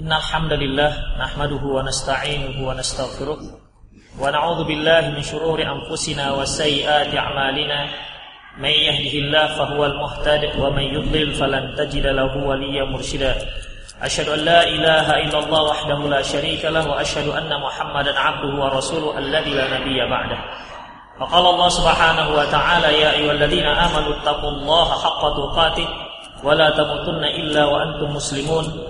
إن الحمد لله نحمده ونستعينه ونستغفره ونعوذ بالله من شرور أنفسنا وسيئات أعمالنا من يهده الله فهو المهتد ومن يضلل فلن تجد له وليا مرشدا أشهد أن لا إله إلا الله وحده لا شريك له وأشهد أن محمدا عبده ورسوله الذي لا نبي بعده فقال الله سبحانه وتعالى يا أيها الذين آمنوا اتقوا الله حق تقاته ولا تموتن إلا وأنتم مسلمون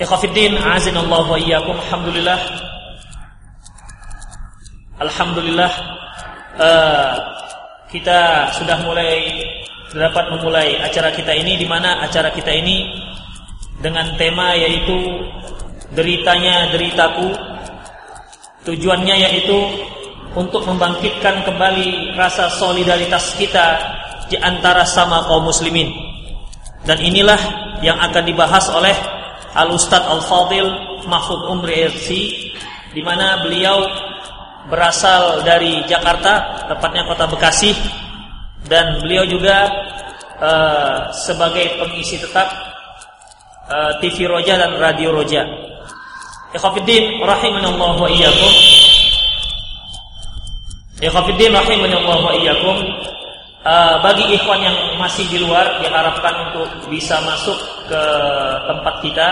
Ikhwafiddin, azinallahu wa iyyakum. Alhamdulillah. Alhamdulillah uh, kita sudah mulai dapat memulai acara kita ini di mana acara kita ini dengan tema yaitu deritanya deritaku. Tujuannya yaitu untuk membangkitkan kembali rasa solidaritas kita di antara sama kaum muslimin. Dan inilah yang akan dibahas oleh Al Ustadz Al Fadil Mahfud Umri RC di mana beliau berasal dari Jakarta, tepatnya kota Bekasi dan beliau juga uh, sebagai pengisi tetap uh, TV Roja dan Radio Roja. Ikhwatiddin rahimanallahu wa iyyakum. Ikhwatiddin rahimanallahu wa iyyakum. Uh, bagi ikhwan yang masih di luar diharapkan untuk bisa masuk ke tempat kita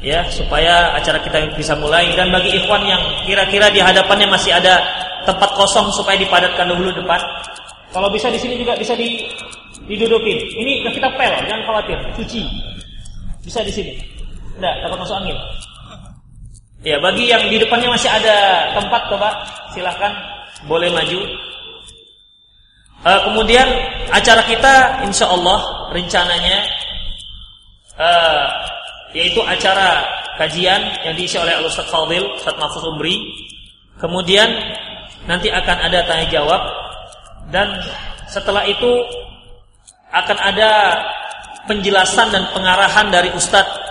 ya supaya acara kita bisa mulai dan bagi ikhwan yang kira-kira di hadapannya masih ada tempat kosong supaya dipadatkan dulu depan. Kalau bisa di sini juga bisa di didudukin. Ini kita pel, jangan khawatir, cuci. Bisa di sini. Enggak, dapat masuk angin. Ya, bagi yang di depannya masih ada tempat coba silahkan boleh maju. Uh, kemudian acara kita insya Allah rencananya uh, yaitu acara kajian yang diisi oleh Al Ustaz Fadil, Ustaz Mahfuz Umri. Kemudian nanti akan ada tanya jawab dan setelah itu akan ada penjelasan dan pengarahan dari Ustadz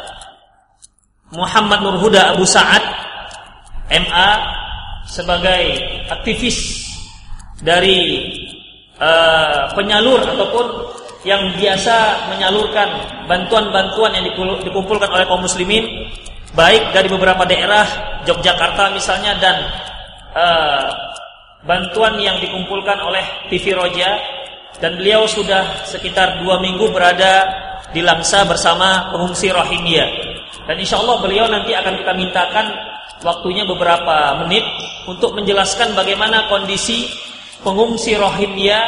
Muhammad Nurhuda Abu Sa'ad MA sebagai aktivis dari uh, penyalur ataupun yang biasa menyalurkan bantuan-bantuan yang dikumpulkan oleh kaum muslimin baik dari beberapa daerah Yogyakarta misalnya dan uh, bantuan yang dikumpulkan oleh TV Roja dan beliau sudah sekitar dua minggu berada di Langsa bersama pengungsi Rohingya. Dan insya Allah beliau nanti akan kita mintakan waktunya beberapa menit untuk menjelaskan bagaimana kondisi pengungsi Rohingya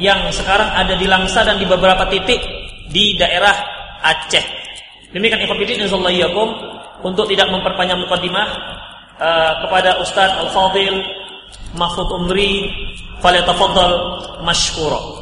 yang sekarang ada di Langsa dan di beberapa titik di daerah Aceh. Demikian ikhwatiddin insyaallah untuk tidak memperpanjang mukadimah uh, kepada Ustaz Al-Fadil Mahfud Umri falyatafaddal mashkura.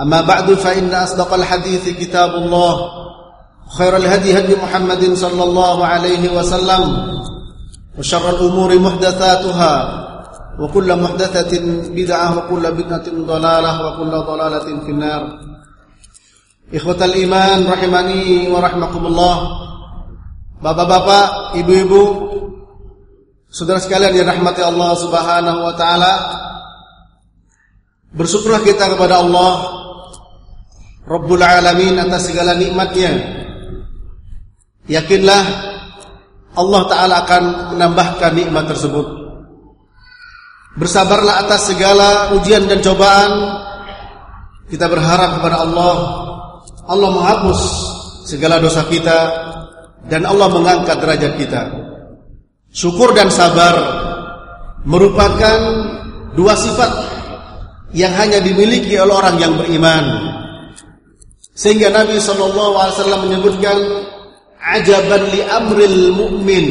أما بعد فإن أصدق الحديث كتاب الله خير الهدي هدي محمد صلى الله عليه وسلم وشر الأمور محدثاتها وكل محدثة بدعة وكل بدعة ضلالة وكل ضلالة في النار Ikhwatal iman rahimani wa rahmakumullah. Bapak-bapak, ibu-ibu, saudara sekalian yang rahmati Allah Subhanahu wa taala. Bersyukurlah kita kepada Allah Rabbul Alamin atas segala nikmatnya. Yakinlah Allah Ta'ala akan menambahkan nikmat tersebut. Bersabarlah atas segala ujian dan cobaan. Kita berharap kepada Allah Allah menghapus segala dosa kita dan Allah mengangkat derajat kita. Syukur dan sabar merupakan dua sifat yang hanya dimiliki oleh orang yang beriman. Sehingga Nabi SAW menyebutkan ajaban li amril mu'min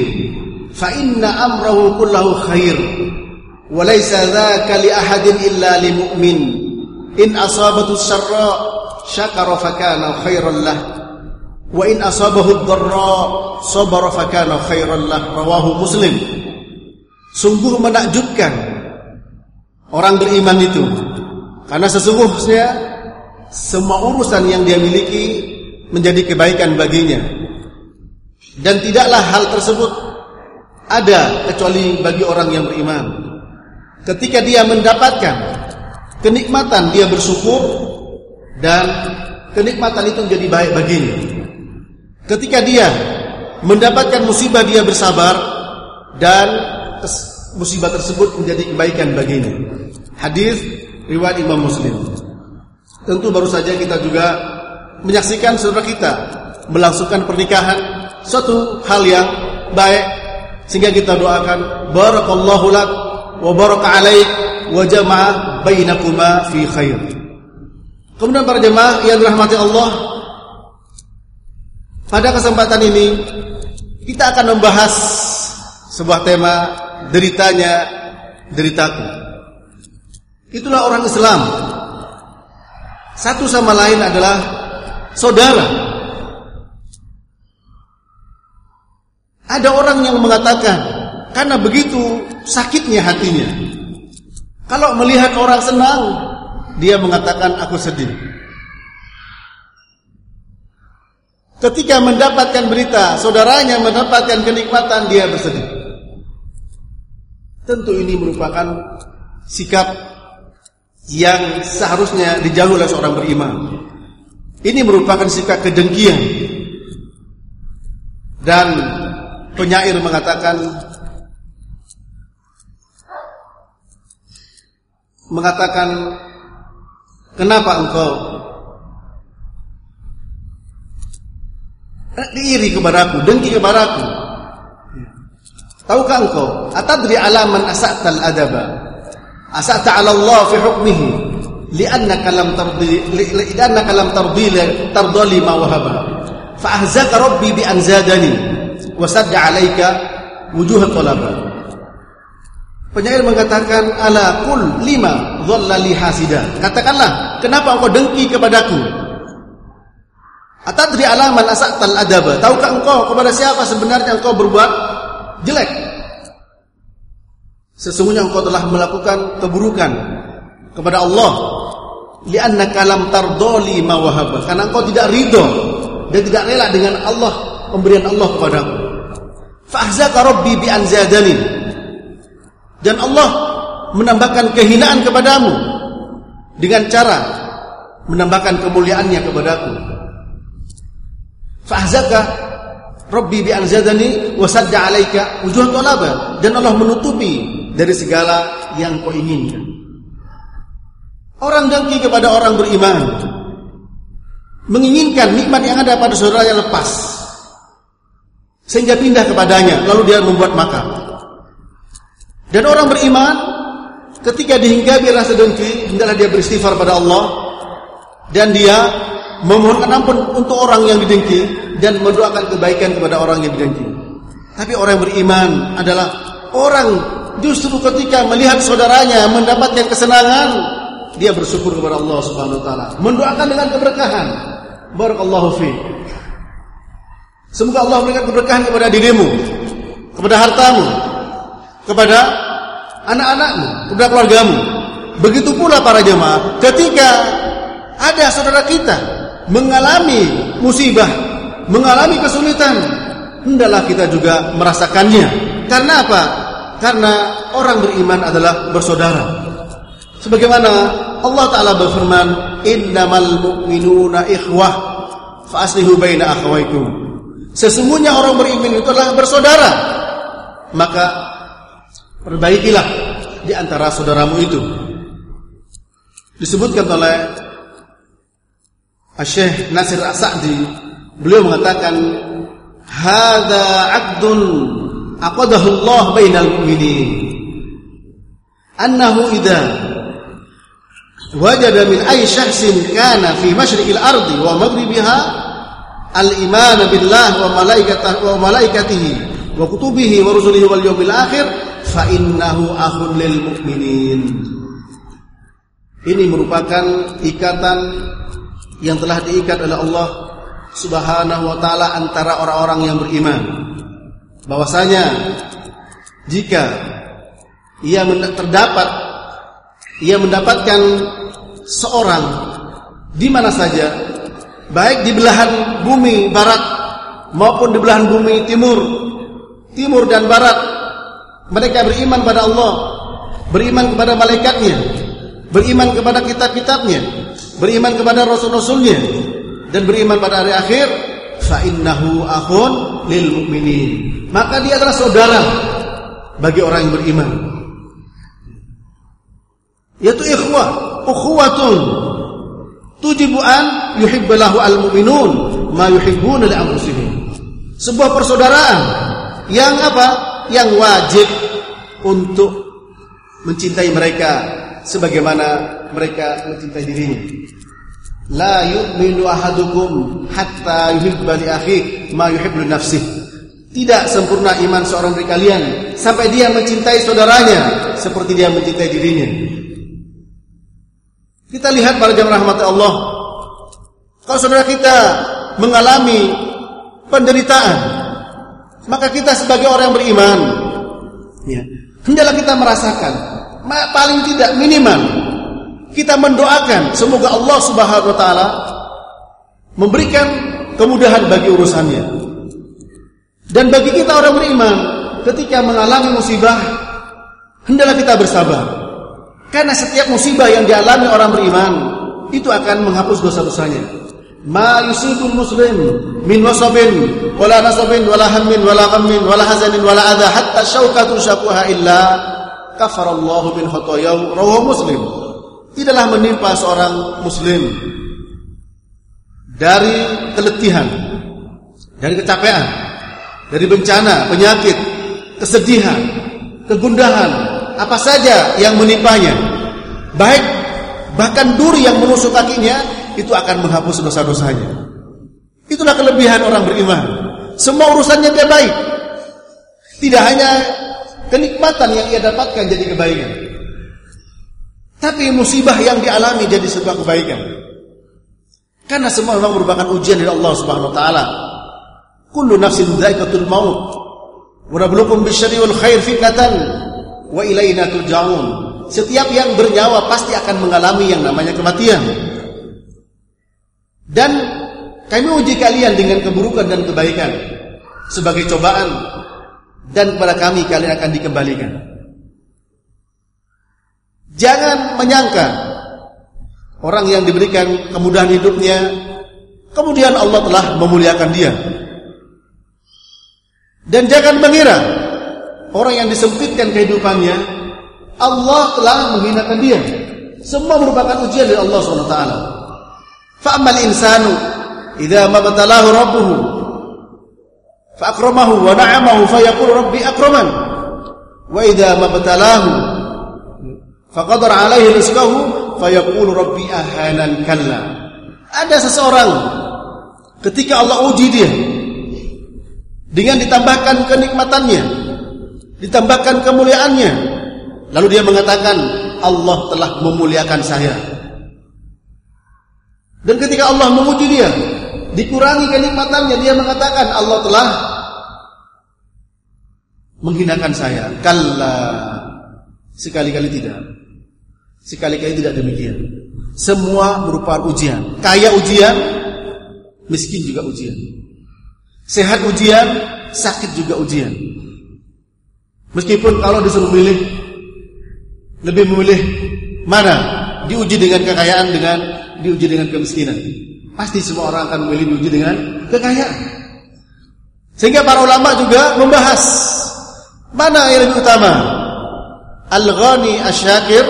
fa inna amrahu kullahu khair wa laysa dzaka li ahadin illa li mu'min. In asabatu syarra syakara fakana khairan lah. Wa in asabahu dharra sabara fakana khairan lah. Rawahu muslim. Sungguh menakjubkan orang beriman itu. Karena sesungguhnya semua urusan yang dia miliki menjadi kebaikan baginya dan tidaklah hal tersebut ada kecuali bagi orang yang beriman ketika dia mendapatkan kenikmatan dia bersyukur dan kenikmatan itu menjadi baik baginya. Ketika dia mendapatkan musibah dia bersabar dan musibah tersebut menjadi kebaikan baginya. Hadis riwayat Imam Muslim. Tentu baru saja kita juga menyaksikan saudara kita melangsungkan pernikahan suatu hal yang baik sehingga kita doakan barakallahu lak wa baraka alaik wa jama'a bainakuma fi khair. Kemudian para jemaah yang dirahmati Allah, pada kesempatan ini kita akan membahas sebuah tema deritanya deritaku. Itulah orang Islam. Satu sama lain adalah saudara. Ada orang yang mengatakan karena begitu sakitnya hatinya. Kalau melihat orang senang, dia mengatakan aku sedih. Ketika mendapatkan berita saudaranya mendapatkan kenikmatan dia bersedih. Tentu ini merupakan sikap yang seharusnya dijauhi oleh seorang beriman. Ini merupakan sikap kedengkian. Dan penyair mengatakan mengatakan Kenapa engkau iri kepadaku, dengki kepadaku? Tahukah engkau? Atadri alaman asa'tal adaba? Asa'ta 'ala Allah fi hukmihi li'annaka lam tardi li'annaka lam tardi tardali ma wahaba. Fa ahzaka rabbi bi anzadani wa sadda 'alaika wujuh talaba. Penyair mengatakan ala kul lima dhallali hasida. Katakanlah, kenapa engkau dengki kepadaku? Atadri alaman asaqtal adaba. Tahukah engkau kepada siapa sebenarnya engkau berbuat jelek? Sesungguhnya engkau telah melakukan keburukan kepada Allah. Li'annaka lam tardoli ma wahaba. Karena engkau tidak ridho dan tidak rela dengan Allah pemberian Allah kepadaku. Fahzaka rabbi bi anzadani dan Allah menambahkan kehinaan kepadamu dengan cara menambahkan kemuliaannya kepadaku. Fahzaka Rabbi bi anzadani wa 'alaika wujuh talaba dan Allah menutupi dari segala yang kau inginkan. Orang dengki kepada orang beriman menginginkan nikmat yang ada pada saudaranya lepas sehingga pindah kepadanya lalu dia membuat makam. Dan orang beriman ketika dihinggapi rasa dengki hendaklah dia beristighfar pada Allah dan dia memohonkan ampun untuk orang yang didengki dan mendoakan kebaikan kepada orang yang didengki. Tapi orang yang beriman adalah orang justru ketika melihat saudaranya mendapatkan kesenangan, dia bersyukur kepada Allah Subhanahu wa taala, mendoakan dengan keberkahan. Barakallahu fi. Semoga Allah memberikan keberkahan kepada dirimu, kepada hartamu, kepada anak-anakmu, kepada keluargamu. Begitu pula para jemaah ketika ada saudara kita mengalami musibah, mengalami kesulitan, hendaklah kita juga merasakannya. Karena apa? Karena orang beriman adalah bersaudara. Sebagaimana Allah Taala berfirman, "Innamal mu'minuna ikhwah, fa aslihu baina akhawaykum." Sesungguhnya orang beriman itu adalah bersaudara. Maka perbaikilah di antara saudaramu itu. Disebutkan oleh Syekh Nasir As-Sa'di beliau mengatakan hadza 'aqdun aqadahu Allah bainal mu'minin annahu idza wajada min ay shakhsin kana fi masyriqil ardi wa maghribiha al-iman billah wa malaikatihi wa malaikatihi wa kutubihi wa rusulihi wal yawmil akhir fa innahu akhun lil mu'minin ini merupakan ikatan yang telah diikat oleh Allah Subhanahu wa taala antara orang-orang yang beriman. Bahwasanya jika ia terdapat ia mendapatkan seorang di mana saja baik di belahan bumi barat maupun di belahan bumi timur timur dan barat mereka beriman pada Allah beriman kepada malaikatnya beriman kepada kitab-kitabnya beriman kepada rasul-rasulnya dan beriman pada hari akhir fa innahu akhun lil mu'minin maka dia adalah saudara bagi orang yang beriman yaitu ikhwah ukhuwatun tujibu an yuhibbalahu al mu'minun ma yuhibbuna li anfusihim sebuah persaudaraan yang apa yang wajib untuk mencintai mereka sebagaimana mereka mencintai dirinya. La yu'minu ahadukum hatta yuhibba li akhi ma yuhibbu nafsih. Tidak sempurna iman seorang dari kalian sampai dia mencintai saudaranya seperti dia mencintai dirinya. Kita lihat para jamaah rahmat Allah. Kalau saudara kita mengalami penderitaan, maka kita sebagai orang yang beriman, ya, hendaklah kita merasakan paling tidak minimal kita mendoakan semoga Allah Subhanahu wa taala memberikan kemudahan bagi urusannya. Dan bagi kita orang beriman ketika mengalami musibah hendaklah kita bersabar. Karena setiap musibah yang dialami orang beriman itu akan menghapus dosa-dosanya. Ma yusibul muslim min wasabin wala nasabin wala hammin wala ghammin wala hazanin wala adha hatta syaukatu syakuha illa kafarallahu bin khotoyahu rawahu muslim tidaklah menimpa seorang muslim dari keletihan dari kecapean dari bencana penyakit kesedihan kegundahan apa saja yang menimpanya baik bahkan duri yang menusuk kakinya itu akan menghapus dosa-dosanya itulah kelebihan orang beriman semua urusannya dia baik tidak hanya kenikmatan yang ia dapatkan jadi kebaikan. Tapi musibah yang dialami jadi sebuah kebaikan. Karena semua memang merupakan ujian dari Allah Subhanahu wa taala. Kullu nafsin dha'iqatul maut. Wa nabluukum bisyarri wal khair fitnatan wa ilaina turja'un. Setiap yang bernyawa pasti akan mengalami yang namanya kematian. Dan kami uji kalian dengan keburukan dan kebaikan sebagai cobaan dan kepada kami kalian akan dikembalikan. Jangan menyangka orang yang diberikan kemudahan hidupnya kemudian Allah telah memuliakan dia. Dan jangan mengira orang yang disempitkan kehidupannya Allah telah menghinakan dia. Semua merupakan ujian dari Allah SWT. Fa'amal insanu idza mabtalahu rabbuhu fa'akramahu wa na'amahu fayaqul rabbi akraman. Wa idza mabtalahu faqadara alaihi rizqahu fayaqul rabbi ahanan kalla. Ada seseorang ketika Allah uji dia dengan ditambahkan kenikmatannya, ditambahkan kemuliaannya. Lalu dia mengatakan, Allah telah memuliakan saya. Dan ketika Allah menguji dia, dikurangi kenikmatannya, dia mengatakan Allah telah menghinakan saya. Kalla sekali-kali tidak. Sekali-kali tidak demikian. Semua merupakan ujian. Kaya ujian, miskin juga ujian. Sehat ujian, sakit juga ujian. Meskipun kalau disuruh milih lebih memilih mana? Diuji dengan kekayaan dengan diuji dengan kemiskinan. Pasti semua orang akan memilih diuji dengan kekayaan. Sehingga para ulama juga membahas mana yang lebih utama? Al-ghani asyakir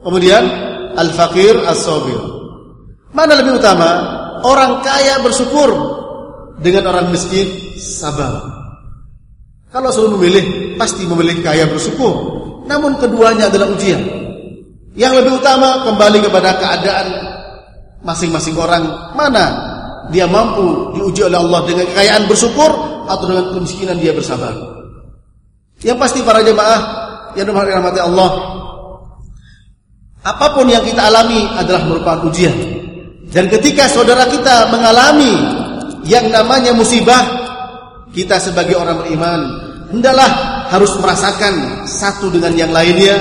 kemudian al-faqir as-sabir. Mana lebih utama? Orang kaya bersyukur dengan orang miskin sabar. Kalau selalu memilih, pasti memilih kaya bersyukur. Namun keduanya adalah ujian. Yang lebih utama kembali kepada keadaan masing-masing orang. Mana dia mampu diuji oleh Allah dengan kekayaan bersyukur atau dengan kemiskinan dia bersabar. Yang pasti para jemaah yang dirahmati Allah, apa pun yang kita alami adalah merupakan ujian. Dan ketika saudara kita mengalami yang namanya musibah kita sebagai orang beriman hendaklah harus merasakan satu dengan yang lainnya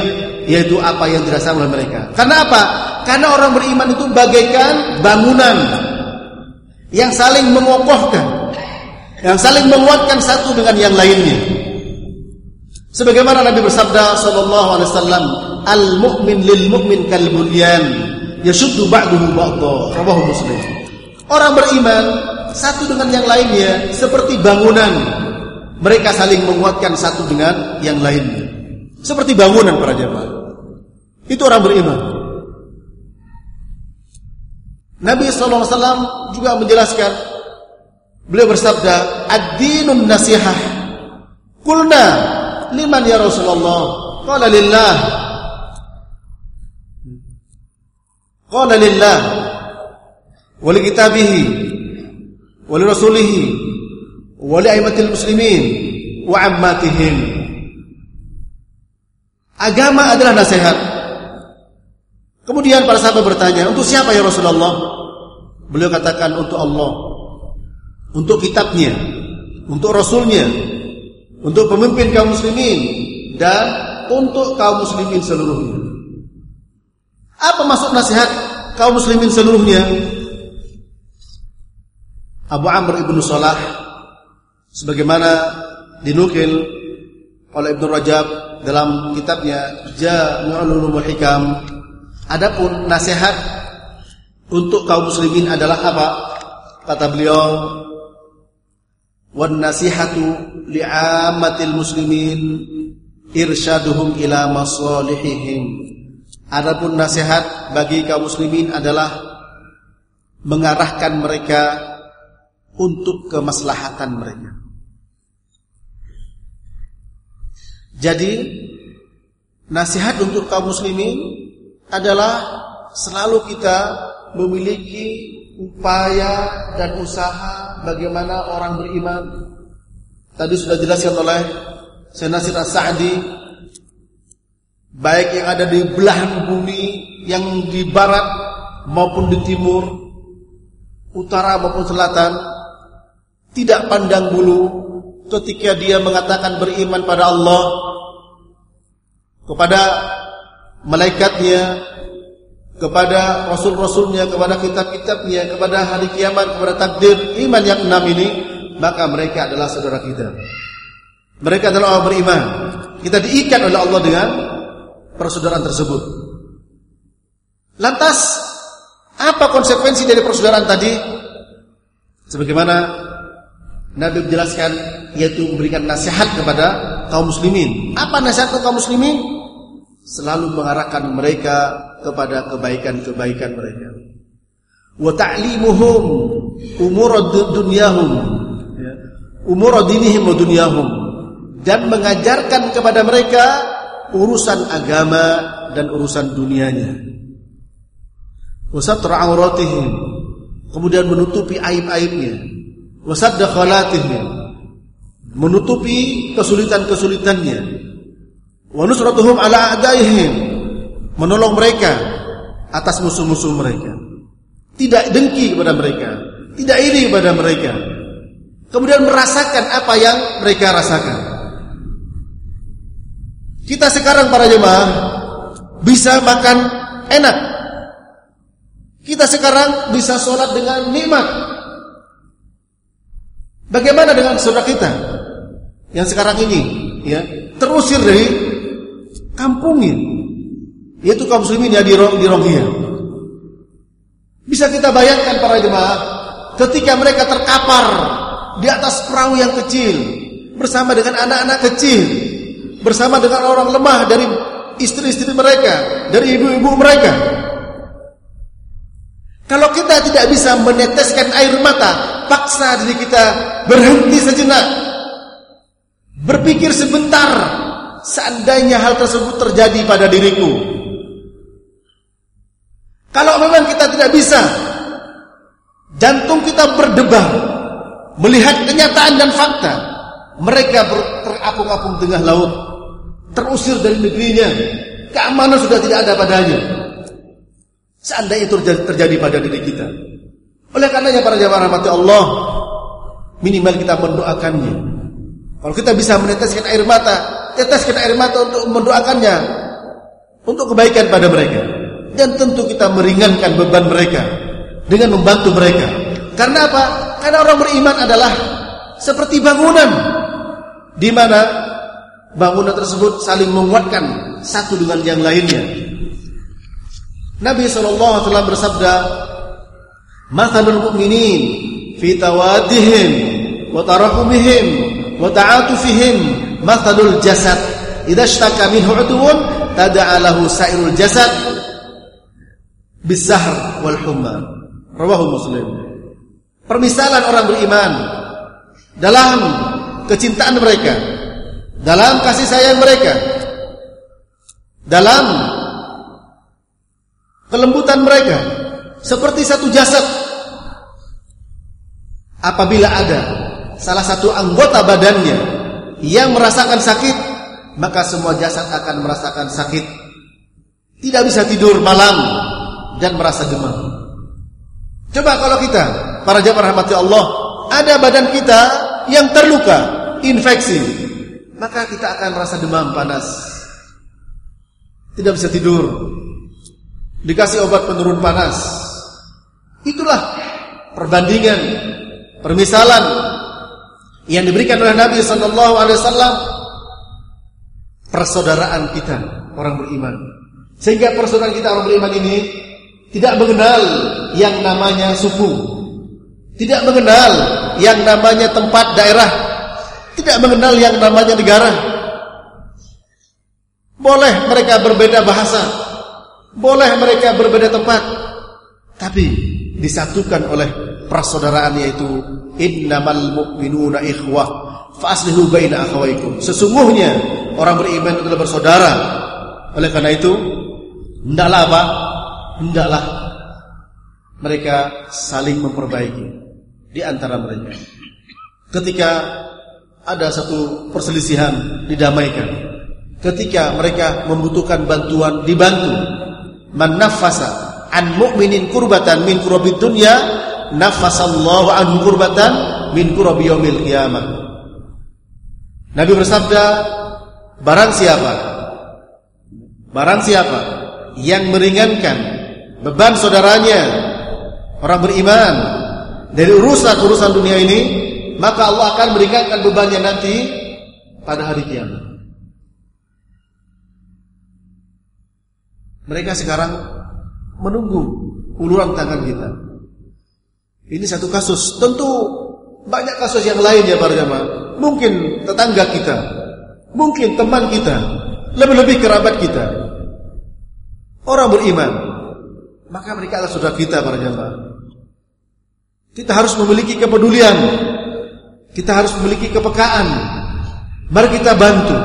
yaitu apa yang dirasakan oleh mereka. Karena apa? Karena orang beriman itu bagaikan bangunan yang saling mengokohkan, yang saling menguatkan satu dengan yang lainnya. Sebagaimana Nabi bersabda sallallahu alaihi wasallam, "Al-mu'min lil mu'min kal bunyan, yashuddu ba'duhu ba'dha." Rawahu Muslim. Orang beriman satu dengan yang lainnya seperti bangunan. Mereka saling menguatkan satu dengan yang lainnya. Seperti bangunan para jemaah. Itu orang beriman. Nabi SAW juga menjelaskan Beliau bersabda Ad-dinun nasihah Kulna Liman ya Rasulullah Qala lillah Qala lillah Wali kitabihi aimatil muslimin wa ammatihim. Agama adalah nasihat. Kemudian para sahabat bertanya untuk siapa ya Rasulullah? Beliau katakan untuk Allah. Untuk kitabnya. Untuk rasulnya. Untuk pemimpin kaum muslimin. Dan untuk kaum muslimin seluruhnya. Apa maksud nasihat kaum muslimin seluruhnya Abu Amr ibn Salah sebagaimana dinukil oleh Ibnu Rajab dalam kitabnya Jami'ul Ulumul Hikam. Adapun nasihat untuk kaum muslimin adalah apa? Kata beliau wan nasihatu li'ammatil muslimin irsyaduhum ila masalihihim. Adapun nasihat bagi kaum muslimin adalah mengarahkan mereka untuk kemaslahatan mereka. Jadi nasihat untuk kaum muslimin adalah selalu kita memiliki upaya dan usaha bagaimana orang beriman. Tadi sudah dijelaskan oleh Syekh Nasir As-Sa'di baik yang ada di belahan bumi yang di barat maupun di timur, utara maupun selatan tidak pandang bulu ketika dia mengatakan beriman pada Allah kepada malaikatnya kepada rasul-rasulnya kepada kitab-kitabnya kepada hari kiamat kepada takdir iman yang enam ini maka mereka adalah saudara kita. Mereka adalah orang beriman. Kita diikat oleh Allah dengan persaudaraan tersebut. Lantas apa konsekuensi dari persaudaraan tadi? Sebagaimana Nabi menjelaskan yaitu memberikan nasihat kepada kaum muslimin. Apa nasihat kaum muslimin? Selalu mengarahkan mereka kepada kebaikan-kebaikan mereka. Wa ta'limuhum umur dunyahum. Ya. Umur dinihim wa dunyahum. Dan mengajarkan kepada mereka urusan agama dan urusan dunianya. Wa satra auratihim. Kemudian menutupi aib-aibnya wasadda khalatihnya. Menutupi kesulitan-kesulitannya. Wa nusratuhum ala a'daihim. Menolong mereka atas musuh-musuh mereka. Tidak dengki kepada mereka. Tidak iri kepada mereka. Kemudian merasakan apa yang mereka rasakan. Kita sekarang para jemaah bisa makan enak. Kita sekarang bisa sholat dengan nikmat Bagaimana dengan saudara kita yang sekarang ini ya terusir dari kampungnya yaitu kaum muslimin ya di, di Rohingya. Bisa kita bayangkan para jemaah ketika mereka terkapar di atas perahu yang kecil bersama dengan anak-anak kecil, bersama dengan orang lemah dari istri-istri mereka, dari ibu-ibu mereka. Kalau kita tidak bisa meneteskan air mata, paksa diri kita berhenti sejenak. Berpikir sebentar, seandainya hal tersebut terjadi pada diriku. Kalau memang kita tidak bisa, jantung kita berdebar, melihat kenyataan dan fakta. Mereka terapung-apung tengah laut, terusir dari negerinya, keamanan sudah tidak ada padanya. Seandainya itu terjadi, pada diri kita. Oleh karenanya para jamaah rahmati Allah, minimal kita mendoakannya. Kalau kita bisa meneteskan air mata, teteskan air mata untuk mendoakannya untuk kebaikan pada mereka. Dan tentu kita meringankan beban mereka dengan membantu mereka. Karena apa? Karena orang beriman adalah seperti bangunan di mana bangunan tersebut saling menguatkan satu dengan yang lainnya. Nabi SAW bersabda, "Mathalul mu'minin fi tawadihim wa tarahumihim wa ta'atufihim mathalul jasad. Idza ishtaka minhu 'udwun tada'a lahu sa'irul jasad bisahr wal humma." Rawahu Muslim. Permisalan orang beriman dalam kecintaan mereka, dalam kasih sayang mereka, dalam kelembutan mereka seperti satu jasad. Apabila ada salah satu anggota badannya yang merasakan sakit, maka semua jasad akan merasakan sakit. Tidak bisa tidur malam dan merasa demam. Coba kalau kita, para jamaah rahmati Allah, ada badan kita yang terluka, infeksi, maka kita akan merasa demam panas. Tidak bisa tidur, dikasih obat penurun panas. Itulah perbandingan, permisalan yang diberikan oleh Nabi wasallam persaudaraan kita orang beriman. Sehingga persaudaraan kita orang beriman ini tidak mengenal yang namanya suku, tidak mengenal yang namanya tempat daerah, tidak mengenal yang namanya negara. Boleh mereka berbeda bahasa, boleh mereka berbeda tempat, tapi disatukan oleh persaudaraan yaitu innamal mu'minuna ikhwah faslihu baina akhawaykum. Sesungguhnya orang beriman adalah bersaudara. Oleh karena itu, hendaklah apa? Hendaklah mereka saling memperbaiki di antara mereka. Ketika ada satu perselisihan didamaikan. Ketika mereka membutuhkan bantuan dibantu man nafasa an mu'minin kurbatan min kurabid dunya nafasallahu anhu kurbatan min kurabi yaumil qiyamah. Nabi bersabda barang siapa barang siapa yang meringankan beban saudaranya orang beriman dari urusan-urusan dunia ini maka Allah akan meringankan bebannya nanti pada hari kiamat Mereka sekarang menunggu uluran tangan kita. Ini satu kasus. Tentu Banyak kasus yang lain ya para jamaah. Mungkin tetangga kita, mungkin teman kita, lebih-lebih kerabat kita. Orang beriman, maka mereka adalah saudara kita para jamaah. Kita harus memiliki kepedulian. Kita harus memiliki kepekaan. Mari kita bantu.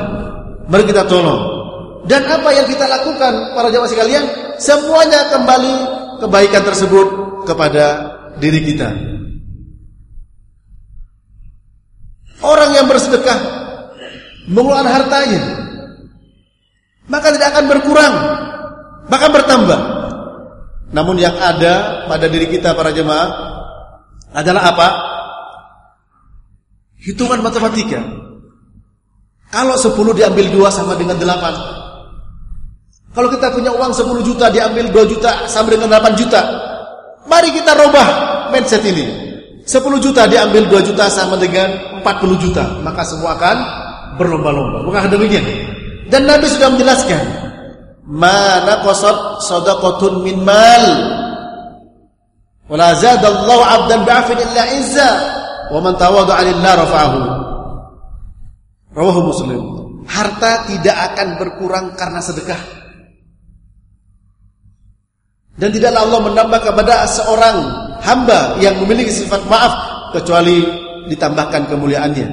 Mari kita tolong. Dan apa yang kita lakukan para jamaah sekalian, semuanya kembali kebaikan tersebut kepada diri kita. Orang yang bersedekah mengeluarkan hartanya maka tidak akan berkurang, bahkan bertambah. Namun yang ada pada diri kita para jemaah adalah apa? Hitungan matematika. Kalau 10 diambil 2 sama dengan 8. Kalau kita punya uang 10 juta diambil 2 juta sama dengan 8 juta. Mari kita rubah mindset ini. 10 juta diambil 2 juta sama dengan 40 juta. Maka semua akan berlomba-lomba. Bukan demikian? Dan Nabi sudah menjelaskan, "Mana qasad sadaqatun min mal." Wala zadallahu 'abdan ba'afin illa izza, wa man tawadda'a lillah rafa'ahu. Rawahu Muslim. Harta tidak akan berkurang karena sedekah. Dan tidaklah Allah menambah kepada seorang hamba yang memiliki sifat maaf kecuali ditambahkan kemuliaannya.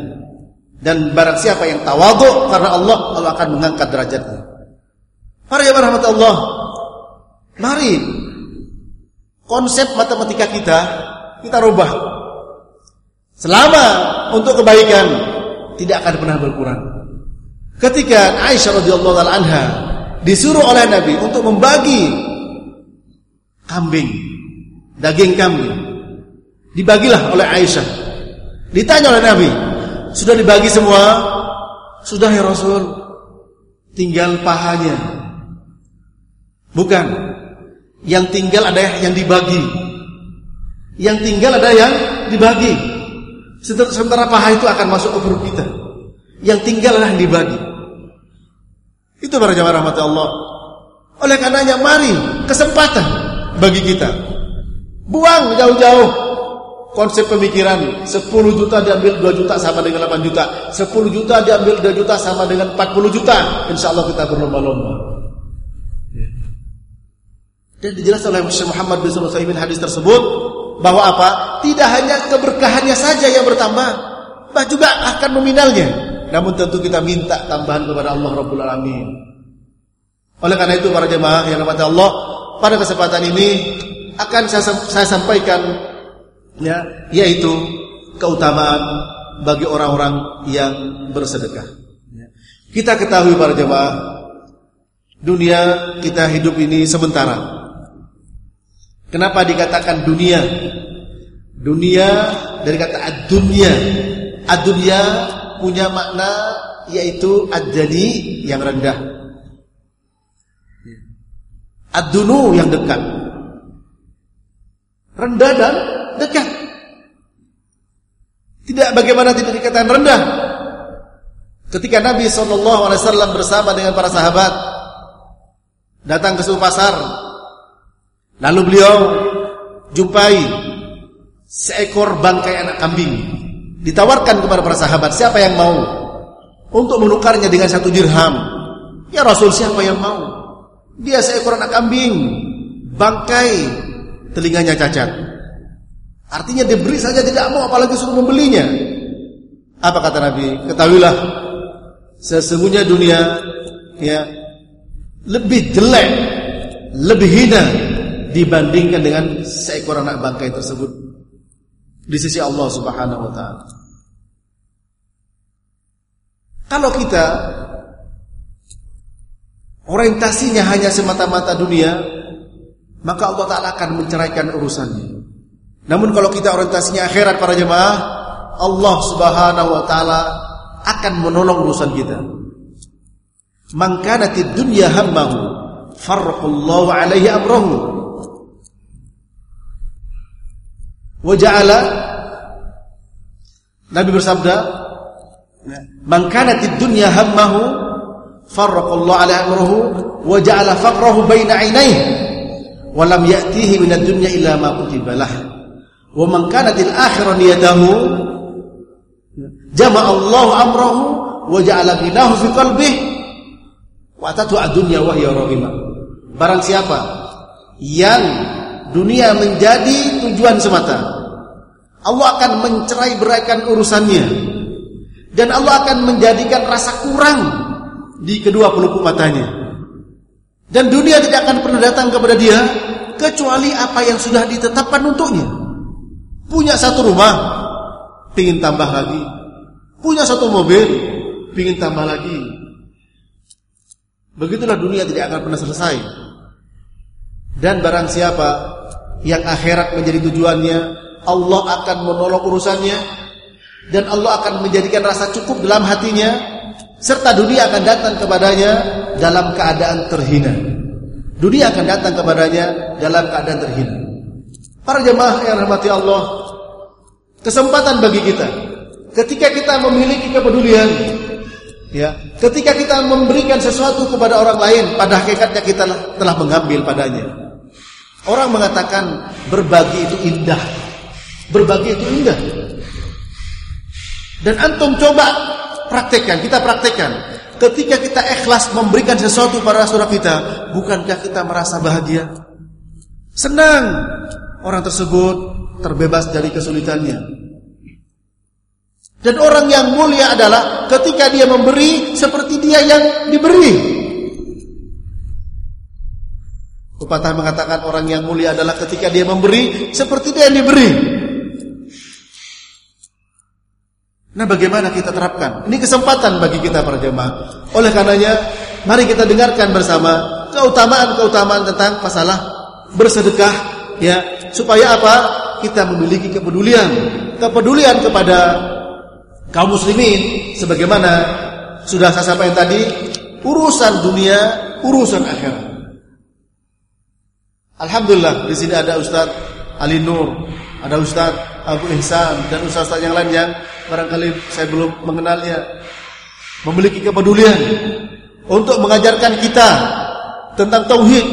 Dan barang siapa yang tawadhu karena Allah, Allah akan mengangkat derajatnya. Para jemaah rahmat Allah, mari konsep matematika kita kita rubah. Selama untuk kebaikan tidak akan pernah berkurang. Ketika Aisyah radhiyallahu anha disuruh oleh Nabi untuk membagi kambing, daging kambing, dibagilah oleh Aisyah. Ditanya oleh Nabi, sudah dibagi semua? Sudah ya Rasul. Tinggal pahanya. Bukan. Yang tinggal ada yang dibagi. Yang tinggal ada yang dibagi. Sementara paha itu akan masuk ke perut kita. Yang tinggal adalah yang dibagi. Itu para jamaah rahmat Allah. Oleh karenanya mari kesempatan bagi kita. Buang jauh-jauh. Konsep pemikiran 10 juta diambil 2 juta sama dengan 8 juta. 10 juta diambil 2 juta sama dengan 40 juta. Insya Allah kita berlomba-lomba. Ya. dan dijelaskan oleh Syekh Muhammad bin Sulaiman hadis tersebut bahwa apa? Tidak hanya keberkahannya saja yang bertambah bah juga akan meminalnya. Namun tentu kita minta tambahan kepada Allah Rabbul Alamin. Oleh karena itu para jemaah yang rahmat Allah pada kesempatan ini akan saya, saya sampaikan ya yaitu keutamaan bagi orang-orang yang bersedekah. Ya. Kita ketahui para jemaah, dunia kita hidup ini sementara. Kenapa dikatakan dunia? Dunia dari kata ad-dunya. Ad-dunya punya makna yaitu ad-dani yang rendah. Ad-dunu yang dekat. Rendah dan dekat. Tidak bagaimana tidak dikatakan rendah. Ketika Nabi SAW bersama dengan para sahabat datang ke suku pasar, lalu beliau jumpai seekor bangkai anak kambing. Ditawarkan kepada para sahabat, siapa yang mau untuk menukarnya dengan satu dirham? Ya Rasul, siapa yang mau? Dia seekor anak kambing, bangkai, telinganya cacat. Artinya diberi saja tidak mau apalagi suruh membelinya. Apa kata Nabi? Ketahuilah sesungguhnya dunia ya lebih jelek, lebih hina dibandingkan dengan seekor anak bangkai tersebut di sisi Allah Subhanahu wa taala. Kalau kita orientasinya hanya semata-mata dunia, maka Allah taala akan menceraikan urusannya. Namun kalau kita orientasinya akhirat para jemaah, Allah Subhanahu wa taala akan menolong urusan kita. Man kanatid dunya hammahu, farqallahu alaihi amrahu. Wa ja'ala Nabi bersabda, "Man kanatid dunya hammahu, farqallahu alaihi amrahu wa ja'ala faqrahu baina 'ainaihi wa lam ya'tihi minad dunya illa ma kutiba lahu." Wa man kanatil akhirah niyatahu jama'a Allah amrahu wa ja'ala ghinahu fi qalbihi wa atatu ad-dunya wa hiya Barang siapa yang dunia menjadi tujuan semata, Allah akan mencerai beraikan urusannya dan Allah akan menjadikan rasa kurang di kedua pelupuk matanya. Dan dunia tidak akan pernah datang kepada dia kecuali apa yang sudah ditetapkan untuknya. Punya satu rumah, pingin tambah lagi. Punya satu mobil, pingin tambah lagi. Begitulah dunia tidak akan pernah selesai. Dan barang siapa yang akhirat menjadi tujuannya, Allah akan menolong urusannya dan Allah akan menjadikan rasa cukup dalam hatinya serta dunia akan datang kepadanya dalam keadaan terhina. Dunia akan datang kepadanya dalam keadaan terhina. Para jemaah yang rahmati Allah, kesempatan bagi kita ketika kita memiliki kepedulian ya, ketika kita memberikan sesuatu kepada orang lain pada hakikatnya kita telah mengambil padanya. Orang mengatakan berbagi itu indah. Berbagi itu indah. Dan antum coba praktekkan, kita praktekkan. Ketika kita ikhlas memberikan sesuatu pada saudara kita, bukankah kita merasa bahagia? Senang orang tersebut terbebas dari kesulitannya. Dan orang yang mulia adalah ketika dia memberi seperti dia yang diberi. Pepatah mengatakan orang yang mulia adalah ketika dia memberi seperti dia yang diberi. Nah bagaimana kita terapkan? Ini kesempatan bagi kita para jemaah. Oleh karenanya, mari kita dengarkan bersama keutamaan-keutamaan tentang masalah bersedekah ya. Supaya apa? Kita memiliki kepedulian. Kepedulian kepada kaum muslimin sebagaimana sudah saya sampaikan tadi urusan dunia urusan akhirat. Alhamdulillah di sini ada Ustaz Ali Nur ada Ustaz Abu Ihsan dan Ustaz yang lain yang barangkali saya belum mengenalnya memiliki kepedulian untuk mengajarkan kita tentang tauhid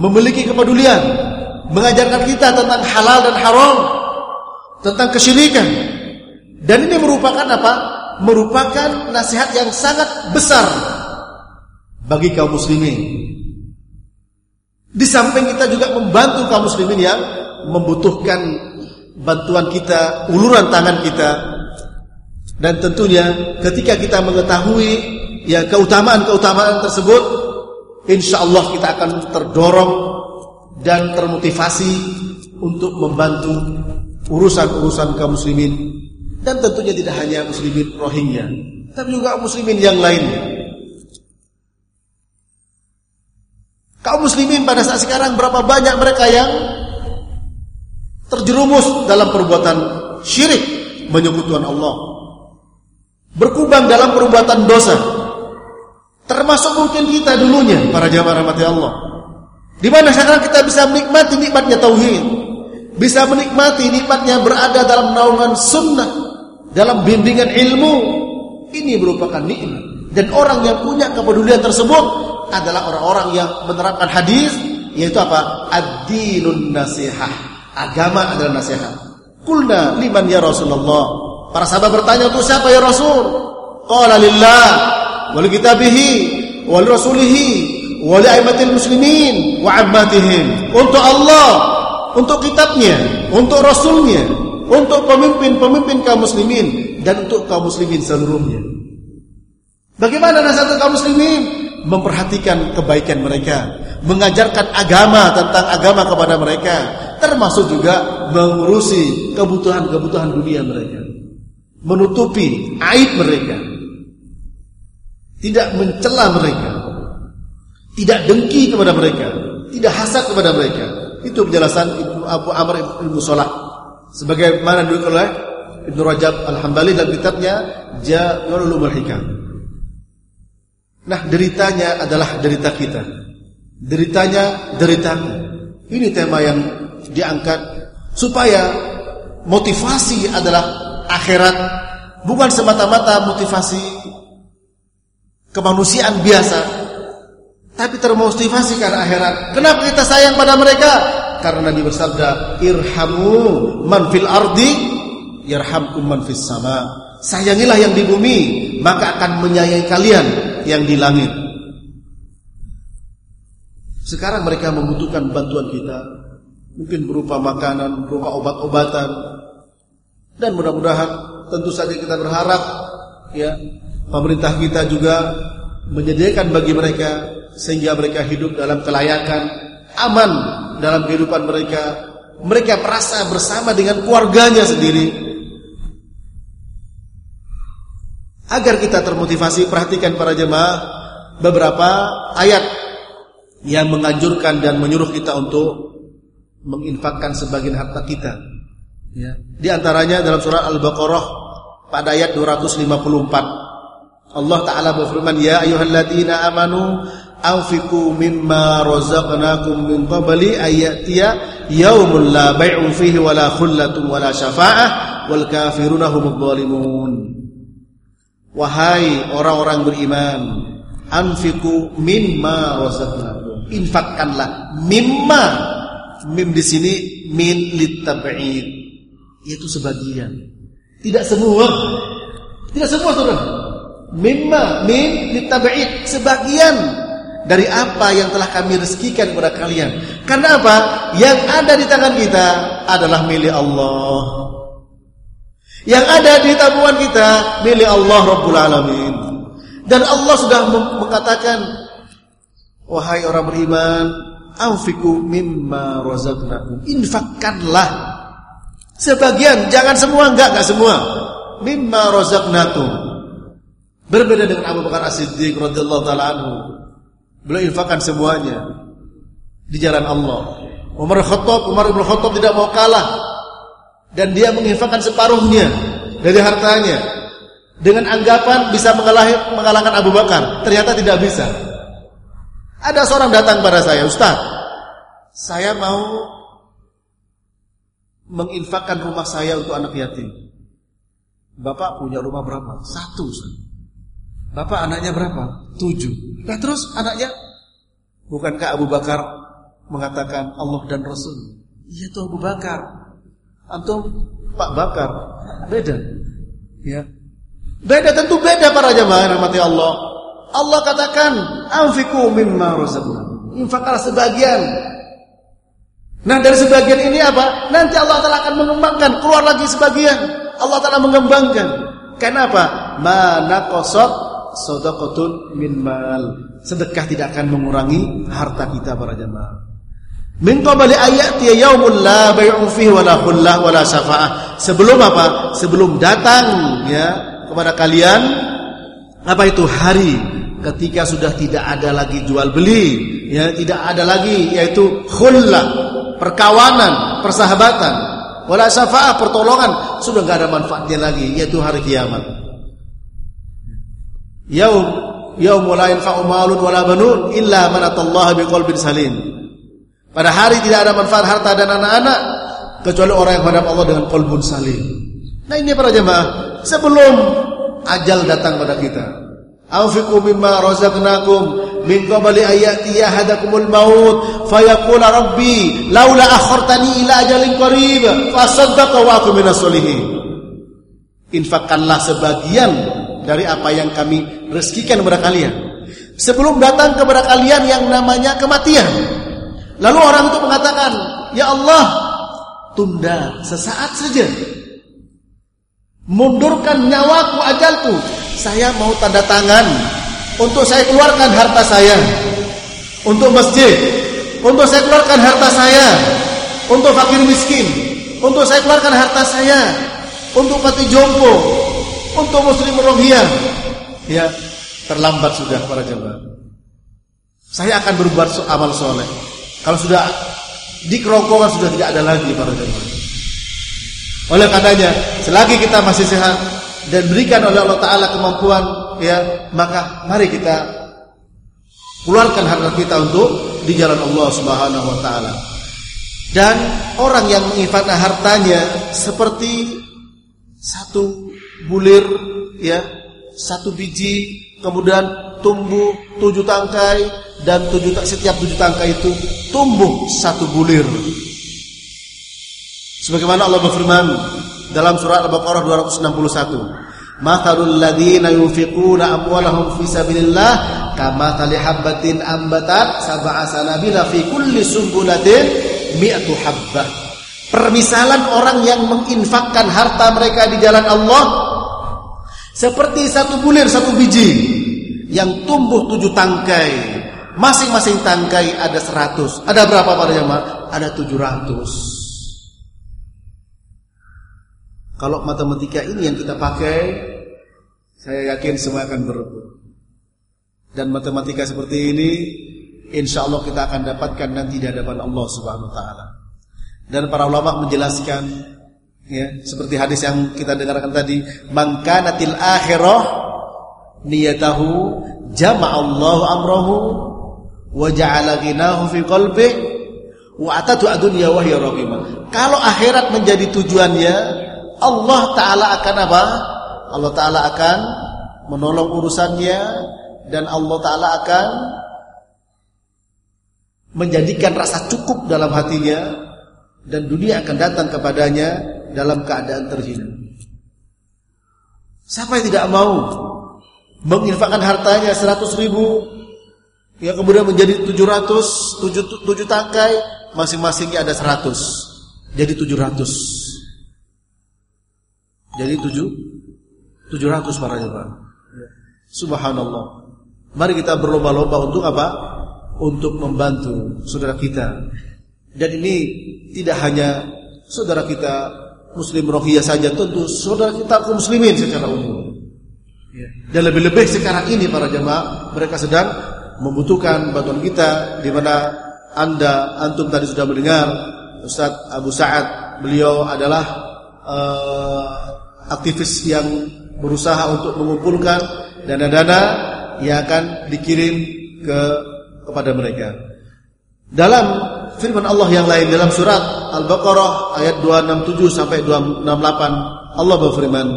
memiliki kepedulian mengajarkan kita tentang halal dan haram, tentang kesyirikan. Dan ini merupakan apa? Merupakan nasihat yang sangat besar bagi kaum muslimin. Di samping kita juga membantu kaum muslimin yang membutuhkan bantuan kita, uluran tangan kita. Dan tentunya ketika kita mengetahui ya keutamaan-keutamaan tersebut, insya Allah kita akan terdorong dan termotivasi untuk membantu urusan-urusan kaum muslimin dan tentunya tidak hanya muslimin Rohingya tapi juga muslimin yang lainnya. Kaum muslimin pada saat sekarang berapa banyak mereka yang terjerumus dalam perbuatan syirik menyekutukan Allah. Berkubang dalam perbuatan dosa. Termasuk mungkin kita dulunya para jamaah rahmati Allah. Di mana sekarang kita bisa menikmati nikmatnya tauhid, bisa menikmati nikmatnya berada dalam naungan sunnah, dalam bimbingan ilmu. Ini merupakan nikmat. Dan orang yang punya kepedulian tersebut adalah orang-orang yang menerapkan hadis, yaitu apa? Ad-dinun nasihah. Agama adalah nasihat. Kulna liman ya Rasulullah. Para sahabat bertanya untuk siapa ya Rasul? Qala lillah wal kitabihi wal rasulihi wali aimatil muslimin wa ammatihim untuk Allah untuk kitabnya untuk rasulnya untuk pemimpin-pemimpin kaum muslimin dan untuk kaum muslimin seluruhnya bagaimana nasihat kaum muslimin memperhatikan kebaikan mereka mengajarkan agama tentang agama kepada mereka termasuk juga mengurusi kebutuhan-kebutuhan dunia mereka menutupi aib mereka tidak mencela mereka tidak dengki kepada mereka, tidak hasad kepada mereka. Itu penjelasan Ibnu Abu Amr Ibnu Salah. Sebagaimana dulu oleh Ibnu Rajab Al-Hambali dalam kitabnya Jami'ul Ulumul. Nah, deritanya adalah derita kita. Deritanya deritaku. Ini tema yang diangkat supaya motivasi adalah akhirat bukan semata-mata motivasi kemanusiaan biasa tapi termotivasi karena akhirat. Kenapa kita sayang pada mereka? Karena Nabi bersabda, "Irhamu man fil ardi yarhamkum man fis sama." Sayangilah yang di bumi, maka akan menyayangi kalian yang di langit. Sekarang mereka membutuhkan bantuan kita, mungkin berupa makanan, berupa obat-obatan, dan mudah-mudahan tentu saja kita berharap ya pemerintah kita juga menyediakan bagi mereka sehingga mereka hidup dalam kelayakan, aman dalam kehidupan mereka. Mereka merasa bersama dengan keluarganya sendiri. Agar kita termotivasi, perhatikan para jemaah beberapa ayat yang menganjurkan dan menyuruh kita untuk menginfakkan sebagian harta kita. Ya. Di antaranya dalam surah Al-Baqarah pada ayat 254. Allah taala berfirman, "Ya ayyuhalladzina amanu anfiqu mimma razaqnakum min qabli ayyatiya yaumul la bai'un fihi wala khullatun wala syafa'ah wal kafiruna humudz zalimun." Wahai orang-orang beriman, anfiqu mimma razaqnakum. Infakkanlah mimma mim di sini min litab'id yaitu sebagian. Tidak semua. Tidak semua Saudara. Mimma min litab'id sebagian dari apa yang telah kami rezekikan kepada kalian. Karena apa? Yang ada di tangan kita adalah milik Allah. Yang ada di tabungan kita milik Allah Rabbul Alamin. Dan Allah sudah mengatakan wahai orang beriman, anfiqu mimma razaqnakum. Infakkanlah Sebagian, jangan semua, enggak, enggak semua. Mimma razaqnakum. Berbeda dengan Abu Bakar As-Siddiq radhiyallahu taala anhu. Beliau infakkan semuanya di jalan Allah. Umar Khattab, Umar bin Khattab tidak mau kalah dan dia menginfakkan separuhnya dari hartanya dengan anggapan bisa mengalahkan Abu Bakar. Ternyata tidak bisa. Ada seorang datang pada saya, Ustaz. Saya mau menginfakkan rumah saya untuk anak yatim. Bapak punya rumah berapa? Satu. Bapak anaknya berapa? Tujuh. Nah terus anaknya? Bukankah Abu Bakar mengatakan Allah dan Rasul? Iya tuh Abu Bakar. Antum Pak Bakar. Beda. Ya. Beda tentu beda para jemaah rahmati Allah. Allah katakan, "Anfiqu mimma razaqnakum." Infaklah sebagian Nah dari sebagian ini apa? Nanti Allah Ta'ala akan mengembangkan Keluar lagi sebagian Allah Ta'ala mengembangkan Kenapa? Mana kosok Sodakotun min mal Sedekah tidak akan mengurangi Harta kita para jemaah Min qabali ayat ya yaumul la bay'u fihi wala khullah syafa'ah. Sebelum apa? Sebelum datang ya kepada kalian apa itu hari ketika sudah tidak ada lagi jual beli, ya tidak ada lagi yaitu khullah perkawanan, persahabatan, wala syafa'ah, pertolongan sudah enggak ada manfaatnya lagi yaitu hari kiamat. Yaum yaum la yanfa'u malun wala banun illa man atallaha biqalbin salim. Pada hari tidak ada manfaat harta dan anak-anak kecuali orang yang menghadap Allah dengan qalbun salim. Nah ini para jemaah, sebelum ajal datang pada kita, Anfiqu mimma razaqnakum min qabli ayati yahadakumul maut fayaqula rabbi laula akhartani ila ajalin qarib fasaddaqa wa aku minas solihin. Infakkanlah sebagian dari apa yang kami rezekikan kepada kalian sebelum datang kepada kalian yang namanya kematian. Lalu orang itu mengatakan, "Ya Allah, tunda sesaat saja. Mundurkan nyawaku ajalku saya mau tanda tangan untuk saya keluarkan harta saya untuk masjid, untuk saya keluarkan harta saya untuk fakir miskin, untuk saya keluarkan harta saya untuk pati jompo, untuk muslim rohiyah. Ya, terlambat sudah para jemaah. Saya akan berbuat amal soleh. Kalau sudah di kerongkongan sudah tidak ada lagi para jemaah. Oleh karenanya, selagi kita masih sehat, dan berikan oleh Allah Taala kemampuan ya maka mari kita keluarkan harta kita untuk di jalan Allah Subhanahu Wa Taala. Dan orang yang menginfakkan hartanya seperti satu bulir ya satu biji kemudian tumbuh tujuh tangkai dan tujuh setiap tujuh tangkai itu tumbuh satu bulir Sebagaimana Allah berfirman dalam surat Al-Baqarah 261. Mathalul ladzina yunfiquna amwalahum fi sabilillah kamathali habatin ambatat sab'a sanabila fi kulli sumbulatin mi'atu habbah. Permisalan orang yang menginfakkan harta mereka di jalan Allah seperti satu bulir satu biji yang tumbuh tujuh tangkai. Masing-masing tangkai ada seratus. Ada berapa para jemaah? Ada tujuh ratus. Kalau matematika ini yang kita pakai, saya yakin semua akan berebut. Dan matematika seperti ini, insya Allah kita akan dapatkan nanti di hadapan Allah Subhanahu Wa Taala. Dan para ulama menjelaskan, ya, seperti hadis yang kita dengarkan tadi, mangkanatil akhirah niyatahu jama'allahu amrahu wa ja'ala ghinahu fi qalbi wa atatu adunya wa hiya Kalau akhirat menjadi tujuannya, Allah taala akan apa? Allah taala akan menolong urusannya dan Allah taala akan menjadikan rasa cukup dalam hatinya dan dunia akan datang kepadanya dalam keadaan terhina. Siapa yang tidak mau menginfakkan hartanya 100 ribu ya kemudian menjadi 700 7, 7 tangkai masing-masingnya ada 100 jadi 700 jadi 7 700 para jemaah subhanallah. Mari kita berlomba-lomba untuk apa? Untuk membantu saudara kita. Dan ini tidak hanya saudara kita muslim rohiyah saja tentu saudara kita kaum muslimin secara umum. Ya. Dan lebih-lebih sekarang ini para jemaah mereka sedang membutuhkan bantuan kita di mana Anda antum tadi sudah mendengar Ustaz Abu Sa'ad beliau adalah uh, aktivis yang berusaha untuk mengumpulkan dana-dana yang akan dikirim ke kepada mereka. Dalam firman Allah yang lain dalam surat Al-Baqarah ayat 267 sampai 268 Allah berfirman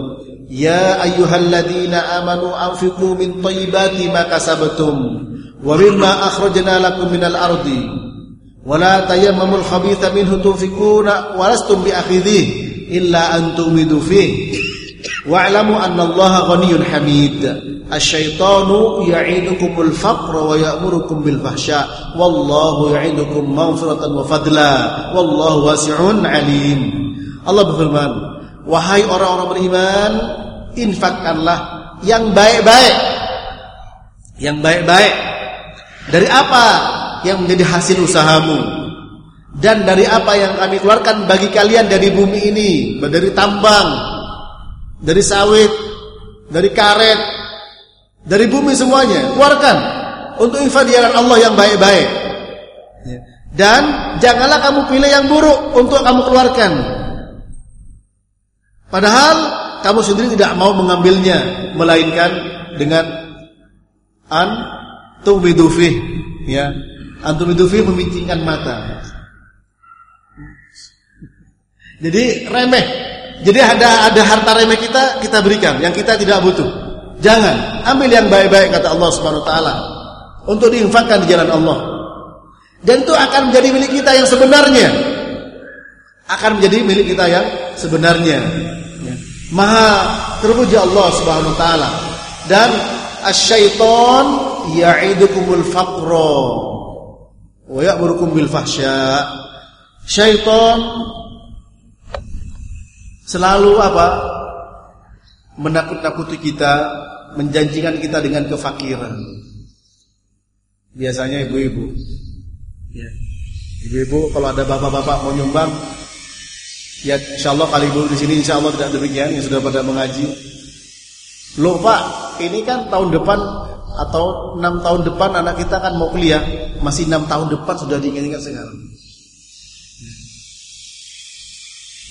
Ya ayyuhalladzina amanu anfiqu min thayyibati ma kasabtum wa mimma akhrajna lakum minal ardi wa la tayammamul khabitha minhu tunfiquna wa lastum biakhidhihi illa an tumidu wa'lamu anna Allaha ghaniyyun hamid. Asyaitanu ya'idukumul faqra wa ya'murukum bil fahsya. Wallahu ya'idukum maghfiratan wa fadla. Wallahu wasi'un alim. Allah berfirman wahai orang-orang beriman infakkanlah yang baik-baik. Yang baik-baik. Dari apa yang menjadi hasil usahamu? Dan dari apa yang kami keluarkan bagi kalian dari bumi ini, dari tambang, dari sawit, dari karet, dari bumi semuanya, keluarkan untuk infak Allah yang baik-baik. Dan janganlah kamu pilih yang buruk untuk kamu keluarkan. Padahal kamu sendiri tidak mau mengambilnya melainkan dengan an tumidufi ya antumidufi memitingkan mata. Jadi remeh. Jadi ada ada harta remeh kita kita berikan. Yang kita tidak butuh. Jangan. Ambil yang baik-baik kata Allah Subhanahu wa taala. Untuk diinfakkan di jalan Allah. Dan itu akan menjadi milik kita yang sebenarnya. Akan menjadi milik kita yang sebenarnya. Maha terpuji Allah Subhanahu wa taala. Dan asyaiton ya'idukumul faqra wa ya'murukum bil fahsya. Syaitan selalu apa? Menakut-nakuti kita, menjanjikan kita dengan kefakiran. Biasanya ibu-ibu. Ya. Ibu-ibu kalau ada bapak-bapak mau nyumbang Ya insyaallah kali ibu di sini insyaallah tidak demikian yang sudah pada mengaji. Loh Pak, ini kan tahun depan atau enam tahun depan anak kita kan mau kuliah, masih enam tahun depan sudah diingat-ingat sekarang.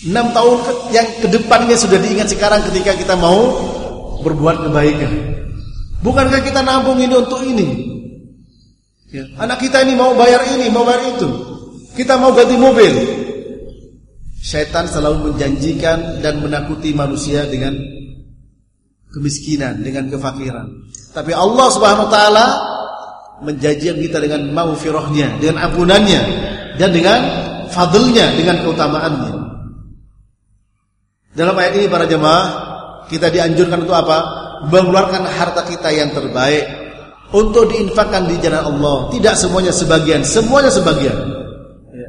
Enam tahun ke, yang ke depannya sudah diingat sekarang ketika kita mau berbuat kebaikan. Bukankah kita nabung ini untuk ini? Ya. Anak kita ini mau bayar ini, mau bayar itu. Kita mau ganti mobil, Syaitan selalu menjanjikan dan menakuti manusia dengan kemiskinan, dengan kefakiran. Tapi Allah Subhanahu wa taala menjanjikan kita dengan maufirahnya, dengan ampunannya dan dengan fadlnya, dengan keutamaannya. Dalam ayat ini para jemaah kita dianjurkan untuk apa? Mengeluarkan harta kita yang terbaik untuk diinfakkan di jalan Allah. Tidak semuanya sebagian, semuanya sebagian. Ya.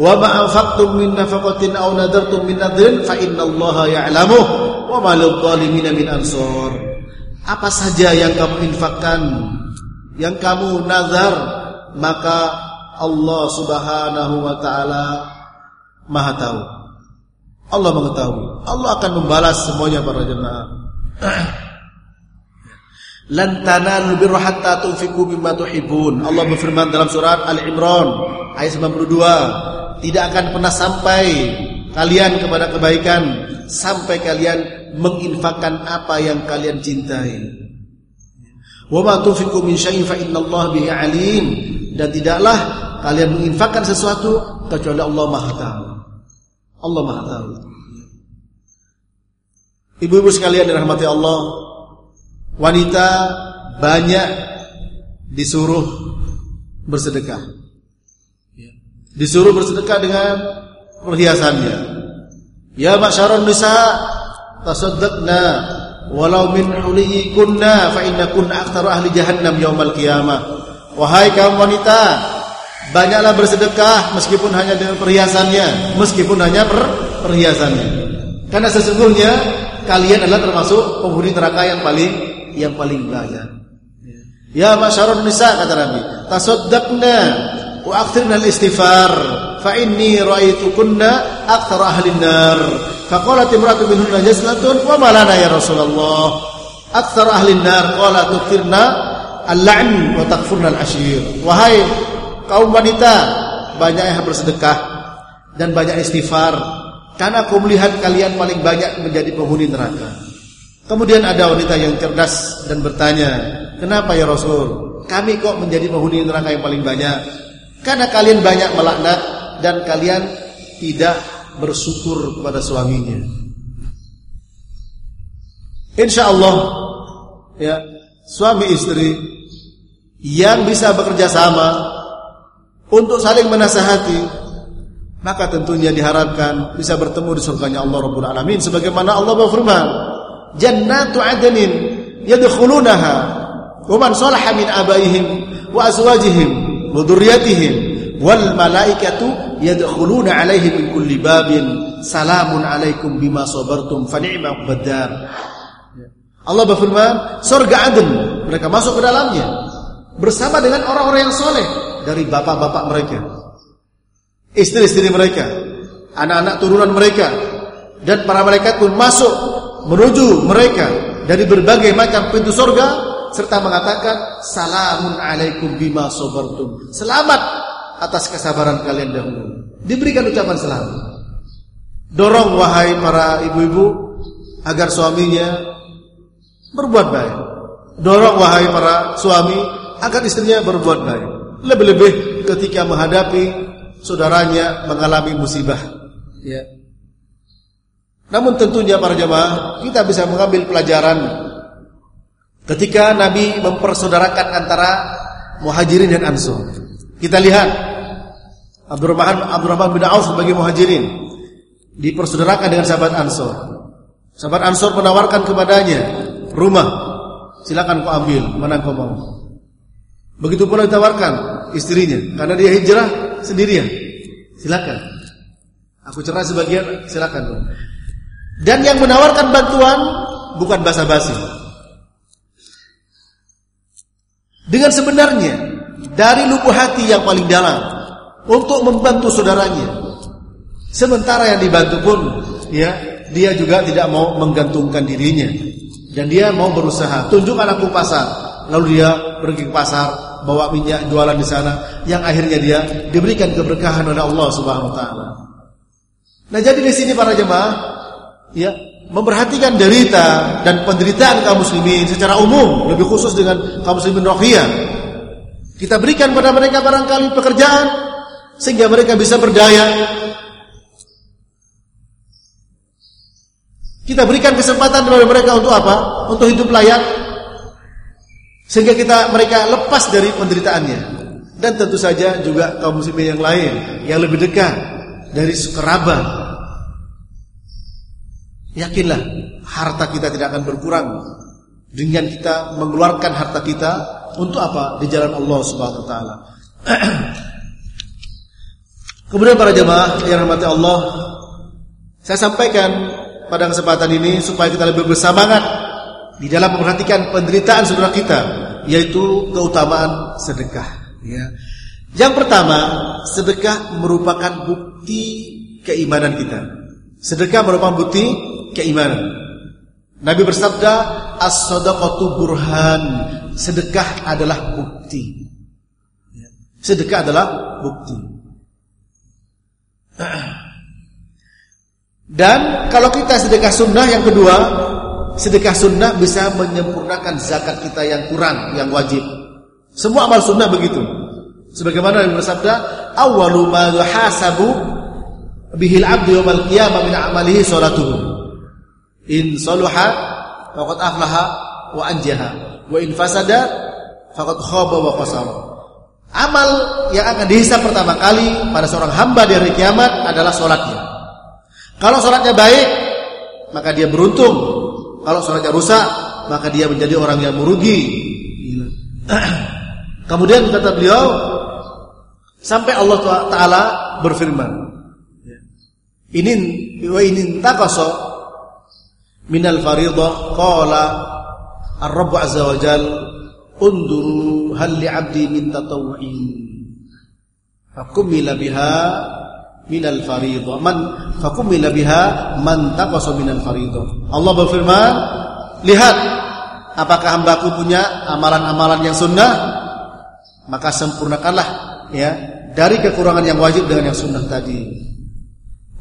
Wa ma anfaqtum min nafaqatin aw nadartum min nadrin fa innallaha ya'lamuh wa ma lidh-dhalimin min ansor. Apa saja yang kamu infakkan, yang kamu nazar, maka Allah Subhanahu wa taala Maha tahu. Allah mengetahui. Allah akan membalas semuanya para jemaah. Lan tanalul birra hatta tunfiqu mimma. Allah berfirman dalam surat Al-Imran ayat 92, tidak akan pernah sampai kalian kepada kebaikan sampai kalian menginfakkan apa yang kalian cintai. Wa ma tunfiqu min syai'in fa innallaha bihi alim. Dan tidaklah kalian menginfakkan sesuatu kecuali Allah Maha tahu. Allah Maha tahu. Ibu-ibu sekalian dirahmati Allah, wanita banyak disuruh bersedekah. Disuruh bersedekah dengan perhiasannya. Ya masyarun nisa tasaddaqna walau min huliyikunna fa innakunna aktsaru ahli jahannam yaumal qiyamah. Wahai kaum wanita, Banyaklah bersedekah meskipun hanya dengan perhiasannya, meskipun hanya per perhiasannya. Karena sesungguhnya kalian adalah termasuk penghuni neraka yang paling yang paling banyak. Ya masyarun nisa kata Nabi, tasaddaqna akthirna al-istighfar fa inni ra'aitukunna akthar ahli nar. Faqalat imratu minhunna jaslatun wa malana ya Rasulullah. Akthar ahli nar qala tukthirna al-la'n wa takfurna al-ashir. Wahai kaum wanita banyak yang bersedekah dan banyak istighfar karena aku melihat kalian paling banyak menjadi penghuni neraka. Kemudian ada wanita yang cerdas dan bertanya, "Kenapa ya Rasul? Kami kok menjadi penghuni neraka yang paling banyak?" Karena kalian banyak melaknat dan kalian tidak bersyukur kepada suaminya. Insya Allah, ya suami istri yang bisa bekerja sama untuk saling menasihati maka tentunya diharapkan bisa bertemu di surganya Allah Rabbul Alamin sebagaimana Allah berfirman jannatu adnin yadkhulunaha wa man salaha min abaihim wa azwajihim wa dzurriyyatihim wal malaikatu yadkhuluna alaihim min kulli babin salamun alaikum bima sabartum fa ni'ma uqbadar Allah berfirman surga adn mereka masuk ke dalamnya bersama dengan orang-orang yang soleh dari bapak-bapak mereka, istri-istri mereka, anak-anak turunan mereka, dan para malaikat pun masuk menuju mereka dari berbagai macam pintu surga serta mengatakan salamun alaikum bima sabartum. Selamat atas kesabaran kalian dahulu. Diberikan ucapan selamat. Dorong wahai para ibu-ibu agar suaminya berbuat baik. Dorong wahai para suami agar istrinya berbuat baik. Lebih-lebih ketika menghadapi saudaranya mengalami musibah. Ya. Namun tentunya para jemaah kita bisa mengambil pelajaran ketika Nabi mempersaudarakan antara muhajirin dan ansor. Kita lihat Abdurrahman Abdurrahman bin Auf sebagai muhajirin dipersaudarakan dengan sahabat ansor. Sahabat ansor menawarkan kepadanya rumah, silakan kau ambil mana kau mau. Begitu pula ditawarkan istrinya karena dia hijrah sendirian. Silakan. Aku cerai sebagian, silakan. Dan yang menawarkan bantuan bukan basa-basi. Dengan sebenarnya dari lubuk hati yang paling dalam untuk membantu saudaranya. Sementara yang dibantu pun ya, dia juga tidak mau menggantungkan dirinya dan dia mau berusaha. Tunjukkan aku pasar lalu dia pergi ke pasar bawa minyak jualan di sana yang akhirnya dia diberikan keberkahan oleh Allah Subhanahu wa taala. Nah, jadi di sini para jemaah ya memperhatikan derita dan penderitaan kaum muslimin secara umum, lebih khusus dengan kaum muslimin rohiyah. Kita berikan pada mereka barangkali pekerjaan sehingga mereka bisa berdaya. Kita berikan kesempatan kepada mereka untuk apa? Untuk hidup layak sehingga kita mereka lepas dari penderitaannya. Dan tentu saja juga kaum muslimin yang lain yang lebih dekat dari kerabat. Yakinlah harta kita tidak akan berkurang dengan kita mengeluarkan harta kita untuk apa? Di jalan Allah Subhanahu wa taala. Kemudian para jemaah yang rahmati Allah, saya sampaikan pada kesempatan ini supaya kita lebih bersemangat di dalam memperhatikan penderitaan saudara kita, yaitu keutamaan sedekah. Ya. Yang pertama, sedekah merupakan bukti keimanan kita. Sedekah merupakan bukti keimanan. Nabi bersabda, "As-shadaqatu burhan." Sedekah adalah bukti. Sedekah adalah bukti. Dan kalau kita sedekah sunnah yang kedua, sedekah sunnah bisa menyempurnakan zakat kita yang kurang, yang wajib. Semua amal sunnah begitu. Sebagaimana Nabi bersabda, "Awwalu ma yuhasabu bihil 'abdu yawmal qiyamah min a'malihi salatuhu." In saluha faqad aflaha wa anjaha, wa in fasada faqad khaba wa khasara. Amal yang akan dihisab pertama kali pada seorang hamba di hari kiamat adalah solatnya. Kalau solatnya baik, maka dia beruntung. Kalau solatnya rusak, maka dia menjadi orang yang merugi. Kemudian kata beliau, sampai Allah Taala berfirman, ini wa ini takaso minal faridah qala ar-rabb azza wa jal unduru hal li 'abdi min tatawwu'in. Fakumila biha minal faridah man fakumila biha man taqasa minal faridah Allah berfirman lihat apakah hambaku punya amalan-amalan yang sunnah? Maka sempurnakanlah ya dari kekurangan yang wajib dengan yang sunnah tadi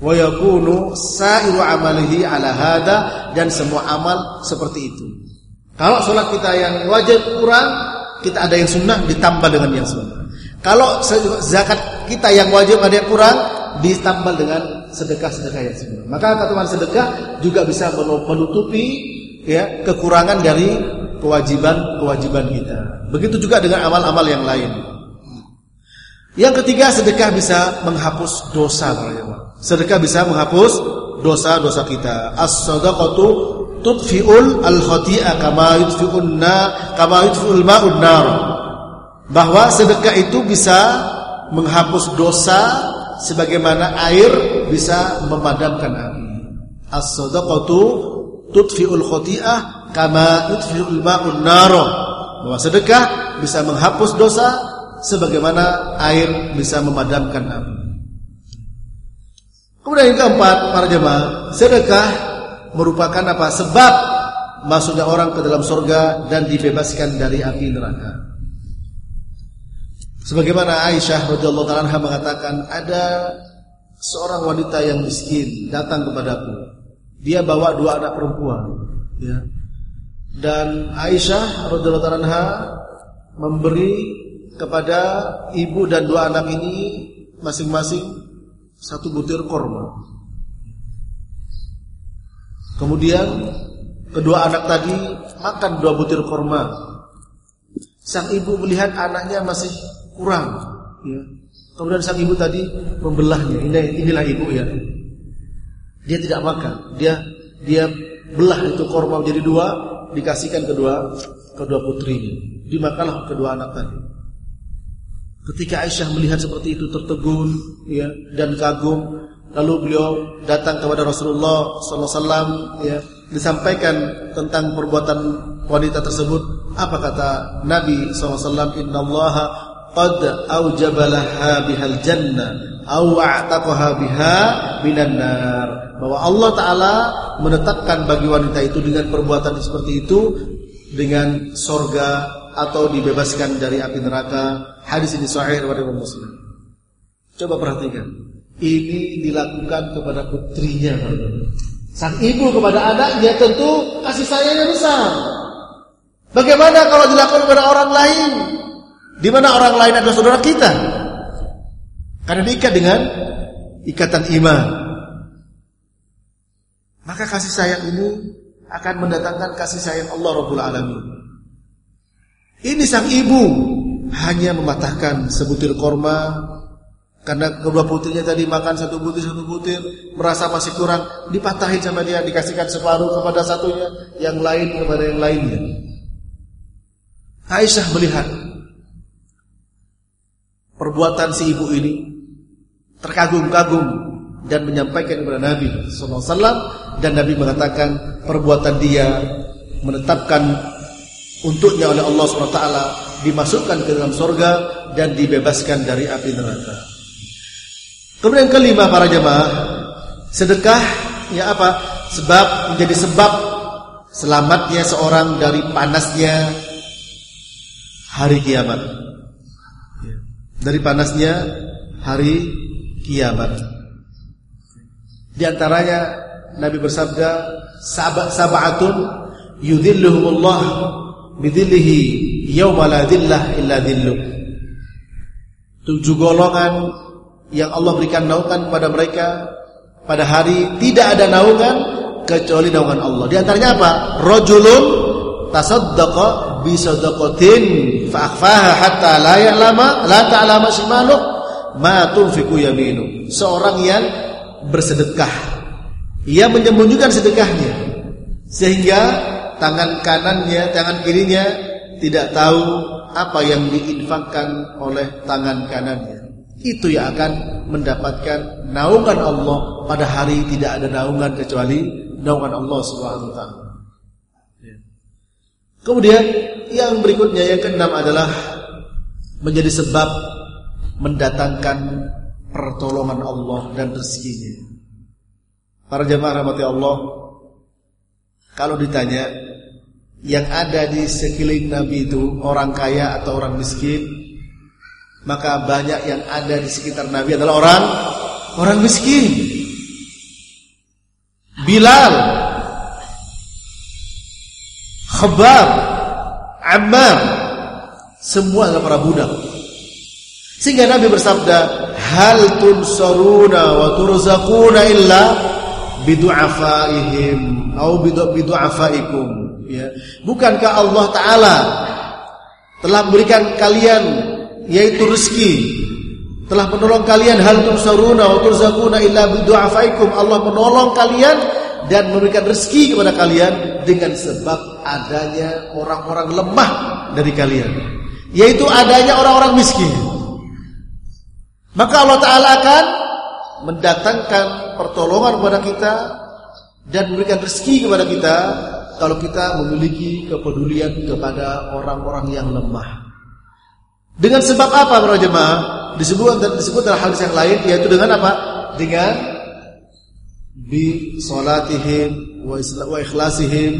wa yakunu sa'iru amalihi ala hada dan semua amal seperti itu kalau sholat kita yang wajib kurang kita ada yang sunnah ditambah dengan yang sunnah kalau zakat kita yang wajib ada yang kurang ditambah dengan sedekah-sedekah yang sebenarnya. Maka katakan sedekah juga bisa menutupi ya kekurangan dari kewajiban-kewajiban kita. Begitu juga dengan amal-amal yang lain. Yang ketiga, sedekah bisa menghapus dosa, Sedekah bisa menghapus dosa-dosa kita. As-shadaqatu tudfi'ul al-khati'a kama yudfi'un kama yudfi'ul ma'un nar. Bahwa sedekah itu bisa menghapus dosa sebagaimana air bisa memadamkan api. As-sadaqatu tudfi'ul khati'ah kama tudfi'ul ma'un nar. Bahwa sedekah bisa menghapus dosa sebagaimana air bisa memadamkan api. Kemudian yang keempat, para jemaah, sedekah merupakan apa? Sebab masuknya orang ke dalam surga dan dibebaskan dari api neraka. Sebagaimana Aisyah radhiyallahu taala mengatakan ada seorang wanita yang miskin datang kepadaku. Dia bawa dua anak perempuan, ya. Dan Aisyah radhiyallahu taala memberi kepada ibu dan dua anak ini masing-masing satu butir korma. Kemudian kedua anak tadi makan dua butir korma. Sang ibu melihat anaknya masih kurang ya. Kemudian sang ibu tadi membelahnya. Ini inilah ibu ya. Dia tidak makan. Dia dia belah itu korma menjadi dua, dikasihkan kedua kedua putrinya. Dimakanlah kedua anak tadi. Ketika Aisyah melihat seperti itu tertegun ya dan kagum, lalu beliau datang kepada Rasulullah SAW ya disampaikan tentang perbuatan wanita tersebut. Apa kata Nabi SAW? Inna Allah qad aujabalaha bihal jannah biha minan bahwa Allah taala menetapkan bagi wanita itu dengan perbuatan seperti itu dengan sorga atau dibebaskan dari api neraka hadis ini sahih riwayat Muslim coba perhatikan ini dilakukan kepada putrinya sang ibu kepada anaknya tentu kasih sayangnya besar bagaimana kalau dilakukan kepada orang lain di mana orang lain adalah saudara kita. Karena diikat dengan ikatan iman. Maka kasih sayang ini akan mendatangkan kasih sayang Allah Rabbul Alamin. Ini sang ibu hanya mematahkan sebutir korma Karena kedua putrinya tadi makan satu butir satu butir, merasa masih kurang, dipatahin sama dia, dikasihkan separuh kepada satunya, yang lain kepada yang lainnya. Aisyah melihat perbuatan si ibu ini, terkagum-kagum dan menyampaikan kepada Nabi SAW dan Nabi mengatakan perbuatan dia menetapkan untuknya oleh Allah SWT dimasukkan ke dalam surga dan dibebaskan dari api neraka. Kemudian kelima para jemaah, sedekah ya apa? Sebab menjadi sebab selamatnya seorang dari panasnya hari kiamat. Dari panasnya hari kiamat. Di antaranya Nabi bersabda, "Sab'atun sab'atun yudhilluhumullah bidhillihi yauma la dhillah illa dhilluh." Tujuh golongan yang Allah berikan naungan kepada mereka pada hari tidak ada naungan kecuali naungan Allah. Di antaranya apa? Rajulun tasaddaqa bi sadaqatin fa akhfaha hatta la ya'lama la ta'lama shimalu ma tunfiqu yaminu. Seorang yang bersedekah. Ia menyembunyikan sedekahnya sehingga tangan kanannya, tangan kirinya tidak tahu apa yang diinfakkan oleh tangan kanannya itu yang akan mendapatkan naungan Allah pada hari tidak ada naungan kecuali naungan Allah Subhanahu wa. Ya. Kemudian yang berikutnya yang keenam adalah menjadi sebab mendatangkan pertolongan Allah dan rezekinya. Para jemaah rahmati Allah, kalau ditanya yang ada di sekeliling Nabi itu orang kaya atau orang miskin, maka banyak yang ada di sekitar Nabi adalah orang orang miskin. Bilal, Khabar, Ammar, semua adalah para budak. Sehingga Nabi bersabda, "Hal tunsaruna wa turzaquna illa bidu'afaihim atau bidu'afaikum." Ya. Bukankah Allah taala telah memberikan kalian yaitu rezeki? Telah menolong kalian? Hal tunsaruna wa turzaquna illa bidu'afaikum. Allah menolong kalian dan memberikan rezeki kepada kalian dengan sebab adanya orang-orang lemah dari kalian. Yaitu adanya orang-orang miskin. Maka Allah taala akan mendatangkan pertolongan kepada kita dan memberikan rezeki kepada kita kalau kita memiliki kepedulian kepada orang-orang yang lemah dengan sebab apa para jemaah? Disebut disebut dalam hadis yang lain yaitu dengan apa? Dengan bi salatihim wa ikhlasihim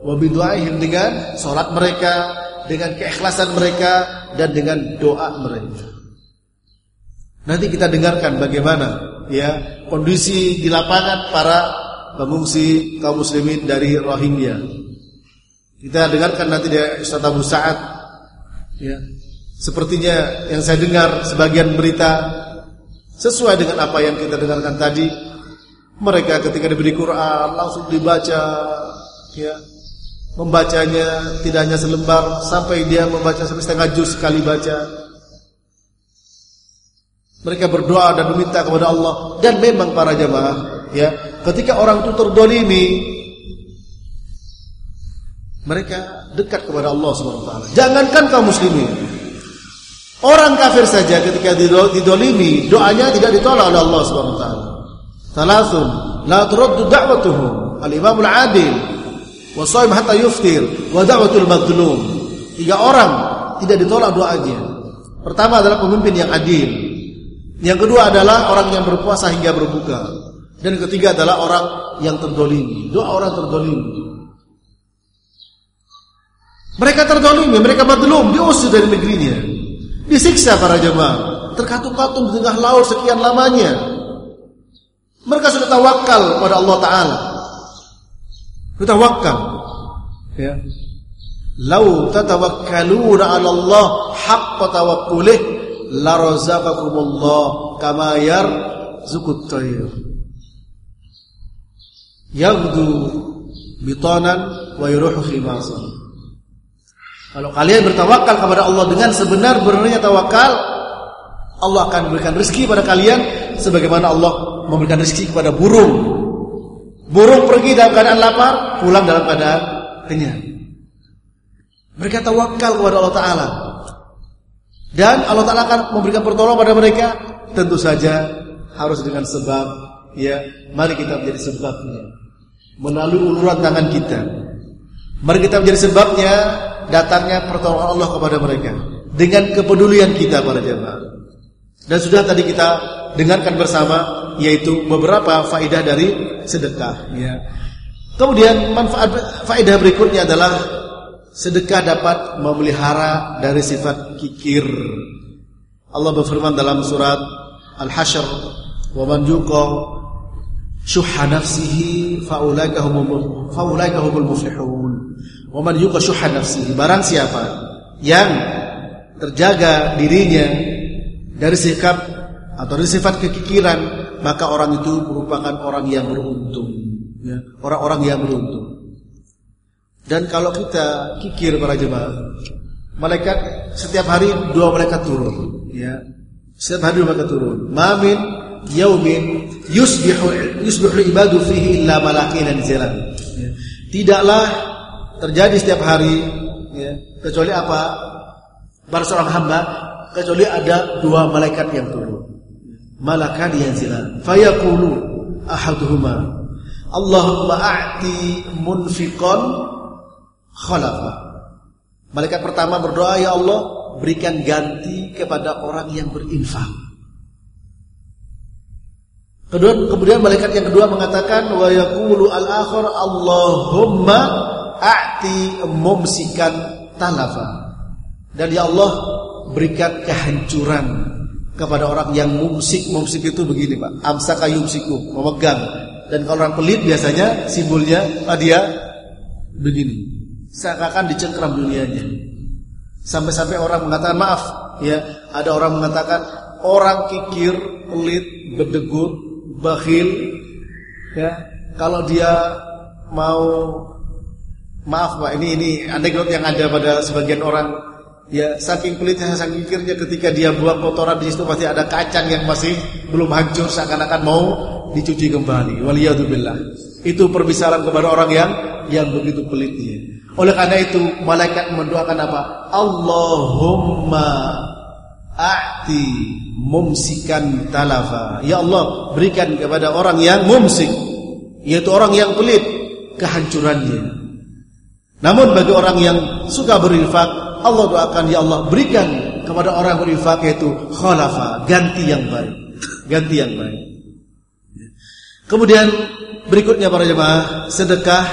wa bi du'aihim dengan salat mereka, dengan keikhlasan mereka dan dengan doa mereka. Nanti kita dengarkan bagaimana ya kondisi di lapangan para pengungsi kaum muslimin dari Rohingya. Kita dengarkan nanti dari Ustaz Abu Sa'ad ya Sepertinya yang saya dengar sebagian berita sesuai dengan apa yang kita dengarkan tadi. Mereka ketika diberi Quran langsung dibaca ya. Membacanya tidak hanya selembar sampai dia membaca sampai setengah juz sekali baca. Mereka berdoa dan meminta kepada Allah dan memang para jamaah ya, ketika orang itu terdolimi mereka dekat kepada Allah Subhanahu wa. Jangankan kaum muslimin, Orang kafir saja ketika didolimi doanya tidak ditolak oleh Allah Subhanahu wa taala. La turaddu da'watuhum al-imam al-adil wa shaim hatta yuftir wa da'watul. Tiga orang tidak ditolak doanya. Pertama adalah pemimpin yang adil. Yang kedua adalah orang yang berpuasa hingga berbuka. Dan ketiga adalah orang yang terdolimi. Doa orang terdolimi. Mereka terdolimi, mereka madlum, diusir dari negerinya. Disiksa para jemaah, terkatung-katung di tengah laut sekian lamanya. Mereka sudah tawakal pada Allah Taala. Sudah tawakal. Ya. Lau tatawakkaluna 'ala Allah haqqa tawakkulih la razaqakumullah kama yarzukut tayr. Yaghdu bitanan wa yuruhu khimasan. Kalau kalian bertawakal kepada Allah dengan sebenar-benarnya tawakal, Allah akan memberikan rezeki pada kalian sebagaimana Allah memberikan rezeki kepada burung. Burung pergi dalam keadaan lapar, pulang dalam keadaan kenyang. Mereka tawakal kepada Allah Taala. Dan Allah Taala akan memberikan pertolongan pada mereka. Tentu saja harus dengan sebab. Ya, mari kita menjadi sebabnya. Melalui uluran tangan kita. Mari kita menjadi sebabnya datangnya pertolongan Allah kepada mereka dengan kepedulian kita para jemaah. Dan sudah tadi kita dengarkan bersama yaitu beberapa faedah dari sedekah ya. Kemudian manfaat faedah berikutnya adalah sedekah dapat memelihara dari sifat kikir. Allah berfirman dalam surat Al-Hasyr, "Wa man yuqa syuhha nafsihi faulaika humul faulaika humul muflihun." Wa man yuqa syuhha nafsihi, barang siapa yang terjaga dirinya dari sikap atau dari sifat kekikiran, maka orang itu merupakan orang yang beruntung, ya, orang-orang yang beruntung. Dan kalau kita kikir para jemaah, malaikat setiap hari dua malaikat turun, ya. Setiap hari dua malaikat turun. Mamin yaumin yusbihu yusbihu ibadu fihi illa malakin jalan. Ya. Tidaklah terjadi setiap hari ya, kecuali apa? Pada seorang hamba kecuali ada dua malaikat yang turun. Malakan yanzilan. Fayaqulu ahaduhuma Allahumma a'ti munfiqan khalafa. Malaikat pertama berdoa, ya Allah, berikan ganti kepada orang yang berinfak. Kedua, kemudian malaikat yang kedua mengatakan wa yaqulu al-akhar Allahumma a'ti mumsikan talafa. Dan ya Allah, berikan kehancuran kepada orang yang mumsik. Mumsik itu begini, Pak. Amsaka yumsiku, memegang. Dan kalau orang pelit biasanya simbolnya ah, dia begini seakan-akan dicengkram dunianya. Sampai-sampai orang mengatakan maaf, ya, ada orang mengatakan orang kikir, pelit, berdegut, bakhil, ya, kalau dia mau maaf Pak, ini ini anekdot yang ada pada sebagian orang ya saking pelitnya saking kikirnya ketika dia buang kotoran di situ pasti ada kacang yang masih belum hancur seakan-akan mau dicuci kembali. Waliyadzubillah. Itu permisalan kepada orang yang yang begitu pelitnya. Oleh karena itu malaikat mendoakan apa? Allahumma a'ti mumsikan talafa. Ya Allah, berikan kepada orang yang mumsik, yaitu orang yang pelit kehancurannya. Namun bagi orang yang suka berinfak, Allah doakan ya Allah berikan kepada orang berinfak yaitu khalafa, ganti yang baik. Ganti yang baik. Kemudian berikutnya para jemaah, sedekah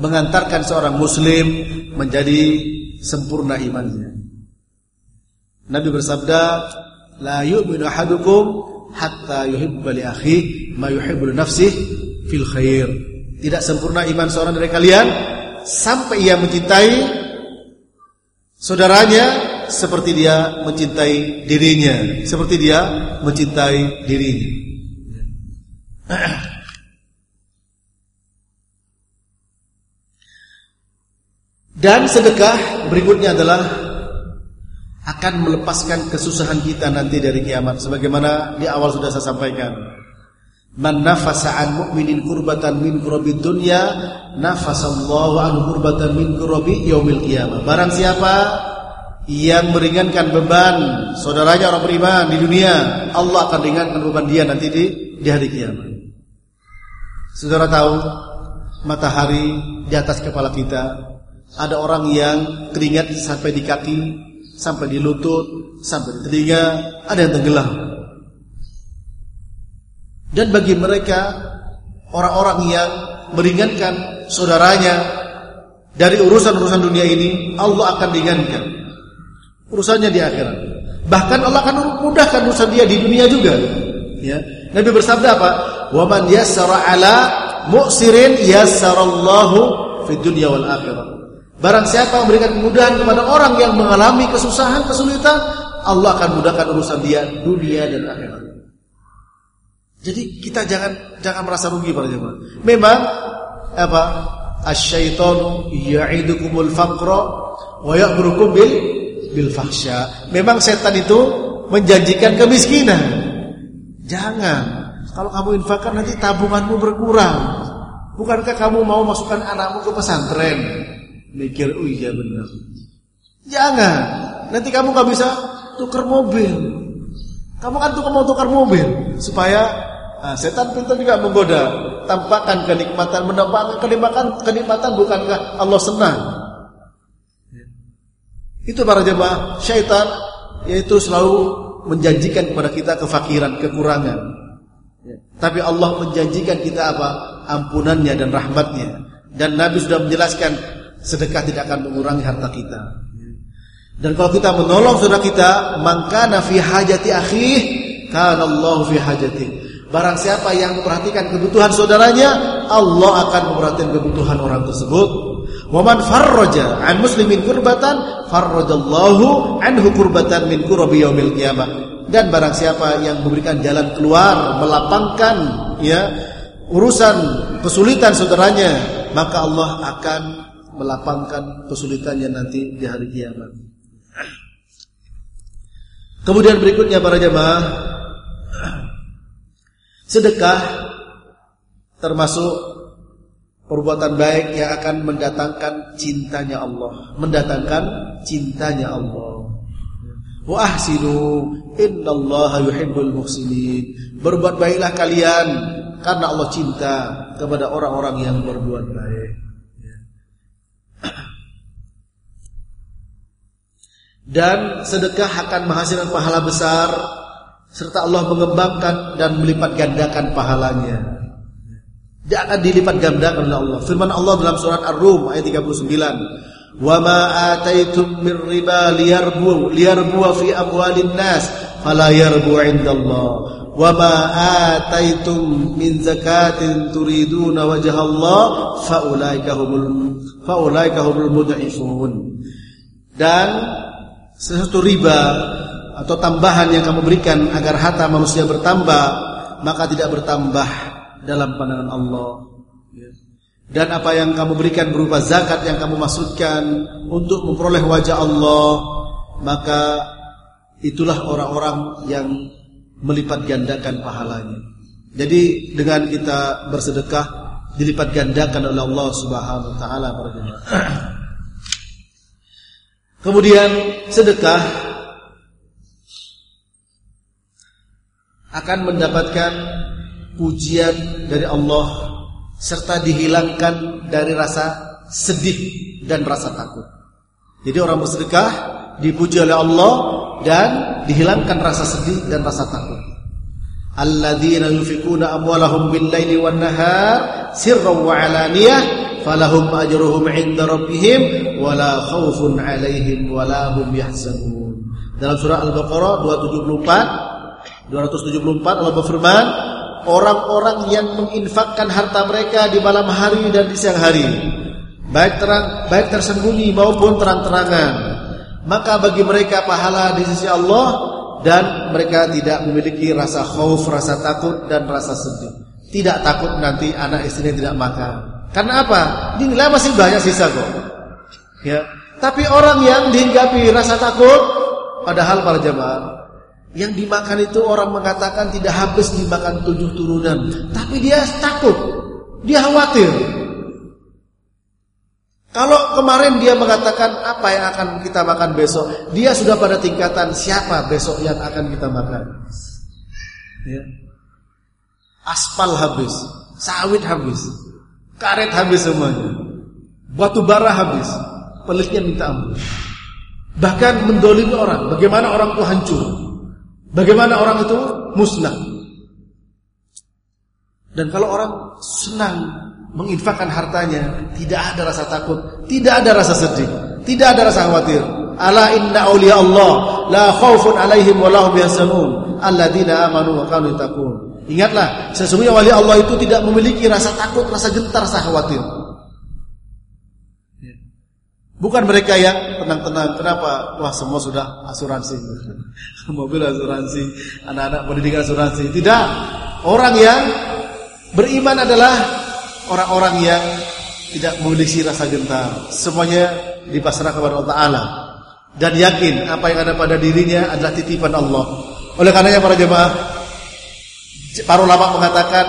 mengantarkan seorang muslim menjadi sempurna imannya. Nabi bersabda, "La yu'minu ahadukum hatta yuhibba li akhihi ma yuhibbu li nafsihi fil khair." Tidak sempurna iman seorang dari kalian sampai ia mencintai saudaranya seperti dia mencintai dirinya, seperti dia mencintai dirinya. Dan sedekah berikutnya adalah akan melepaskan kesusahan kita nanti dari kiamat sebagaimana di awal sudah saya sampaikan. Man nafasa an mu'minin kurbatan min kurabi dunya nafasallahu an kurbatan min kurabi yaumil qiyamah. Barang siapa yang meringankan beban saudaranya orang beriman di dunia, Allah akan ringankan beban dia nanti di di hari kiamat. Saudara tahu matahari di atas kepala kita ada orang yang keringat sampai di kaki, sampai di lutut, sampai di telinga, ada yang tenggelam. Dan bagi mereka orang-orang yang meringankan saudaranya dari urusan-urusan dunia ini, Allah akan ringankan urusannya di akhirat. Bahkan Allah akan mudahkan urusan dia di dunia juga. Ya. Nabi bersabda apa? "Wa man yassara 'ala mu'sirin yassarallahu fid dunya wal akhirah." Barang siapa memberikan kemudahan kepada orang yang mengalami kesusahan, kesulitan, Allah akan mudahkan urusan dia dunia dan akhirat. Jadi kita jangan jangan merasa rugi para jemaah. Memang apa? Asy-syaitanu ya'idukumul faqra wa ya'murukum bil bil fahsya. Memang setan itu menjanjikan kemiskinan. Jangan. Kalau kamu infakkan nanti tabunganmu berkurang. Bukankah kamu mau masukkan anakmu ke pesantren? Mikir, oh iya benar. Jangan. Nanti kamu gak bisa tukar mobil. Kamu kan tuh mau tukar mobil supaya nah, setan pintar juga menggoda. Tampakkan kenikmatan, menampakkan kenikmatan, kenikmatan bukankah Allah senang? Itu para jemaah syaitan yaitu selalu menjanjikan kepada kita kefakiran, kekurangan. Tapi Allah menjanjikan kita apa? Ampunannya dan rahmatnya. Dan Nabi sudah menjelaskan sedekah tidak akan mengurangi harta kita. Dan kalau kita menolong saudara kita, maka nafi hajati akhih, karena Allah fi hajati. Barang siapa yang memperhatikan kebutuhan saudaranya, Allah akan memperhatikan kebutuhan orang tersebut. Waman farraja an muslimin kurbatan, farrajallahu anhu kurbatan min kurabi yaumil. Dan barang siapa yang memberikan jalan keluar, melapangkan ya urusan kesulitan saudaranya, maka Allah akan melapangkan kesulitannya nanti di hari kiamat. Kemudian berikutnya para jemaah sedekah termasuk perbuatan baik yang akan mendatangkan cintanya Allah, mendatangkan cintanya Allah. Wa ahsinu innallaha yuhibbul muhsinin. Berbuat baiklah kalian karena Allah cinta kepada orang-orang yang berbuat baik. Dan sedekah akan menghasilkan pahala besar serta Allah mengembangkan dan melipat gandakan pahalanya. Dia akan dilipat gandakan oleh Allah. Firman Allah dalam surat Ar-Rum ayat 39. "Wa ma ataitum min riba liyarbu liyarbu fi amwalin nas fala yarbu 'indallah. Wa ma ataitum min zakatin turiduna wajha Allah faulaika humul faulaika humul mudhifun." Dan sesuatu riba atau tambahan yang kamu berikan agar harta manusia bertambah, maka tidak bertambah dalam pandangan Allah. Dan apa yang kamu berikan berupa zakat yang kamu masukkan untuk memperoleh wajah Allah, maka itulah orang-orang yang melipat gandakan pahalanya. Jadi dengan kita bersedekah dilipat gandakan oleh Allah Subhanahu wa taala para. Kemudian sedekah akan mendapatkan pujian dari Allah serta dihilangkan dari rasa sedih dan rasa takut. Jadi orang bersedekah dipuji oleh Allah dan dihilangkan rasa sedih dan rasa takut. Alladzina yunfikuna amwalahum bil-laili wan-nahar sirran wa 'alaniyah falahum ajruhum 'inda rabbihim wala khaufun 'alaihim wala hum yahzanun. Dalam surah Al-Baqarah 274 274 Allah berfirman, orang-orang yang menginfakkan harta mereka di malam hari dan di siang hari, baik terang baik tersembunyi maupun terang-terangan, maka bagi mereka pahala di sisi Allah dan mereka tidak memiliki rasa khauf, rasa takut dan rasa sedih. Tidak takut nanti anak istrinya tidak makan. Karena apa? Dinilai masih banyak sisa kok. Ya. Tapi orang yang dihinggapi rasa takut, padahal para jemaah yang dimakan itu orang mengatakan tidak habis dimakan tujuh turunan, tapi dia takut, dia khawatir. Kalau kemarin dia mengatakan apa yang akan kita makan besok, dia sudah pada tingkatan siapa besok yang akan kita makan. Ya. Aspal habis, sawit habis, Karet habis semuanya. Batu bara habis. Pelitnya minta ampun. Bahkan mendolimi orang. Bagaimana orang itu hancur. Bagaimana orang itu musnah. Dan kalau orang senang menginfakkan hartanya, tidak ada rasa takut, tidak ada rasa sedih, tidak ada rasa khawatir. Ala inna awliya Allah la khaufun alaihim wa lahum yahzanun alladzina amanu wa kanu yattaqun. Ingatlah, sesungguhnya wali Allah itu tidak memiliki rasa takut, rasa gentar, rasa khawatir. Bukan mereka yang tenang-tenang. Kenapa? Wah semua sudah asuransi. Mobil asuransi, anak-anak pendidikan asuransi. Tidak. Orang yang beriman adalah orang-orang yang tidak memiliki rasa gentar. Semuanya dipasrahkan kepada Allah Taala. dan yakin apa yang ada pada dirinya adalah titipan Allah. Oleh karenanya para jemaah, para ulama mengatakan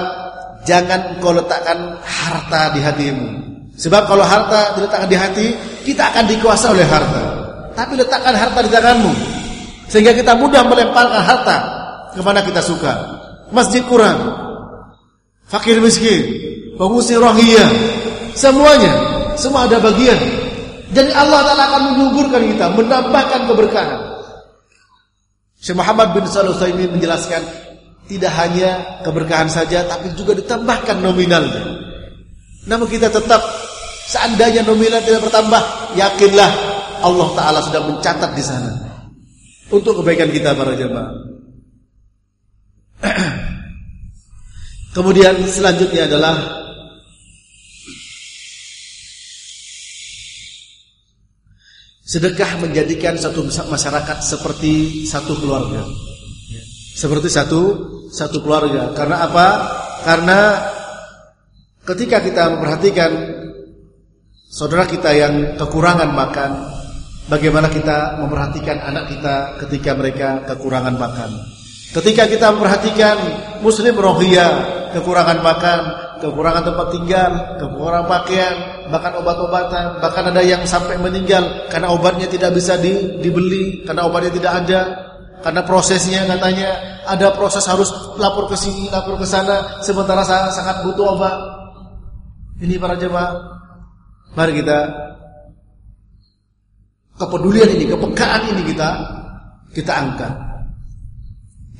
jangan kau letakkan harta di hatimu. Sebab kalau harta diletakkan di hati, kita akan dikuasai oleh harta. Tapi letakkan harta di tanganmu sehingga kita mudah melemparkan harta ke mana kita suka. Masjid kurang, fakir miskin, pengusir rohiyah, semuanya, semua ada bagian. Jadi Allah Taala akan menyuburkan kita, menambahkan keberkahan. Syekh Muhammad bin Utsaimin menjelaskan tidak hanya keberkahan saja tapi juga ditambahkan nominalnya. Namun kita tetap seandainya nominal tidak bertambah, yakinlah Allah taala sudah mencatat di sana untuk kebaikan kita para jemaah. Kemudian selanjutnya adalah sedekah menjadikan satu masyarakat seperti satu keluarga. Seperti satu satu keluarga. Karena apa? Karena ketika kita memperhatikan saudara kita yang kekurangan makan, bagaimana kita memperhatikan anak kita ketika mereka kekurangan makan. Ketika kita memperhatikan muslim rohia kekurangan makan, kekurangan tempat tinggal, kekurangan pakaian, bahkan obat-obatan, bahkan ada yang sampai meninggal karena obatnya tidak bisa di, dibeli, karena obatnya tidak ada, karena prosesnya katanya ada proses harus lapor ke sini, lapor ke sana, sementara saya sangat butuh obat. Ini para jemaah, mari kita kepedulian ini, kepekaan ini kita kita angkat.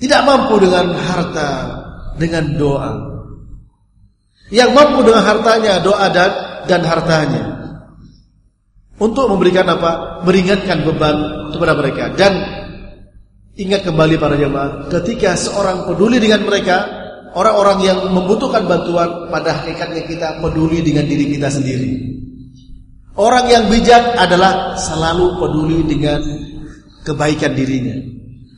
Tidak mampu dengan harta, dengan doa. Yang mampu dengan hartanya, doa dan dan hartanya. Untuk memberikan apa? Meringankan beban kepada mereka. Dan ingat kembali para jemaah, ketika seorang peduli dengan mereka, orang-orang yang membutuhkan bantuan, pada hakikatnya kita peduli dengan diri kita sendiri. Orang yang bijak adalah selalu peduli dengan kebaikan dirinya.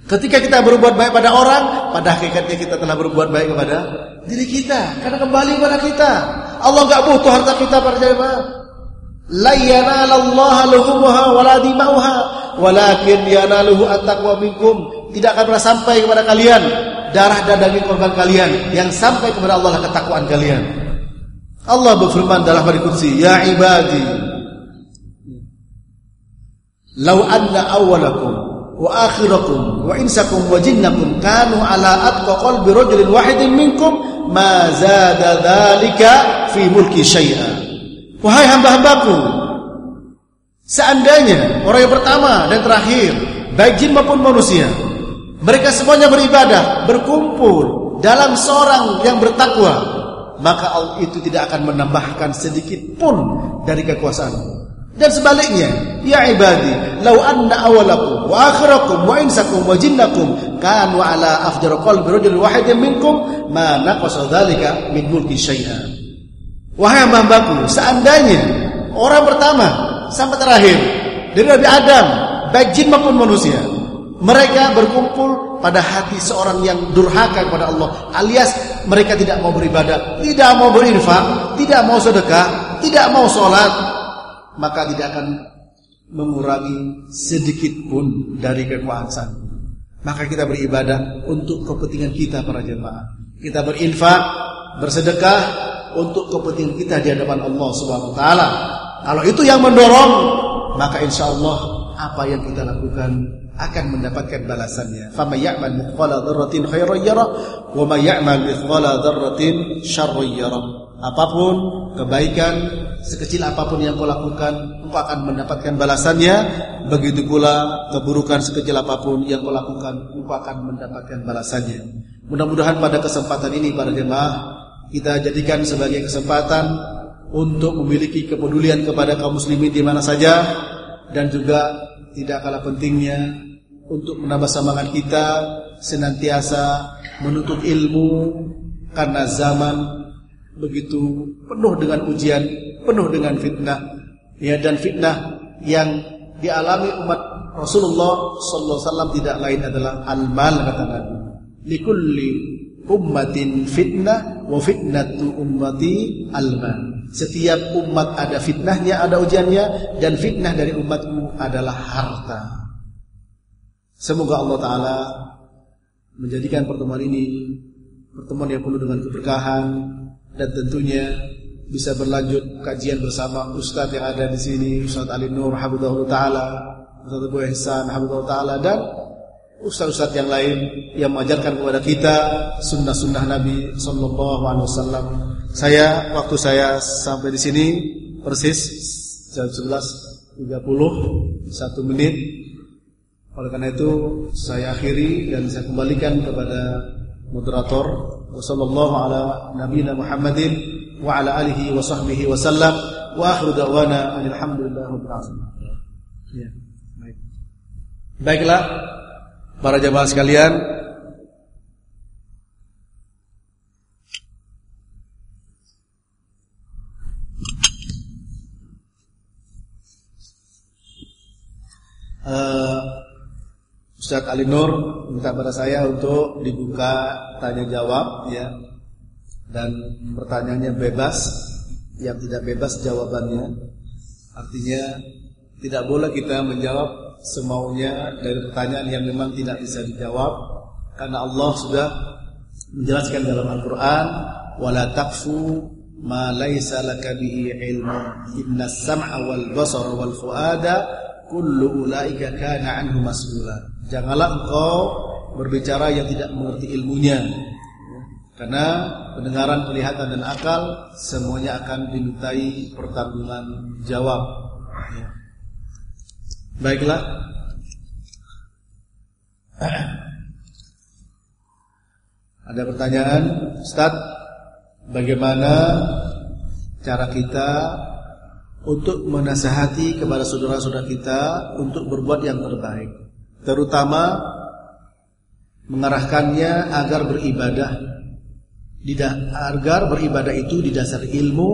Ketika kita berbuat baik pada orang, pada hakikatnya kita telah berbuat baik kepada diri kita. Karena kembali kepada kita. Allah enggak butuh harta kita para jemaah. La yanalallaha luhumuha wala dimauha, walakin yanaluhu at-taqwa minkum. Tidak akan pernah sampai kepada kalian darah dan daging korban kalian, yang sampai kepada Allah ketakwaan kalian. Allah berfirman dalam hadis qudsi, "Ya ibadi, law anna awwalakum wa akhirakum wa insakum wa jinnakum kanu ala atqa qalbi rajulin wahidin minkum ma zada dzalika fi mulki syai'a wahai hamba-hambaku seandainya orang yang pertama dan terakhir baik jin maupun manusia mereka semuanya beribadah berkumpul dalam seorang yang bertakwa maka Allah itu tidak akan menambahkan sedikit pun dari kekuasaan dan sebaliknya, ya ibadi, lau anna awalakum wa akhirakum wa insakum wa jinnakum kanu ala afjar qalbi wahidin minkum ma naqasa dzalika min mulki syai'a. Wahai hambaku, seandainya orang pertama sampai terakhir dari Nabi Adam, baik jin maupun manusia, mereka berkumpul pada hati seorang yang durhaka kepada Allah, alias mereka tidak mau beribadah, tidak mau berinfak, tidak mau sedekah, tidak mau sholat, maka tidak akan mengurangi sedikit pun dari kekuasaan. Maka kita beribadah untuk kepentingan kita para jemaah. Kita berinfak, bersedekah untuk kepentingan kita di hadapan Allah Subhanahu wa taala. Kalau itu yang mendorong, maka insya Allah apa yang kita lakukan akan mendapatkan balasannya. Fama ya'mal mithqala dzarratin khairan yara wa may ya'mal mithqala dzarratin syarran yara. Apa pun kebaikan sekecil apa pun yang kau lakukan, engkau akan mendapatkan balasannya. Begitu pula keburukan sekecil apa pun yang kau lakukan, engkau akan mendapatkan balasannya. Mudah-mudahan pada kesempatan ini para jemaah kita jadikan sebagai kesempatan untuk memiliki kepedulian kepada kaum muslimin di mana saja dan juga tidak kalah pentingnya untuk menambah semangat kita senantiasa menuntut ilmu karena zaman begitu penuh dengan ujian, penuh dengan fitnah. Ya dan fitnah yang dialami umat Rasulullah sallallahu alaihi wasallam tidak lain adalah al-mal kata Nabi. Likulli ummatin fitnah wa fitnatu ummati al-mal. Setiap umat ada fitnahnya, ada ujiannya dan fitnah dari umatku adalah harta. Semoga Allah taala menjadikan pertemuan ini pertemuan yang penuh dengan keberkahan dan tentunya bisa berlanjut kajian bersama Ustaz yang ada di sini Ustaz Ali Nur Habibullah taala, Ustaz Abu Ihsan Habibullah taala dan ustaz-ustaz yang lain yang mengajarkan kepada kita sunnah-sunnah Nabi sallallahu alaihi wasallam. Saya waktu saya sampai di sini persis jam 11.30 satu menit. Oleh karena itu saya akhiri dan saya kembalikan kepada moderator sallallahu ala nabiyina Muhammadin wa ala alihi wa sahbihi wa sallam wa akhiru da'wana alhamdulillah rabbil alamin. Ya. Baik. Baiklah para jamaah sekalian uh, Ustadz Ali Nur minta pada saya untuk dibuka tanya jawab ya. Dan pertanyaannya bebas. Yang tidak bebas jawabannya. Artinya tidak boleh kita menjawab semaunya dari pertanyaan yang memang tidak bisa dijawab. Karena Allah sudah menjelaskan dalam Al-Qur'an wala taqfu ma laisa laka bihi ilmu innas sam'a wal basara wal fuada kullu ulaika kana anhu mas'ula janganlah engkau berbicara yang tidak mengerti ilmunya karena pendengaran, penglihatan dan akal semuanya akan dimintai pertanggungan jawab. Baiklah. Ada pertanyaan, Ustaz, bagaimana cara kita untuk menasehati kepada saudara-saudara kita untuk berbuat yang terbaik, terutama mengarahkannya agar beribadah agar beribadah itu didasari ilmu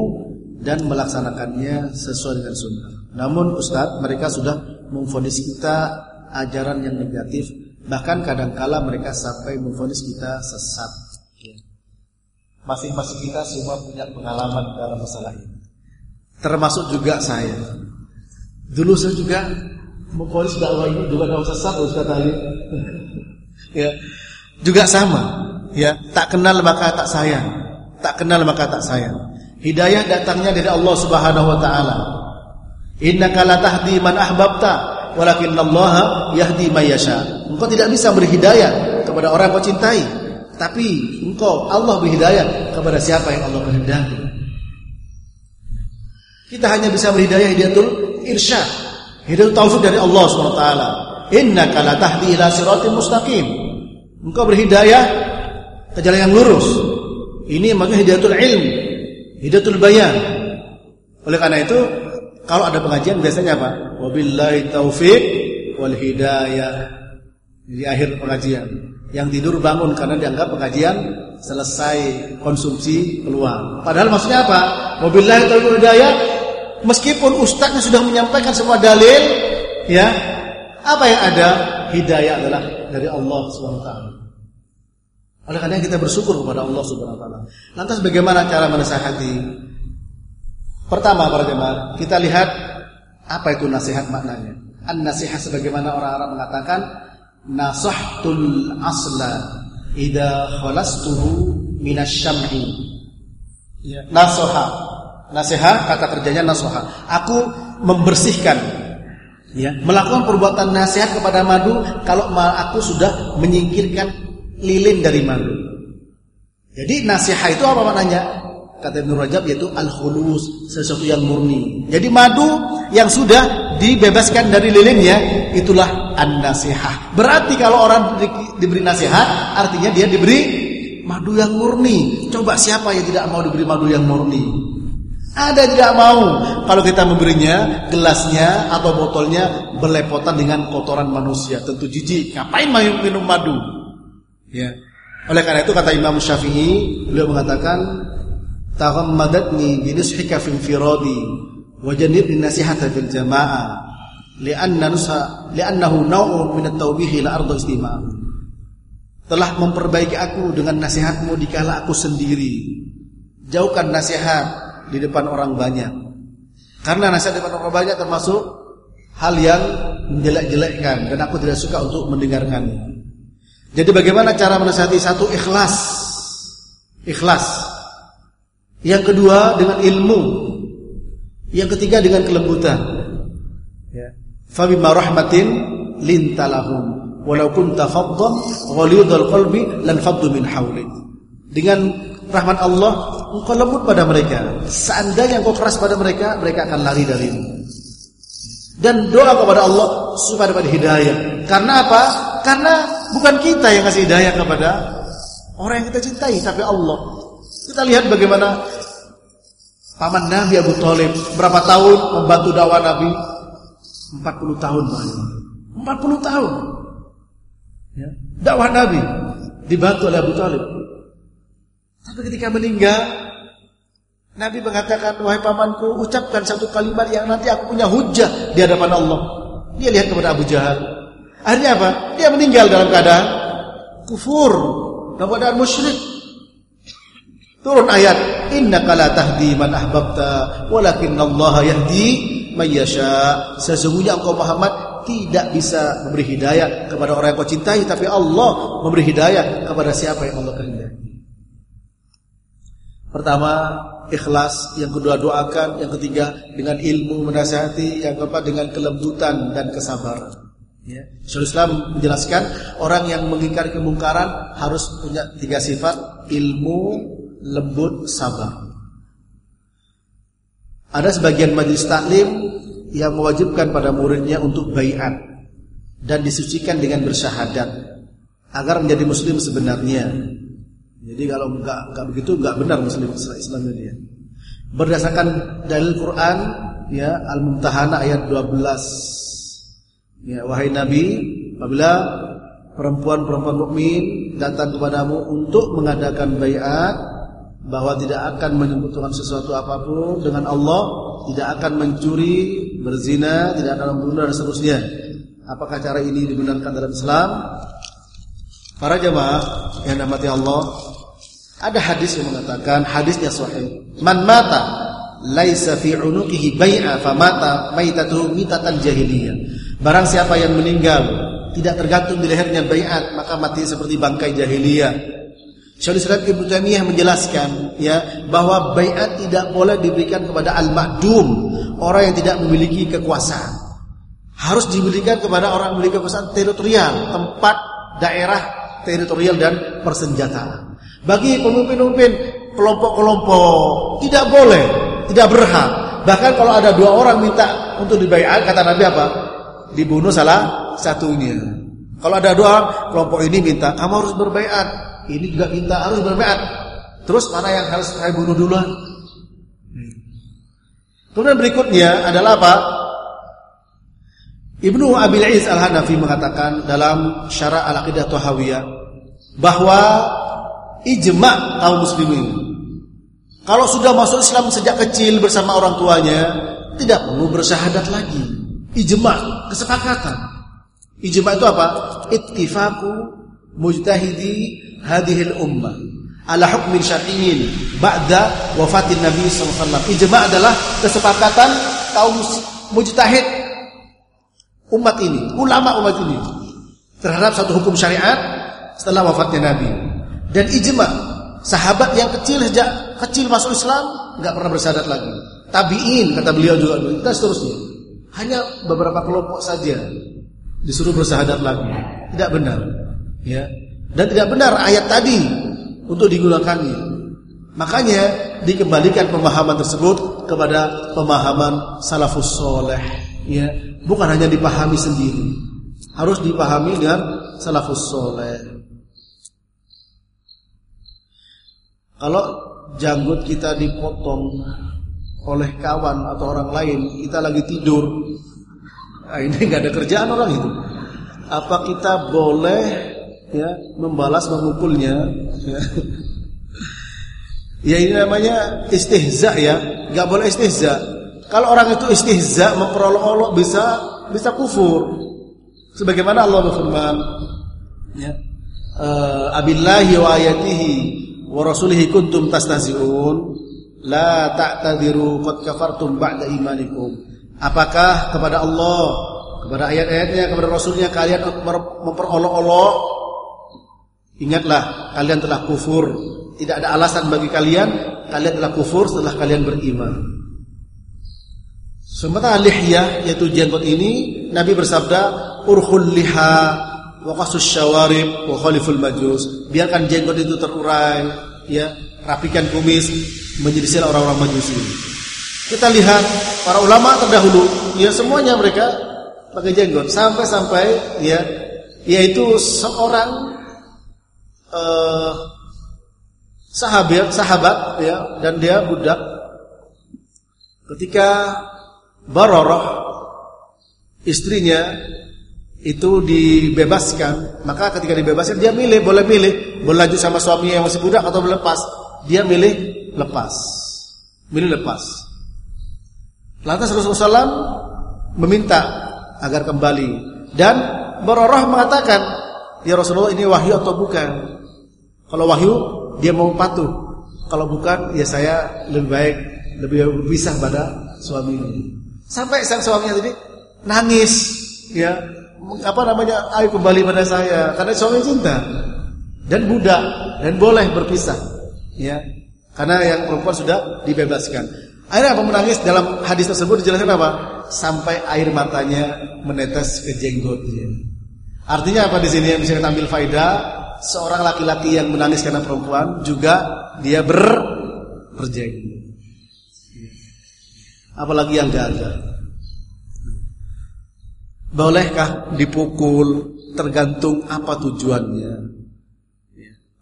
dan melaksanakannya sesuai dengan sunnah. Namun Ustadz mereka sudah memfonis kita ajaran yang negatif, bahkan kadangkala mereka sampai memfonis kita sesat. Ya. Masing-masing kita semua punya pengalaman dalam masalah ini. Termasuk juga saya. Dulu saya juga memfonis dakwah ini juga dakwah sesat Ustaz Ali. ya. Juga sama, ya. Tak kenal maka tak sayang. Tak kenal maka tak sayang. Hidayah datangnya dari Allah Subhanahu wa taala. Innaka la tahdi man ahbabta walakinallaha yahdi may yasha. Engkau tidak bisa beri hidayah kepada orang yang kau cintai, tapi engkau Allah beri hidayah kepada siapa yang Allah kehendaki. Kita hanya bisa beri hidayah hidayatul irsyad, hidayatul taufik dari Allah SWT. Innaka la tahdi ila siratim mustaqim. Engkau berhidayah ke jalan yang lurus. Ini makanya hidayatul ilm, hidayatul bayan. Oleh karena itu kalau ada pengajian biasanya apa? Wabillahi taufik wal hidayah. Di akhir pengajian. Yang tidur bangun karena dianggap pengajian selesai konsumsi keluar. Padahal maksudnya apa? Wabillahi taufik wal hidayah. Meskipun ustaznya sudah menyampaikan semua dalil, ya, apa yang ada? Hidayah adalah dari Allah SWT. Oleh karena kita bersyukur kepada Allah Subhanahu wa taala. Lantas bagaimana cara menasihati Pertama para jemaah, kita lihat apa itu nasihat maknanya. An-nasihat sebagaimana orang Arab mengatakan nasahtul asla idza khalastuhu minasyam'i. Ya, nasoha. Nasihat kata kerjanya nasoha. Aku membersihkan ya, melakukan perbuatan nasihat kepada madu kalau aku sudah menyingkirkan lilin dari madu. Jadi nasihat itu apa maknanya? kata Ibnu Rajab yaitu al-khulus, sesuatu yang murni. Jadi madu yang sudah dibebaskan dari lilinnya itulah an-nasihah. Berarti kalau orang di, diberi nasihat artinya dia diberi madu yang murni. Coba siapa yang tidak mau diberi madu yang murni? Ada yang tidak mau kalau kita memberinya gelasnya atau botolnya berlepotan dengan kotoran manusia, tentu jijik. Ngapain minum madu? Ya. Oleh karena itu kata Imam Syafi'i, beliau mengatakan taghammadatni binushika fi infiradi wa jannibni nasihata fil jamaah li'anna nusa li'annahu naw'un min at-tawbih la ardu istima' telah memperbaiki aku dengan nasihatmu dikala aku sendiri jauhkan nasihat di depan orang banyak. Karena nasihat di depan orang banyak termasuk hal yang menjelek-jelekkan dan aku tidak suka untuk mendengarkannya. Jadi bagaimana cara menasihati satu ikhlas. Ikhlas. Yang kedua dengan ilmu. Yang ketiga dengan kelembutan. Ya. Fabima rahmatin lintalahum walau kunta faddan ghalidhal qalbi lan faddu min hawlik. Dengan rahmat Allah engkau lembut pada mereka. Seandainya engkau keras pada mereka, mereka akan lari darimu. Dan doa kepada Allah supaya dapat hidayah. Karena apa? Karena bukan kita yang ngasih hidayah kepada orang yang kita cintai, tapi Allah. Kita lihat bagaimana paman Nabi Abu Thalib berapa tahun membantu dakwah Nabi? 40 tahun, Pak. 40 tahun. Ya. Dakwah Nabi dibantu oleh Abu Talib. Tapi ketika meninggal, Nabi mengatakan, wahai pamanku, ucapkan satu kalimat yang nanti aku punya hujah di hadapan Allah. Dia lihat kepada Abu Jahal. Akhirnya apa? Dia meninggal dalam keadaan kufur, dalam keadaan musyrik. Turun ayat, innaka la tahdi man ahbabta, walakin Allah yahdi may yasha. Sesungguhnya engkau Muhammad tidak bisa memberi hidayah kepada orang yang kau cintai tapi Allah memberi hidayah kepada siapa yang Allah kehendaki. Pertama, ikhlas, yang kedua doakan, yang ketiga dengan ilmu menasihati, yang keempat dengan kelembutan dan kesabaran. Ya. Islam menjelaskan orang yang mengingkari kemungkaran harus punya tiga sifat, ilmu, lembut, sabar. Ada sebagian majlis taklim yang mewajibkan pada muridnya untuk bayat dan disucikan dengan bersyahadat agar menjadi muslim sebenarnya. Jadi kalau enggak enggak begitu enggak benar muslim Islam dia. Berdasarkan dalil Quran ya Al-Mumtahanah ayat 12. Ya wahai Nabi, apabila perempuan-perempuan mukmin datang kepadamu untuk mengadakan bayat bahwa tidak akan menyebutkan sesuatu apa pun dengan Allah, tidak akan mencuri, berzina, tidak akan membunuh dan seterusnya. Apakah cara ini dibenarkan dalam Islam? Para jemaah yang dirahmati Allah, ada hadis yang mengatakan hadisnya sahih. Man mata laisa fi unuqihi bai'a famata maitatu mitatan jahiliyah. Barang siapa yang meninggal tidak tergantung di lehernya baiat, maka mati seperti bangkai jahiliyah. Syaikhul Islam Ibnu Taimiyah menjelaskan ya bahwa baiat tidak boleh diberikan kepada al-ma'dum, orang yang tidak memiliki kekuasaan. Harus diberikan kepada orang yang memiliki kekuasaan teritorial, tempat, daerah teritorial dan persenjataan. Bagi pemimpin-pemimpin kelompok-kelompok tidak boleh, tidak berhak. Bahkan kalau ada dua orang minta untuk dibaiat, kata Nabi apa? Dibunuh salah satunya. Kalau ada dua orang, kelompok ini minta, kamu harus berbaiat ini juga minta harus berbeat. Terus mana yang harus saya bunuh duluan? Kemudian berikutnya adalah apa? Ibnu Abil Al-Hanafi mengatakan dalam Syarah Al-Aqidah Tuhawiyah bahwa ijma' kaum muslimin kalau sudah masuk Islam sejak kecil bersama orang tuanya tidak perlu bersyahadat lagi. Ijma' kesepakatan. Ijma' itu apa? Ittifaku mujtahidi hadhil ummah ala hukmin syar'iyyin ba'da wafatin Nabi sallallahu alaihi wasallam. Ijma' adalah kesepakatan kaum mujtahid umat ini, ulama umat ini terhadap satu hukum syariat setelah wafatnya Nabi. Dan ijma' sahabat yang kecil sejak kecil masuk Islam enggak pernah bersyahadat lagi. Tabi'in kata beliau juga dan seterusnya. Hanya beberapa kelompok saja disuruh bersyahadat lagi. Tidak benar. Ya. Dan tidak benar ayat tadi untuk digunakannya. Makanya dikembalikan pemahaman tersebut kepada pemahaman salafus soleh. Ya, bukan hanya dipahami sendiri, harus dipahami dengan salafus soleh. Kalau janggut kita dipotong oleh kawan atau orang lain, kita lagi tidur, nah ini nggak ada kerjaan orang itu. Apa kita boleh ya membalas memukulnya? Ya. ya ini namanya istihza ya. Nggak boleh istihza. Kalau orang itu istihza memperolok-olok bisa bisa kufur. Sebagaimana Allah berfirman ya uh, abillahi wa ayatihi wa rasulihi kuntum tastahzi'un la ta'tadiru qad kafartum ba'da imanikum. Apakah kepada Allah, kepada ayat-ayatnya, kepada Rasulnya kalian memperolok-olok? Ingatlah, kalian telah kufur. Tidak ada alasan bagi kalian, kalian telah kufur setelah kalian beriman. Sementara lihyah yaitu jenggot ini Nabi bersabda urkhul liha wa qasus syawarib wa khaliful majus. Biarkan jenggot itu terurai, ya, rapikan kumis, menjadi orang-orang majusi. Kita lihat para ulama terdahulu, ya semuanya mereka pakai jenggot sampai-sampai ya yaitu seorang uh, sahabat sahabat ya dan dia budak ketika Bararah istrinya itu dibebaskan maka ketika dibebaskan dia milih boleh milih boleh lanjut sama suaminya yang masih budak atau lepas dia milih lepas. Milih lepas. Lantas Rasulullah SAW meminta agar kembali dan Bararah mengatakan, "Ya Rasulullah, ini wahyu atau bukan?" Kalau wahyu, dia mau patuh. Kalau bukan, ya saya lebih baik lebih berpisah pada suami ini. Sampai sang suaminya tadi nangis, ya. Apa namanya? Ayo kembali pada saya karena suami cinta dan budak dan boleh berpisah. Ya. Karena yang perempuan sudah dibebaskan. Akhirnya apa menangis dalam hadis tersebut dijelaskan apa? Sampai air matanya menetes ke jenggotnya. Artinya apa di sini yang bisa kita ambil faedah? Seorang laki-laki yang menangis karena perempuan juga dia ber berjenggot. Apalagi yang gagal. Bolehkah dipukul? Tergantung apa tujuannya.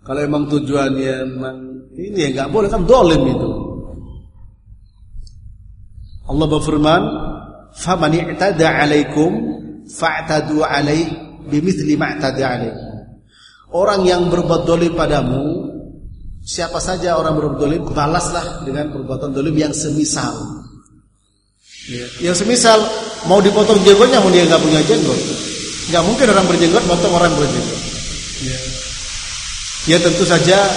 Kalau emang tujuannya memang ini ya nggak boleh kan dolim itu. Allah berfirman, "Faman i'tada 'alaikum fa'tadu 'alaih bimithli ma i'tada 'alaikum." Orang yang berbuat dolim padamu, siapa saja orang berbuat dolim, balaslah dengan perbuatan dolim yang semisal. Ya. Yang semisal mau dipotong jenggotnya, mau dia nggak punya jenggot, nggak mungkin orang berjenggot potong orang berjenggot. Ya. ya tentu saja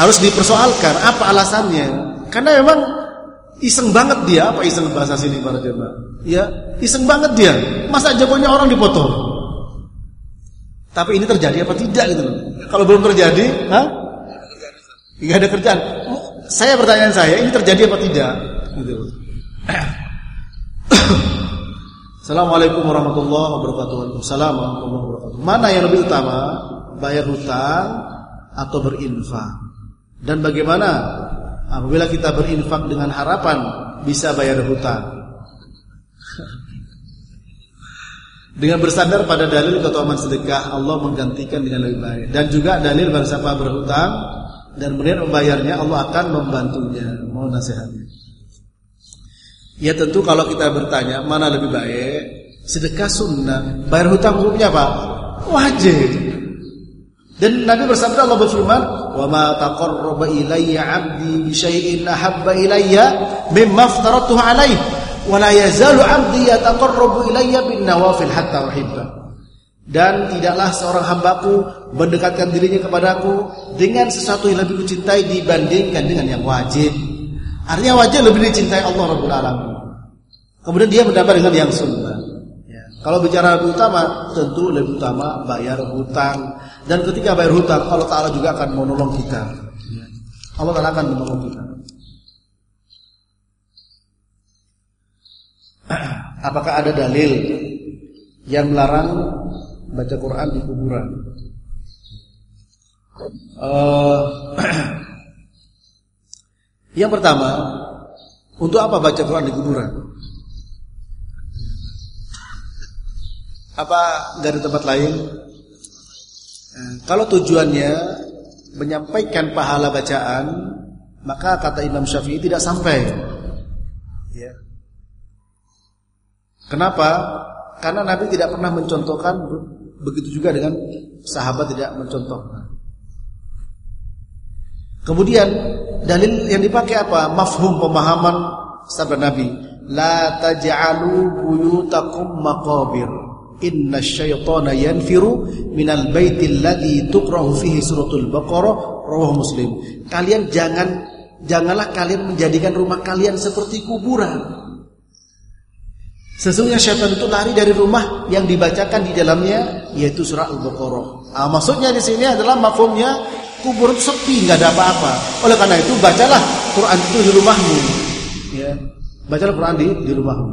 harus dipersoalkan apa alasannya. Karena memang iseng banget dia, apa iseng bahasa sini para jemaah? Ya, iseng banget dia. Masa jagonya orang dipotong? Tapi ini terjadi apa tidak gitu loh. Kalau belum terjadi, ha? Enggak ada kerjaan. Saya pertanyaan saya, ini terjadi apa tidak? Gitu. Assalamualaikum warahmatullahi wabarakatuh. Waalaikumsalam warahmatullahi wabarakatuh. Mana yang lebih utama? Bayar hutang atau berinfak? Dan bagaimana apabila kita berinfak dengan harapan bisa bayar hutang? Dengan bersandar pada dalil keutamaan sedekah Allah menggantikan dengan lebih baik dan juga dalil barang berhutang dan kemudian membayarnya Allah akan membantunya. Mohon nasihatnya. Ya tentu kalau kita bertanya mana lebih baik sedekah sunnah bayar hutang hukumnya apa? Wajib. Dan Nabi bersabda Allah berfirman, "Wa ma taqarraba ilayya 'abdi bi syai'in ahabba ilayya mimma aftaratuhu 'alaihi, wa la yazalu 'abdi yataqarrabu ilayya bin nawafil hatta uhibba." Dan tidaklah seorang hambaku mendekatkan dirinya kepadaku dengan sesuatu yang lebih kucintai dibandingkan dengan yang wajib. Artinya wajib lebih dicintai Allah Rabbul Alamin. Kemudian dia mendapat dengan yang sunnah. Ya. Kalau bicara lebih utama, tentu lebih utama bayar hutang dan ketika bayar hutang Allah Ta'ala juga akan menolong kita Allah Ta'ala akan menolong kita Apakah ada dalil Yang melarang Baca Quran di kuburan uh, Yang pertama Untuk apa baca Quran di kuburan Apa ada tempat lain Eh, kalau tujuannya menyampaikan pahala bacaan, maka kata Imam Syafi'i tidak sampai. Ya. Kenapa? Karena Nabi tidak pernah mencontohkan begitu juga dengan sahabat tidak mencontohkan. Kemudian dalil yang dipakai apa? Mafhum pemahaman sabda Nabi, la taj'alu buyutakum maqabir. Inna syaitana yanfiru minal baitil ladhi tukrahu fihi suratul Baqarah rawah Muslim. Kalian jangan janganlah kalian menjadikan rumah kalian seperti kuburan. Sesungguhnya syaitan itu lari dari rumah yang dibacakan di dalamnya yaitu surah Al-Baqarah. Nah, maksudnya di sini adalah mafhumnya kubur itu sepi, nggak ada apa-apa. Oleh karena itu bacalah Quran itu di rumahmu. Ya. Bacalah Quran di di rumahmu.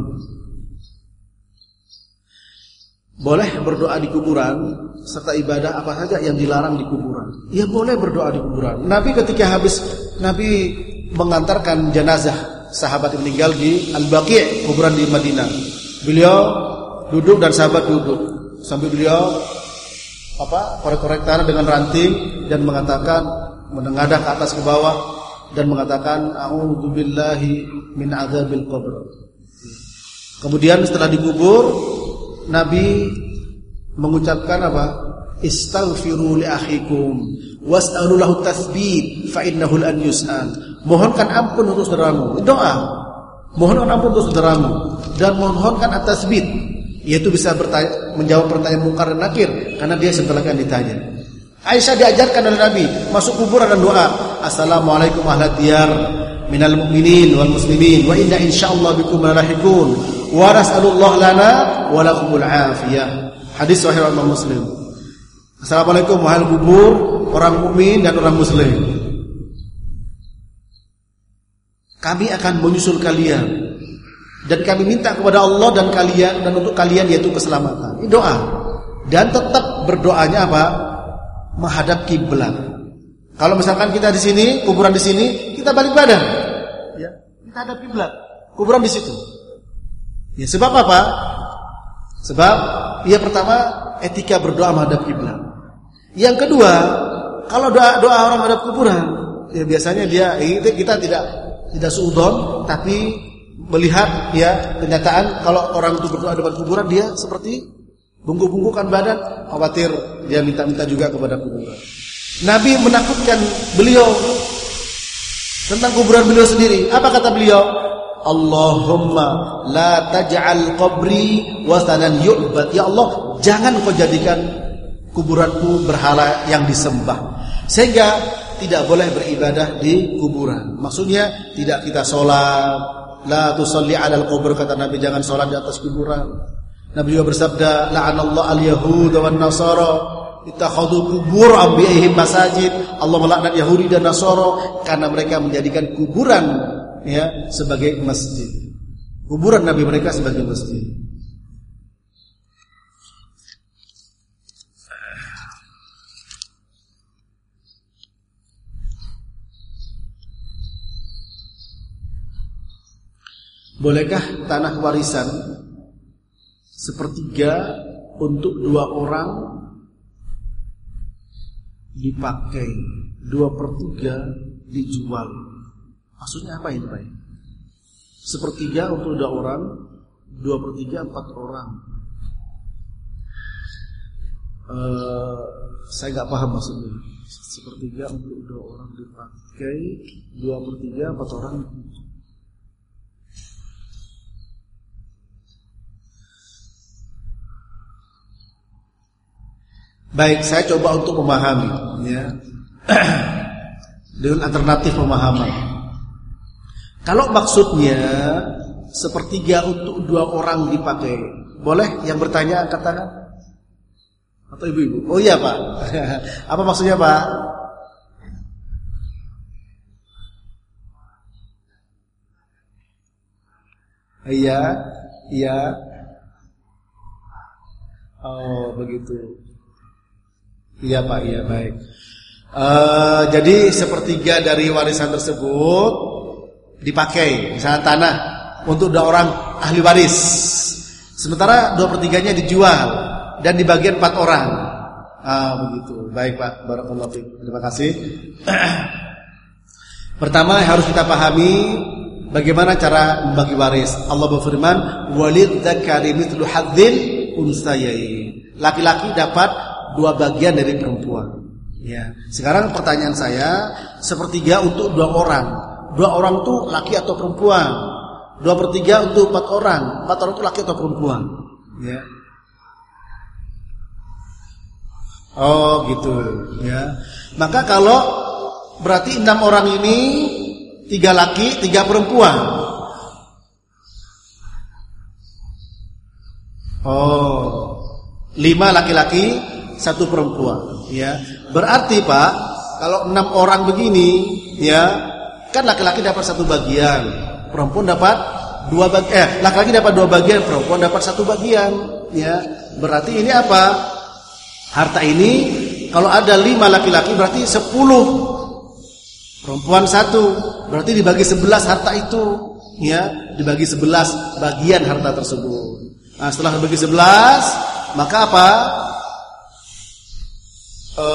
Boleh berdoa di kuburan serta ibadah apa saja yang dilarang di kuburan. Ya boleh berdoa di kuburan. Nabi ketika habis Nabi mengantarkan jenazah sahabat yang meninggal di Al-Baqi' kuburan di Madinah. Beliau duduk dan sahabat duduk sambil beliau apa korek-korek tanah dengan ranting dan mengatakan menengadah ke atas ke bawah dan mengatakan a'udzubillahi min adzabil qabr. Kemudian setelah dikubur Nabi mengucapkan apa? Istaghfiru li akhikum was'alu lahu tatsbit fa innahu an yus'al. Mohonkan ampun untuk saudaramu. Doa. Mohonkan ampun untuk saudaramu dan mohonkan at-tatsbit yaitu bisa bertanya, menjawab pertanyaan mungkar dan nakir karena dia sebentar lagi akan ditanya. Aisyah diajarkan oleh Nabi masuk kuburan dan doa. Assalamualaikum ahlat diyar minal mu'minin wal muslimin wa inna insyaallah bikum malahikun wa nas'alullah lana wa lakumul afiyah. Hadis sahih Imam Muslim. Assalamualaikum wahai kubur orang mukmin dan orang muslim. Kami akan menyusul kalian dan kami minta kepada Allah dan kalian dan untuk kalian yaitu keselamatan. Ini doa. Dan tetap berdoanya apa? Menghadap kiblat. Kalau misalkan kita di sini, kuburan di sini, kita balik badan. Ya, kita hadap kiblat. Kuburan di situ. Ya, sebab apa? Sebab ya pertama etika berdoa menghadap kiblat. Yang kedua, kalau doa doa orang menghadap kuburan, ya biasanya dia kita tidak tidak suudon tapi melihat ya kenyataan kalau orang itu berdoa depan kuburan dia seperti bungkuk-bungkukan badan khawatir dia minta-minta juga kepada kuburan. Nabi menakutkan beliau tentang kuburan beliau sendiri. Apa kata beliau? Allahumma la taj'al qabri wasanan yu'bad. Ya Allah, jangan kau jadikan kuburanku berhala yang disembah. Sehingga tidak boleh beribadah di kuburan. Maksudnya tidak kita sholat, La tusalli 'alal qubur kata Nabi jangan salat di atas kuburan. Nabi juga bersabda la'anallahu al-yahud wan nasara ittakhadhu kubur anbiya'ihim masajid. Allah melaknat Yahudi dan Nasara karena mereka menjadikan kuburan ya sebagai masjid. Kuburan Nabi mereka sebagai masjid. Bolehkah tanah warisan sepertiga untuk dua orang dipakai, dua per tiga dijual? Maksudnya apa ini Pak? Sepertiga untuk dua orang, dua per tiga empat orang. Uh, saya nggak paham maksudnya. Sepertiga untuk dua orang dipakai, dua per tiga empat orang Baik, saya coba untuk memahami ya. Dengan alternatif pemahaman. Kalau maksudnya sepertiga untuk dua orang dipakai, boleh yang bertanya angkat tangan? Atau ibu-ibu? Oh iya Pak. Apa maksudnya Pak? Iya, iya. Oh begitu. Iya Pak, iya baik. Uh, jadi sepertiga dari warisan tersebut dipakai, misalnya tanah untuk dua orang ahli waris. Sementara dua pertiganya dijual dan dibagian empat orang. Ah, begitu. Baik Pak, barakallahu. Terima kasih. Pertama harus kita pahami bagaimana cara membagi waris. Allah berfirman, "Walid dzakari mithlu hadzil unsayain." Laki-laki dapat dua bagian dari perempuan. Ya. Sekarang pertanyaan saya, sepertiga untuk dua orang. Dua orang itu laki atau perempuan? Dua per tiga untuk empat orang. Empat orang itu laki atau perempuan? Ya. Oh gitu. Ya. Maka kalau berarti enam orang ini tiga laki, tiga perempuan. Oh, lima laki-laki, satu perempuan. Ya, berarti pak, kalau enam orang begini, ya, kan laki-laki dapat satu bagian, perempuan dapat dua bagian. Eh, laki-laki dapat dua bagian, perempuan dapat satu bagian. Ya, berarti ini apa? Harta ini kalau ada lima laki-laki berarti sepuluh perempuan satu, berarti dibagi sebelas harta itu, ya, dibagi sebelas bagian harta tersebut. Nah, setelah bagi sebelas, maka apa? E,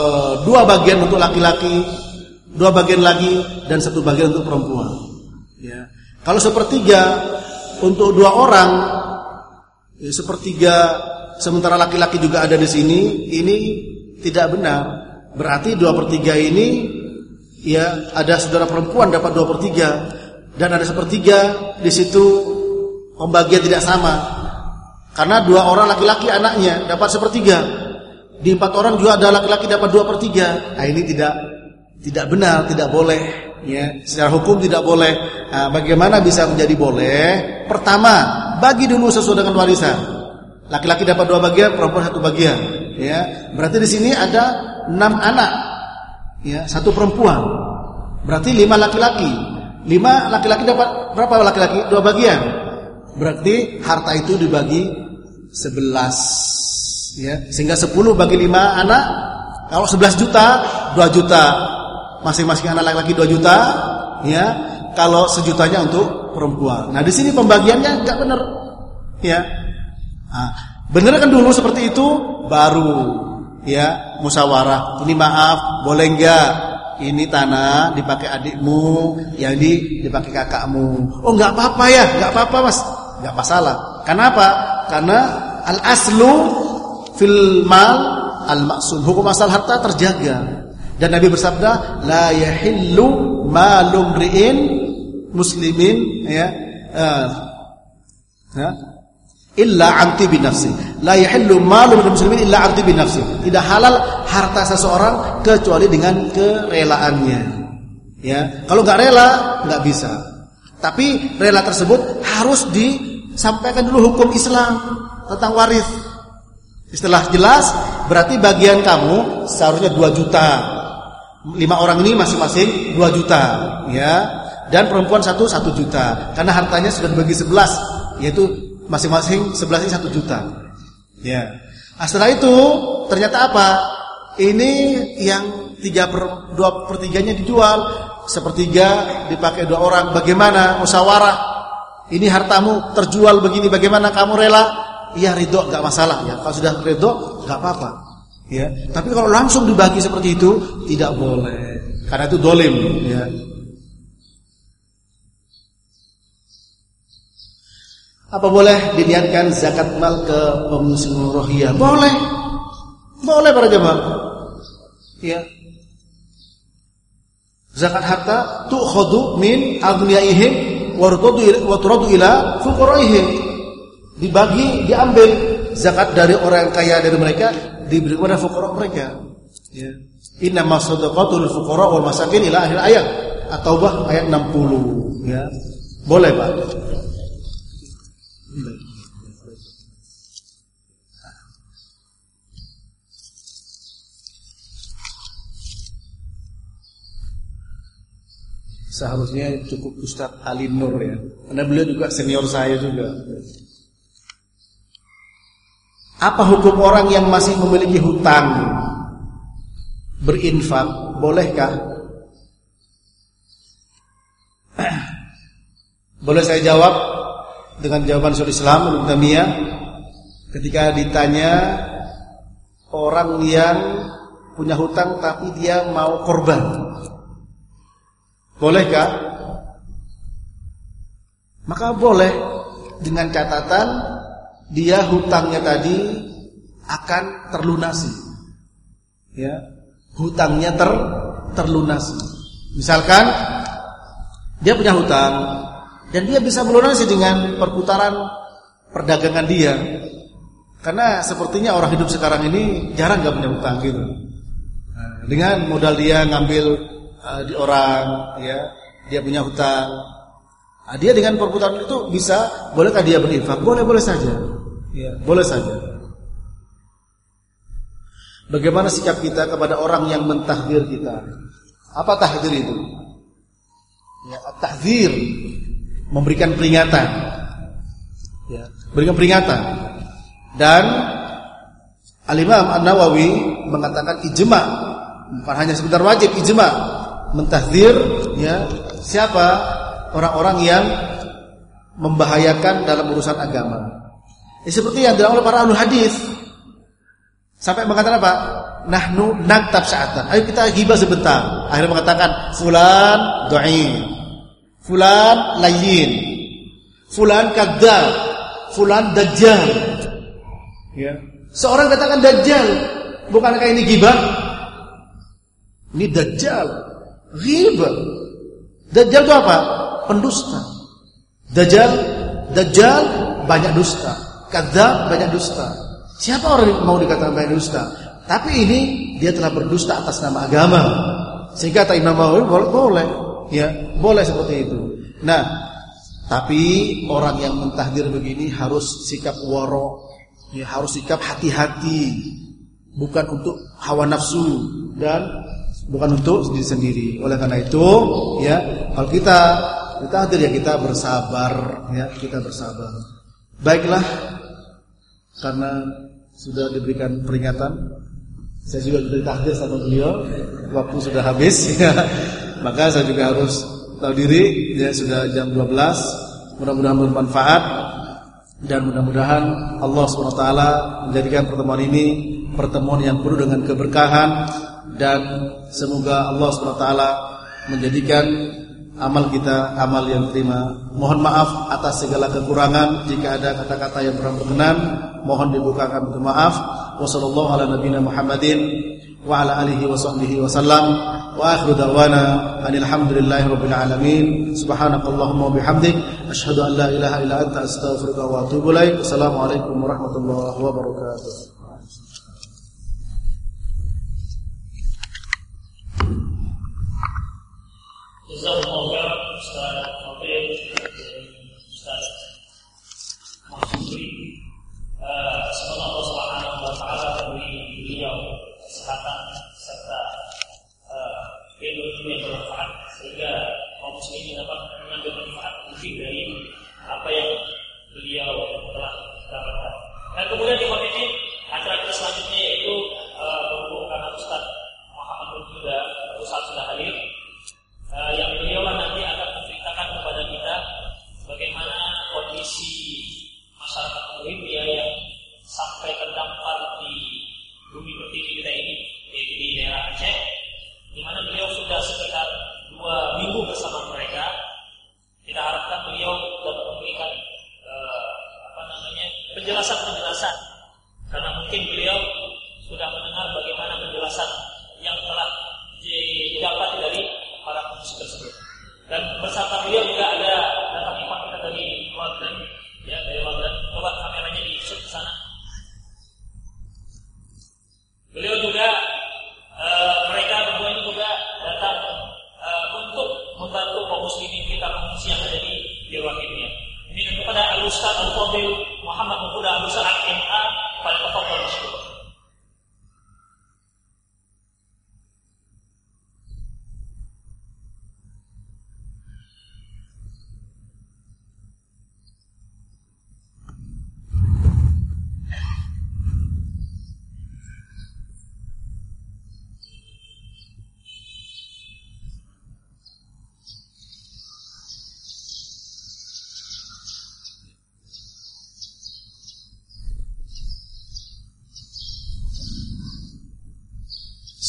dua bagian untuk laki-laki, dua bagian lagi, dan satu bagian untuk perempuan. Ya. Kalau sepertiga untuk dua orang, ya, sepertiga sementara laki-laki juga ada di sini, ini tidak benar. Berarti dua pertiga ini, ya ada saudara perempuan dapat dua pertiga, dan ada sepertiga di situ pembagian tidak sama. Karena dua orang laki-laki anaknya dapat sepertiga. Di empat orang juga ada laki-laki dapat dua per tiga. Nah ini tidak tidak benar, tidak boleh. Ya, secara hukum tidak boleh. Nah, bagaimana bisa menjadi boleh? Pertama, bagi dulu sesuai dengan warisan. Laki-laki dapat dua bagian, perempuan satu bagian. Ya, berarti di sini ada enam anak. Ya, satu perempuan. Berarti lima laki-laki. Lima laki-laki dapat berapa laki-laki? Dua bagian. Berarti harta itu dibagi sebelas, ya. Sehingga sepuluh bagi lima anak kalau sebelas juta, dua juta. Masing-masing anak laki-laki dua juta, ya. Kalau sejutanya untuk perempuan. Nah, di sini pembagiannya enggak benar. Ya. Nah, bener kan dulu seperti itu baru ya musyawarah. Ini maaf, boleh enggak ini tanah dipakai adikmu, yang ini dipakai kakakmu. Oh, enggak apa-apa ya, enggak apa-apa, Mas nggak masalah. Kenapa? Karena al aslu fil mal al maksum hukum asal harta terjaga. Dan Nabi bersabda, la yahillu malum ri'in muslimin ya. Uh, ya illa anti binafsi. La yahillu malu muslimin illa anti binafsi. Tidak halal harta seseorang kecuali dengan kerelaannya. Ya, kalau nggak rela nggak bisa. Tapi rela tersebut harus di sampaikan dulu hukum Islam tentang waris. Setelah jelas, berarti bagian kamu seharusnya 2 juta. Lima orang ini masing-masing 2 juta, ya. Dan perempuan satu 1 juta. Karena hartanya sudah dibagi 11, yaitu masing-masing 11 ini 1 juta. Ya. Nah, setelah itu ternyata apa? Ini yang tiga per, dua pertiganya dijual, sepertiga dipakai dua orang. Bagaimana musyawarah? ini hartamu terjual begini bagaimana kamu rela? Iya ridho nggak masalah ya. Kalau sudah ridho nggak apa-apa. Ya. Tapi kalau langsung dibagi seperti itu tidak boleh. Karena itu dolim ya. Apa boleh diniatkan zakat mal ke pengungsi rohia? Boleh. Boleh para jemaah. Ya. Zakat harta tu'khadhu min aghniyaihim wa ila fuqaraihim. Dibagi, diambil zakat dari orang kaya dari mereka diberi kepada fuqara mereka. Ya. Inna masadaqatul fuqara wal masakin ila akhir ayat. At-Taubah ayat 60 ya. Boleh, Pak. Seharusnya cukup Ustadz Ali Nur ya Karena beliau juga senior saya juga Apa hukum orang yang masih memiliki hutang Berinfak Bolehkah? Boleh saya jawab Dengan jawaban Surah Islam Tamiyah Ketika ditanya Orang yang punya hutang Tapi dia mau korban Bolehkah? Maka boleh dengan catatan dia hutangnya tadi akan terlunasi. Ya, hutangnya ter terlunasi. Misalkan dia punya hutang dan dia bisa melunasi dengan perputaran perdagangan dia. Karena sepertinya orang hidup sekarang ini jarang gak punya hutang gitu. Dengan modal dia ngambil uh, di orang ya dia punya hutang. Nah, dia dengan perputaran itu bisa, bolehkah dia berinfak? Boleh, boleh saja. Ya, boleh saja. Bagaimana sikap kita kepada orang yang mentahdir kita? Apa tahdir itu? Ya, tahdir memberikan peringatan. Ya, berikan peringatan. Dan Al-Imam An-Nawawi mengatakan ijma, bukan hanya sekedar wajib ijma, mentahdir ya siapa orang-orang yang membahayakan dalam urusan agama. Ya, seperti yang dilakukan oleh para ahli hadis. Sampai mengatakan apa? Nahnu naktab sa'atan. Ayo kita gibah sebentar. Akhirnya mengatakan fulan dhaif. Fulan layyin. Fulan kadzdzab. Fulan dajjal. Ya. Seorang katakan dajjal, bukankah ini gibah? Ini dajjal. Ghibah. Dajjal itu apa? Pendusta. Dajjal, dajjal banyak dusta. Kadzdzab banyak dusta. Siapa orang yang mau dikatakan banyak dusta? Tapi ini dia telah berdusta atas nama agama. Sehingga kata Imam Nawawi boleh, boleh, ya, boleh seperti itu. Nah, tapi orang yang mentahdir begini harus sikap waro, ya harus sikap hati-hati, bukan untuk hawa nafsu dan bukan untuk diri sendiri. Oleh karena itu, ya, kalau kita kita hadir ya kita bersabar, ya, kita bersabar. Baiklah, karena sudah diberikan peringatan, saya juga sudah ditahdir sama beliau, waktu sudah habis, ya. maka saya juga harus tahu diri, ya sudah jam 12, mudah-mudahan bermanfaat. Dan mudah-mudahan Allah SWT menjadikan pertemuan ini pertemuan yang penuh dengan keberkahan. Dan semoga Allah SWT menjadikan amal kita amal yang terima. Mohon maaf atas segala kekurangan jika ada kata-kata yang kurang berkenan, mohon dibukakan pintu maaf. Wassallallahu ala nabiyina Muhammadin wa ala alihi wa sahbihi wasallam. Wa akhiru da'wana alhamdulillahi rabbil alamin. Subhanakallahumma wa bihamdik asyhadu an la ilaha illa anta astaghfiruka wa atubu ilaik. Assalamualaikum warahmatullahi wabarakatuh. Jazakumullah khairan Ustaz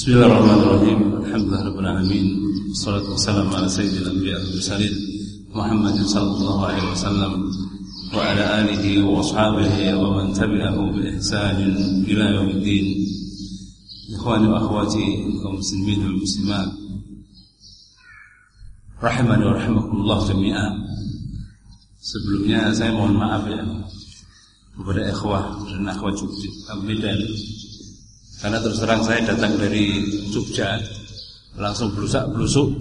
بسم الله الرحمن الرحيم. الحمد لله رب العالمين. والصلاة والسلام على سيد الأنبياء والمرسلين محمد صلى الله عليه وسلم وعلى آله وأصحابه ومن تبعه بإحسان إلى يوم الدين. إخواني وأخواتي المسلمين والمسلمات رحمني ورحمكم الله جميعا. Sebelumnya saya mohon maaf ya kepada ikhwah dan akhwat Medan Karena terus terang saya datang dari Jogja Langsung belusak belusuk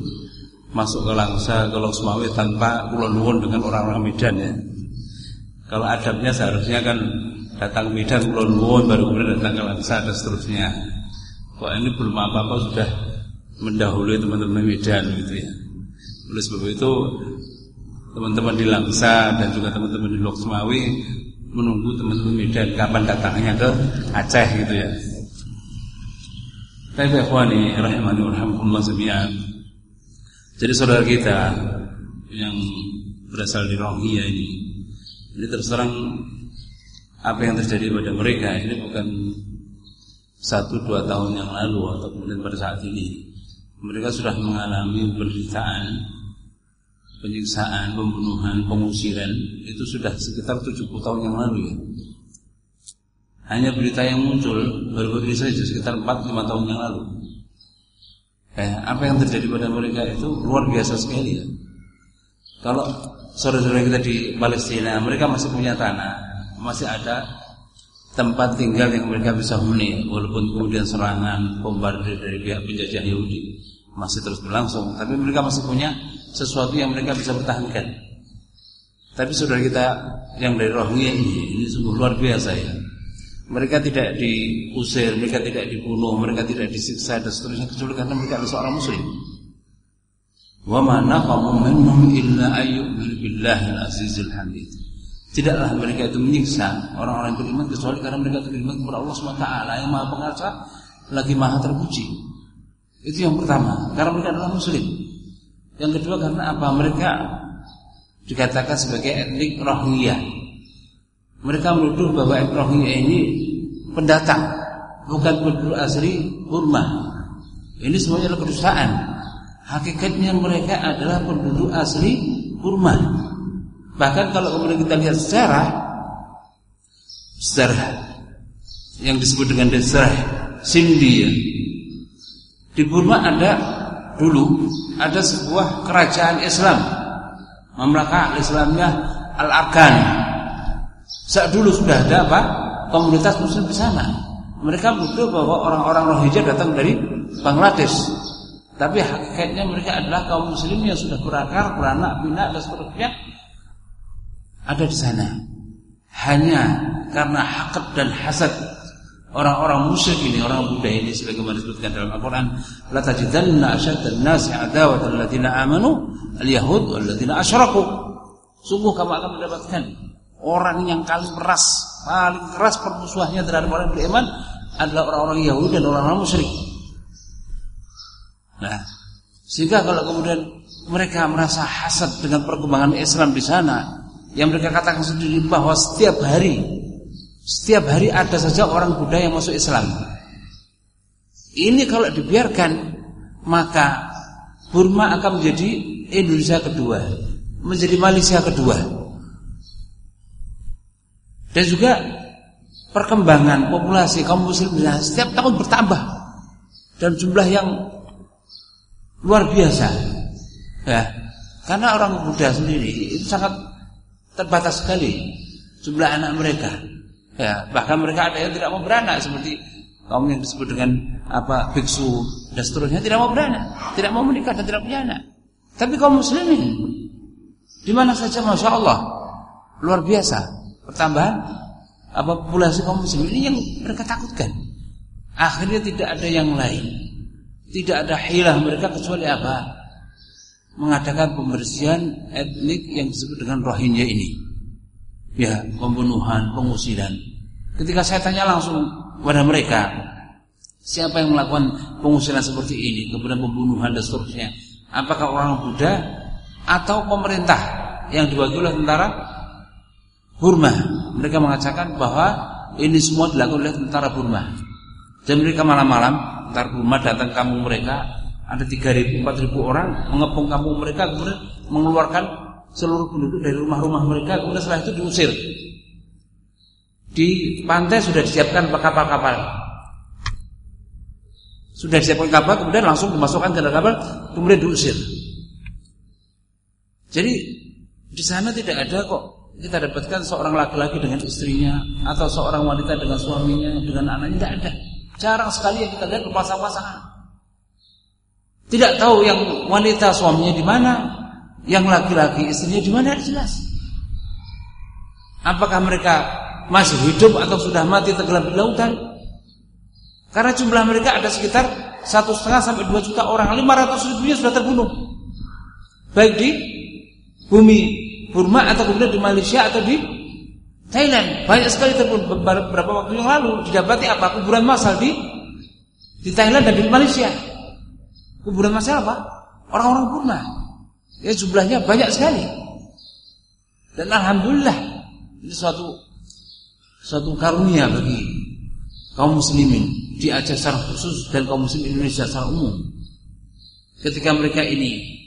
masuk ke Langsa, ke Loksmawi tanpa kulon dengan orang-orang Medan ya. Kalau adabnya seharusnya kan datang Medan kulon baru kemudian datang ke Langsa dan seterusnya. Kok ini belum apa-apa sudah mendahului teman-teman Medan gitu ya. Oleh sebab itu teman-teman di Langsa dan juga teman-teman di Loksmawi menunggu teman-teman Medan kapan datangnya ke Aceh gitu ya. Tapi ikhwani rahimani warahmatullah jami'an. Jadi saudara kita yang berasal di Rohingya ini, ini terserang apa yang terjadi pada mereka ini bukan satu dua tahun yang lalu atau kemudian pada saat ini mereka sudah mengalami penderitaan, penyiksaan, pembunuhan, pengusiran itu sudah sekitar 70 tahun yang lalu ya. Hanya berita yang muncul baru-baru ini saja sekitar 4-5 tahun yang lalu. Eh, apa yang terjadi pada mereka itu luar biasa sekali ya. Kalau saudara-saudara kita di Palestina, mereka masih punya tanah, masih ada tempat tinggal yang mereka bisa huni, walaupun kemudian serangan bombardir dari pihak penjajah Yahudi masih terus berlangsung, tapi mereka masih punya sesuatu yang mereka bisa pertahankan. Tapi saudara kita yang dari Rohingya ini, ini sungguh luar biasa ya. Mereka tidak diusir, mereka tidak dibunuh, mereka tidak disiksa dan seterusnya kecuali karena mereka adalah seorang muslim. Wa ma naqamu minhum illa ayyu'minu billahil azizil hamid. Tidaklah mereka itu menyiksa orang-orang beriman kecuali karena mereka beriman kepada Allah SWT yang Maha Pengasih lagi Maha terpuji. Itu yang pertama, karena mereka adalah muslim. Yang kedua karena apa? Mereka dikatakan sebagai etnik Rohingya. Mereka menuduh bahwa Rohingya ini pendatang, bukan penduduk asli Burma. Ini semuanya adalah kedustaan. Hakikatnya mereka adalah penduduk asli Burma. Bahkan kalau kemudian kita lihat sejarah sejarah yang disebut dengan sejarah Sindi ya. Di Burma ada dulu ada sebuah kerajaan Islam. Mamlakah Islamnya Al-Arkan Saat dulu sudah ada apa? Komunitas muslim di sana. Mereka menuduh bahwa orang-orang Rohingya datang dari Bangladesh. Tapi hakikatnya mereka adalah kaum muslim yang sudah berakar, beranak, pinak dan seterusnya ada di sana. Hanya karena hakad dan hasad orang-orang musyrik ini, orang Buddha ini sebagaimana disebutkan dalam Al-Qur'an, la tajidanna asyaddan nasi adawatan alladziina amanu al-yahud wal asyraku. Sungguh kamu akan mendapatkan Orang yang paling keras, paling keras permusuhannya terhadap orang beriman adalah orang-orang Yahudi dan orang-orang musyrik. Nah, sehingga kalau kemudian mereka merasa hasad dengan perkembangan Islam di sana, yang mereka katakan sendiri bahwa setiap hari, setiap hari ada saja orang Buddha yang masuk Islam. Ini kalau dibiarkan, maka Burma akan menjadi Indonesia kedua, menjadi Malaysia kedua. Dan juga perkembangan populasi kaum muslim setiap tahun bertambah dan jumlah yang luar biasa. Ya, karena orang muda sendiri itu sangat terbatas sekali jumlah anak mereka. Ya, bahkan mereka ada yang tidak mau beranak seperti kaum yang disebut dengan apa biksu dan seterusnya tidak mau beranak, tidak mau menikah dan tidak punya anak. Tapi kaum muslimin di mana saja masya Allah luar biasa pertambahan apa populasi kaum muslim ini yang mereka takutkan. Akhirnya tidak ada yang lain. Tidak ada hilah mereka kecuali apa? Mengadakan pembersihan etnik yang disebut dengan Rohingya ini. Ya, pembunuhan, pengusiran. Ketika saya tanya langsung kepada mereka, siapa yang melakukan pengusiran seperti ini, kemudian pembunuhan dan seterusnya? Apakah orang Buddha atau pemerintah yang diwakili oleh tentara Burma. Mereka mengatakan bahwa ini semua dilakukan oleh tentara Burma. Dan mereka malam-malam tentara Burma datang ke kampung mereka, ada 3.000 4.000 orang mengepung kampung mereka kemudian mengeluarkan seluruh penduduk dari rumah-rumah mereka kemudian setelah itu diusir. Di pantai sudah disiapkan kapal-kapal. Sudah disiapkan kapal kemudian langsung dimasukkan ke dalam kapal kemudian diusir. Jadi di sana tidak ada kok kita dapatkan seorang laki-laki dengan istrinya atau seorang wanita dengan suaminya dengan anaknya tidak ada. Jarang sekali yang kita lihat berpasang-pasangan. Tidak tahu yang wanita suaminya di mana, yang laki-laki istrinya di mana jelas. Apakah mereka masih hidup atau sudah mati tenggelam di lautan? Karena jumlah mereka ada sekitar satu setengah sampai dua juta orang, lima ratus ribunya sudah terbunuh, baik di bumi Burma atau kemudian di Malaysia atau di Thailand. Banyak sekali terbunuh. Beberapa waktu yang lalu didapati apa? Kuburan massal di di Thailand dan di Malaysia. Kuburan massal apa? Orang-orang Burma. Ya jumlahnya banyak sekali. Dan alhamdulillah ini suatu suatu karunia bagi kaum muslimin di Aceh secara khusus dan kaum muslim Indonesia secara umum. Ketika mereka ini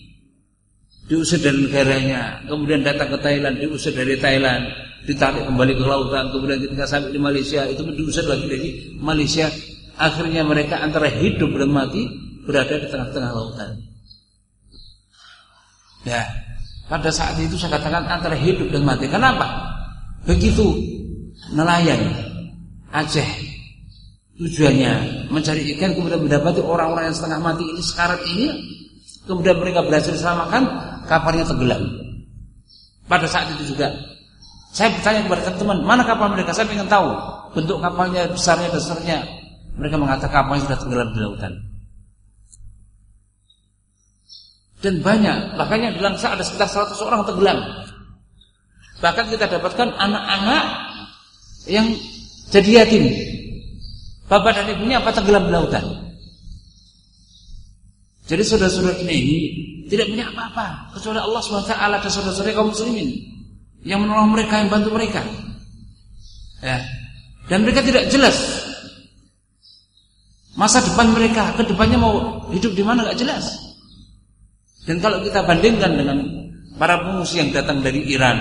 diusir dari negaranya, kemudian datang ke Thailand, diusir dari Thailand, ditarik kembali ke lautan, kemudian ketika sampai di Malaysia itu diusir lagi dari Malaysia. Akhirnya mereka antara hidup dan mati berada di tengah-tengah lautan. Ya, pada saat itu saya katakan antara hidup dan mati. Kenapa? Begitu nelayan Aceh tujuannya mencari ikan kemudian mendapati orang-orang yang setengah mati ini sekarat ini kemudian mereka berhasil selamatkan kapalnya tenggelam pada saat itu juga saya bertanya kepada teman-teman mana kapal mereka? Saya ingin tahu bentuk kapalnya besarnya besarnya. Mereka mengatakan kapalnya sudah tenggelam di lautan. Dan banyak bahkan yang bilang ada sekitar 100 orang tenggelam bahkan kita dapatkan anak-anak yang jadi yatim. Bapak dan ibunya apa tenggelam di lautan jadi saudara-saudara ini tidak punya apa-apa kecuali Allah SWT dan saudara-saudara kaum muslimin yang menolong mereka yang bantu mereka. Ya. Dan mereka tidak jelas masa depan mereka ke depannya mau hidup di mana nggak jelas. Dan kalau kita bandingkan dengan para pengungsi yang datang dari Iran,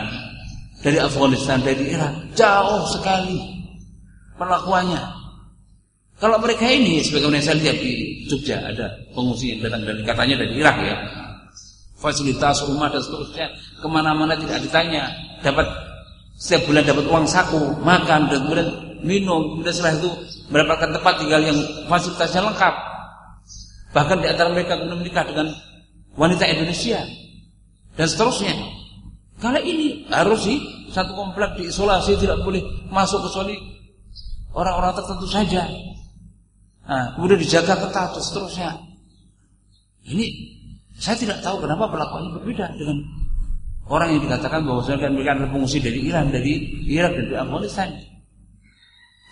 dari Afghanistan, dari Irak, jauh sekali perlakuannya. Kalau mereka ini, sebagaimana saya lihat di Jogja ada pengungsi yang datang dari katanya dari Irak ya, fasilitas rumah dan seterusnya, ke mana-mana tidak ditanya, dapat setiap bulan dapat uang saku, makan dan kemudian minum, kemudian setelah itu mendapatkan tempat tinggal yang fasilitasnya lengkap. Bahkan di antara mereka kemudian menikah dengan wanita Indonesia dan seterusnya. Kalau ini harus sih satu komplek diisolasi tidak boleh masuk kecuali orang-orang tertentu saja. Nah, kemudian dijaga ketat dan seterusnya. Ini saya tidak tahu kenapa perlakuannya berbeda dengan orang yang dikatakan bahwa mereka adalah pengungsi dari Iran, dari Irak dan dari Afghanistan.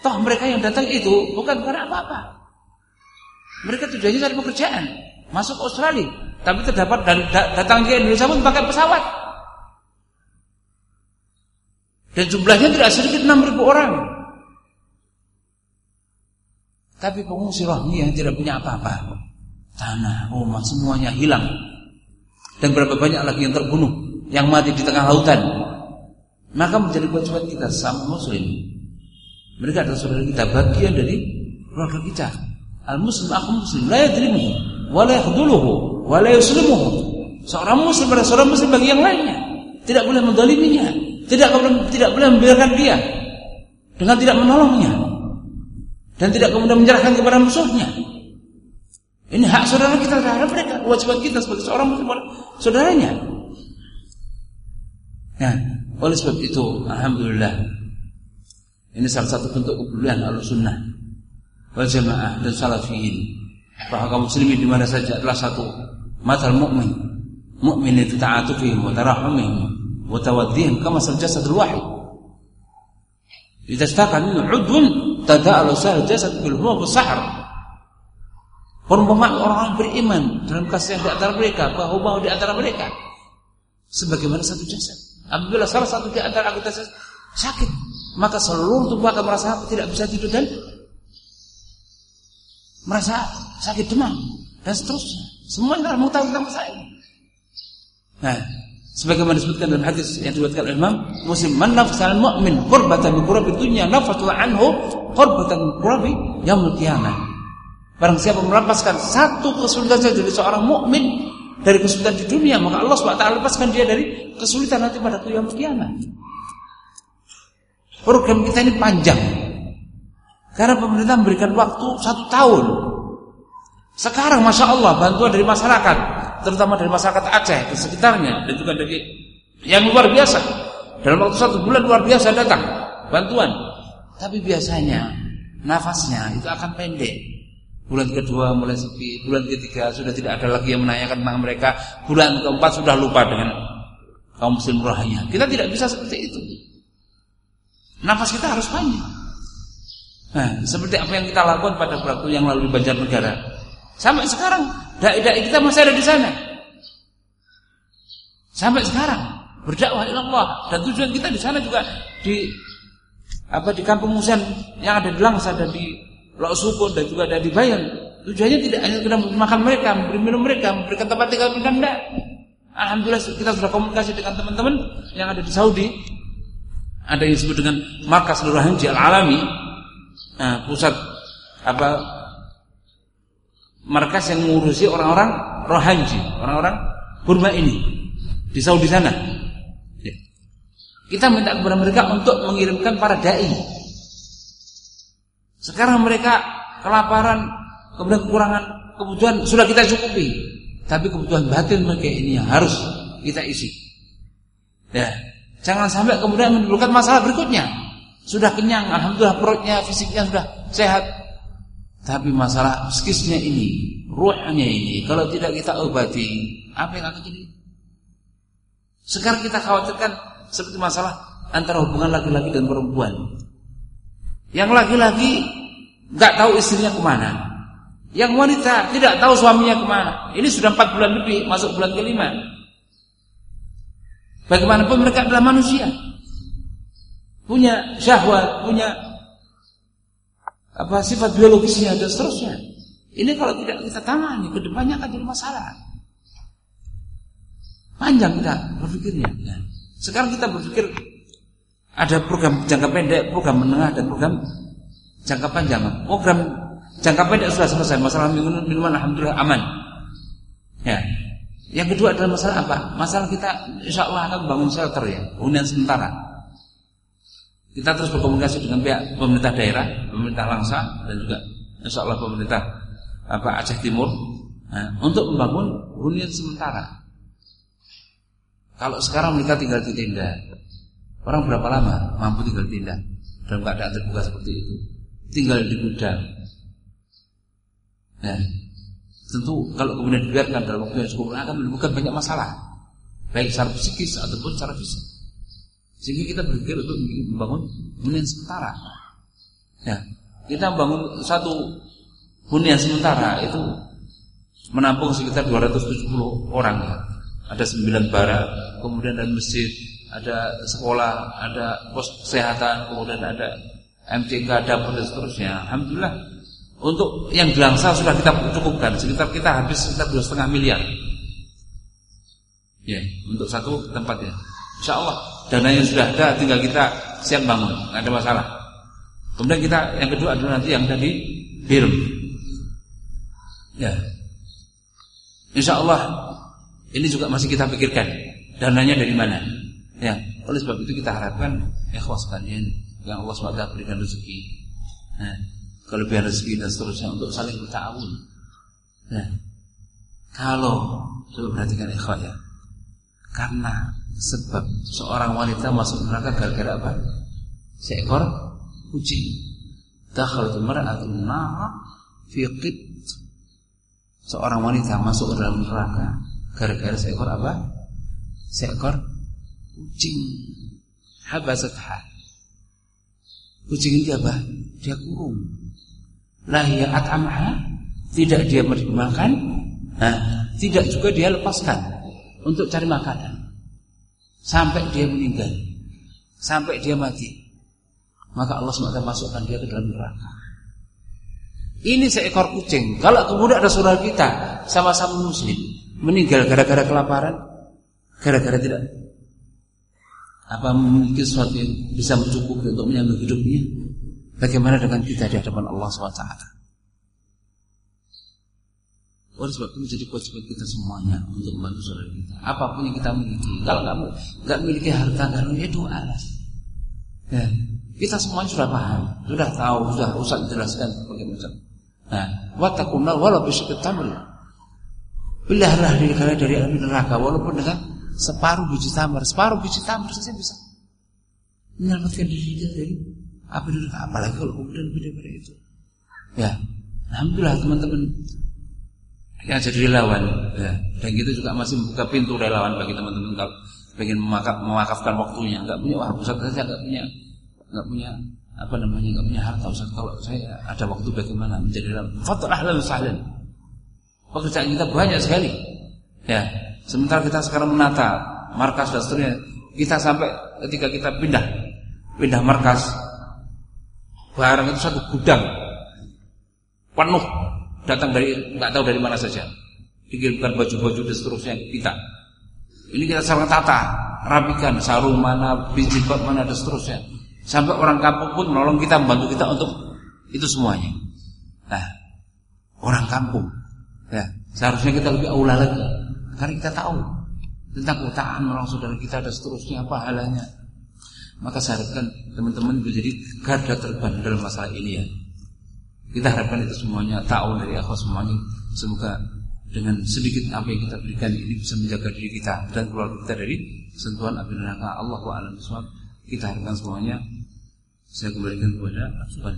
Toh mereka yang datang itu bukan karena apa-apa. Mereka tujuannya cari pekerjaan, masuk Australia, tapi terdapat dari datang ke Indonesia pun pakai pesawat. Dan jumlahnya tidak sedikit 6.000 orang. Tapi pengungsi rohani yang tidak punya apa-apa. Tanah, rumah, semuanya hilang. Dan berapa banyak lagi yang terbunuh. Yang mati di tengah lautan. Maka menjadi kewajiban kita sama muslim. Mereka adalah saudara kita. Bagian dari keluarga kita. Al-muslim, aku muslim. La yadrimuhu. Wa la yakhduluhu wala yuslimuhu. Seorang muslim pada seorang muslim bagi yang lainnya. Tidak boleh mendoliminya. Tidak tidak boleh membiarkan dia dengan tidak menolongnya dan tidak kemudian menyerahkan kepada musuhnya. Ini hak saudara kita terhadap mereka, kewajiban kita sebagai seorang muslim saudaranya. Nah, oleh sebab itu, alhamdulillah, ini salah satu bentuk kepedulian al-sunnah wal jamaah dan salafiyin bahwa kaum muslimin di mana saja adalah satu Matal mu'min Mu'min itu ta'atufihim wa tarahumihim Wa tawaddihim kama jasadul wahid Idza istaka minhu udwun tada'alu sahal jasad bil huwa sahar Perumpamaan orang-orang beriman dalam kasih di antara mereka, bahu-bahu di antara mereka. Sebagaimana satu jasad. Apabila salah satu di antara anggota sakit, maka seluruh tubuh akan merasa tidak bisa tidur dan merasa sakit demam dan seterusnya. Semua yang mengetahui tentang masalah ini. Nah, sebagaimana disebutkan dalam hadis yang diriwayatkan oleh Imam Muslim, "Man nafsal mu'min qurbatan bi qurbi dunya nafatu anhu qurbatan bi qurbi yaumil qiyamah." Barang siapa melepaskan satu kesulitan saja dari seorang mukmin dari kesulitan di dunia, maka Allah SWT lepaskan dia dari kesulitan nanti pada yaumil qiyamah. Program kita ini panjang. Karena pemerintah memberikan waktu satu tahun Sekarang Masya Allah bantuan dari masyarakat Terutama dari masyarakat Aceh di sekitarnya. Dan juga dari yang luar biasa. Dalam waktu satu bulan luar biasa datang. Bantuan. Tapi biasanya nafasnya itu akan pendek. Bulan kedua mulai sepi Bulan ketiga sudah tidak ada lagi yang menanyakan tentang mereka. Bulan keempat sudah lupa dengan kaum muslim rohanya Kita tidak bisa seperti itu. Nafas kita harus panjang. Nah, seperti apa yang kita lakukan pada waktu yang lalu di Banjarnegara. Sampai sekarang dai-dai kita masih ada di sana. Sampai sekarang berdakwah Allah dan tujuan kita di sana juga di apa di kampung Musen yang ada di Langsa dan di Lok Sukun dan juga ada di Bayan. Tujuannya tidak hanya kita makan mereka, memberi minum mereka, memberikan tempat tinggal mereka enggak. Alhamdulillah kita sudah komunikasi dengan teman-teman yang ada di Saudi. Ada yang disebut dengan Markas Nurul Haji Al-Alami nah, pusat apa markas yang mengurusi orang-orang Rohingya, orang-orang Burma ini di Saudi sana. Ya. Kita minta kepada mereka untuk mengirimkan para dai. Sekarang mereka kelaparan, kemudian kekurangan kebutuhan sudah kita cukupi, tapi kebutuhan batin mereka ini yang harus kita isi. Ya, jangan sampai kemudian menimbulkan masalah berikutnya. Sudah kenyang, alhamdulillah perutnya, fisiknya sudah sehat. Tapi masalah psikisnya ini, ruhnya ini, kalau tidak kita obati, apa yang akan jadi? Sekarang kita khawatirkan seperti masalah antara hubungan laki-laki dan perempuan. Yang laki-laki nggak tahu istrinya ke mana. Yang wanita tidak tahu suaminya ke mana. Ini sudah empat bulan lebih, masuk bulan kelima. Bagaimanapun mereka adalah manusia punya syahwat, punya apa sifat biologisnya dan seterusnya. Ini kalau tidak kita tangani, ke depannya akan jadi masalah. Panjang kita berpikirnya. Ya. Sekarang kita berpikir ada program jangka pendek, program menengah dan program jangka panjang. Program jangka pendek sudah selesai, masalah minuman, minuman alhamdulillah aman. Ya. Yang kedua adalah masalah apa? Masalah kita insya Allah akan bangun shelter ya, hunian sementara. Kita terus berkomunikasi dengan pihak pemerintah daerah, pemerintah Langsa dan juga insya Allah pemerintah apa Aceh Timur nah, untuk membangun hunian sementara. Kalau sekarang mereka tinggal di tenda, orang berapa lama mampu tinggal di tenda dalam keadaan terbuka seperti itu? Tinggal di gudang. Nah, tentu kalau kemudian dibiarkan dalam waktu yang cukup akan menimbulkan banyak masalah, baik secara psikis ataupun secara fisik. Sehingga kita berpikir untuk membangun hunian sementara. Ya, kita membangun satu hunian sementara itu menampung sekitar 270 orang ya. Ada 9 bara, kemudian ada masjid, ada sekolah, ada pos kesehatan, kemudian ada MTK, dapur dan seterusnya. Alhamdulillah untuk yang gelangsa sudah kita cukupkan sekitar kita habis sekitar dua setengah miliar. Ya, untuk satu tempat ya. Insya Allah dananya sudah ada, tinggal kita siap bangun, nggak ada masalah. Kemudian kita yang kedua adalah nanti yang tadi birum. Ya, Insya Allah ini juga masih kita pikirkan dananya dari mana. Ya, oleh sebab itu kita harapkan ikhwas kalian yang Allah SWT berikan rezeki, nah, kelebihan rezeki dan seterusnya untuk saling bertawun. Nah, kalau coba perhatikan ikhwah ya, karena sebab seorang wanita masuk neraka gara-gara apa? Seekor kucing. Dakhalat mar'atun nar fi qit. Seorang wanita masuk dalam neraka gara-gara seekor apa? Seekor kucing. Habasatha. Kucing ini apa? Dia kurung. Lahia at'amha. Tidak dia makan. Nah, tidak juga dia lepaskan untuk cari makanan sampai dia meninggal, sampai dia mati. Maka Allah SWT masukkan dia ke dalam neraka. Ini seekor kucing. Kalau kemudian ada saudara kita sama-sama muslim meninggal gara-gara kelaparan, gara-gara tidak apa memiliki sesuatu yang bisa mencukupi untuk menyambung hidupnya, bagaimana dengan kita di hadapan Allah SWT? Oleh sebab itu menjadi kewajiban kita semuanya untuk membantu saudara kita. Apa pun yang kita miliki. Kalau nggak nggak memiliki harta karena ya doa lah. Ya. Kita semuanya sudah paham, sudah tahu, sudah usah dijelaskan bagaimana. Nah, wattaqunnar walau bisyikit tamr. Pelihara diri kalian dari api neraka walaupun dengan separuh biji tamar, separuh biji tamar saja bisa menyelamatkan diri dia dari api neraka. Apalagi kalau kemudian lebih daripada itu. Ya, alhamdulillah teman-teman yang jadi relawan. Ya. dan itu juga masih membuka pintu relawan bagi teman-teman kalau ingin memakaf, memakafkan waktunya. Nggak punya wah pusat saja nggak punya nggak punya apa namanya nggak punya harta. Ustaz kalau saya ada waktu bagaimana menjadi relawan? Fatul ahlan sahlan. Pekerjaan kita banyak sekali. Ya. Sementara kita sekarang menata markas dan seterusnya kita sampai ketika kita pindah pindah markas barang itu satu gudang. Penuh datang dari nggak tahu dari mana saja. Dikirimkan baju-baju dan seterusnya kita ini kita sekarang tata rapikan sarung mana kot mana dan seterusnya. Sampai orang kampung pun menolong kita membantu kita untuk itu semuanya. Nah orang kampung ya seharusnya kita lebih aula lagi. Karena kita tahu tentang keutamaan orang saudara kita dan seterusnya apa halanya maka saya harapkan teman-teman menjadi garda terdepan dalam masalah ini ya kita harapkan itu semuanya tahu dari akhwat semuanya. Semoga dengan sedikit apa yang kita berikan ini bisa menjaga diri kita dan keluarga kita dari sentuhan api neraka Allah alam Kita harapkan semuanya saya kembalikan kepada Tuhan.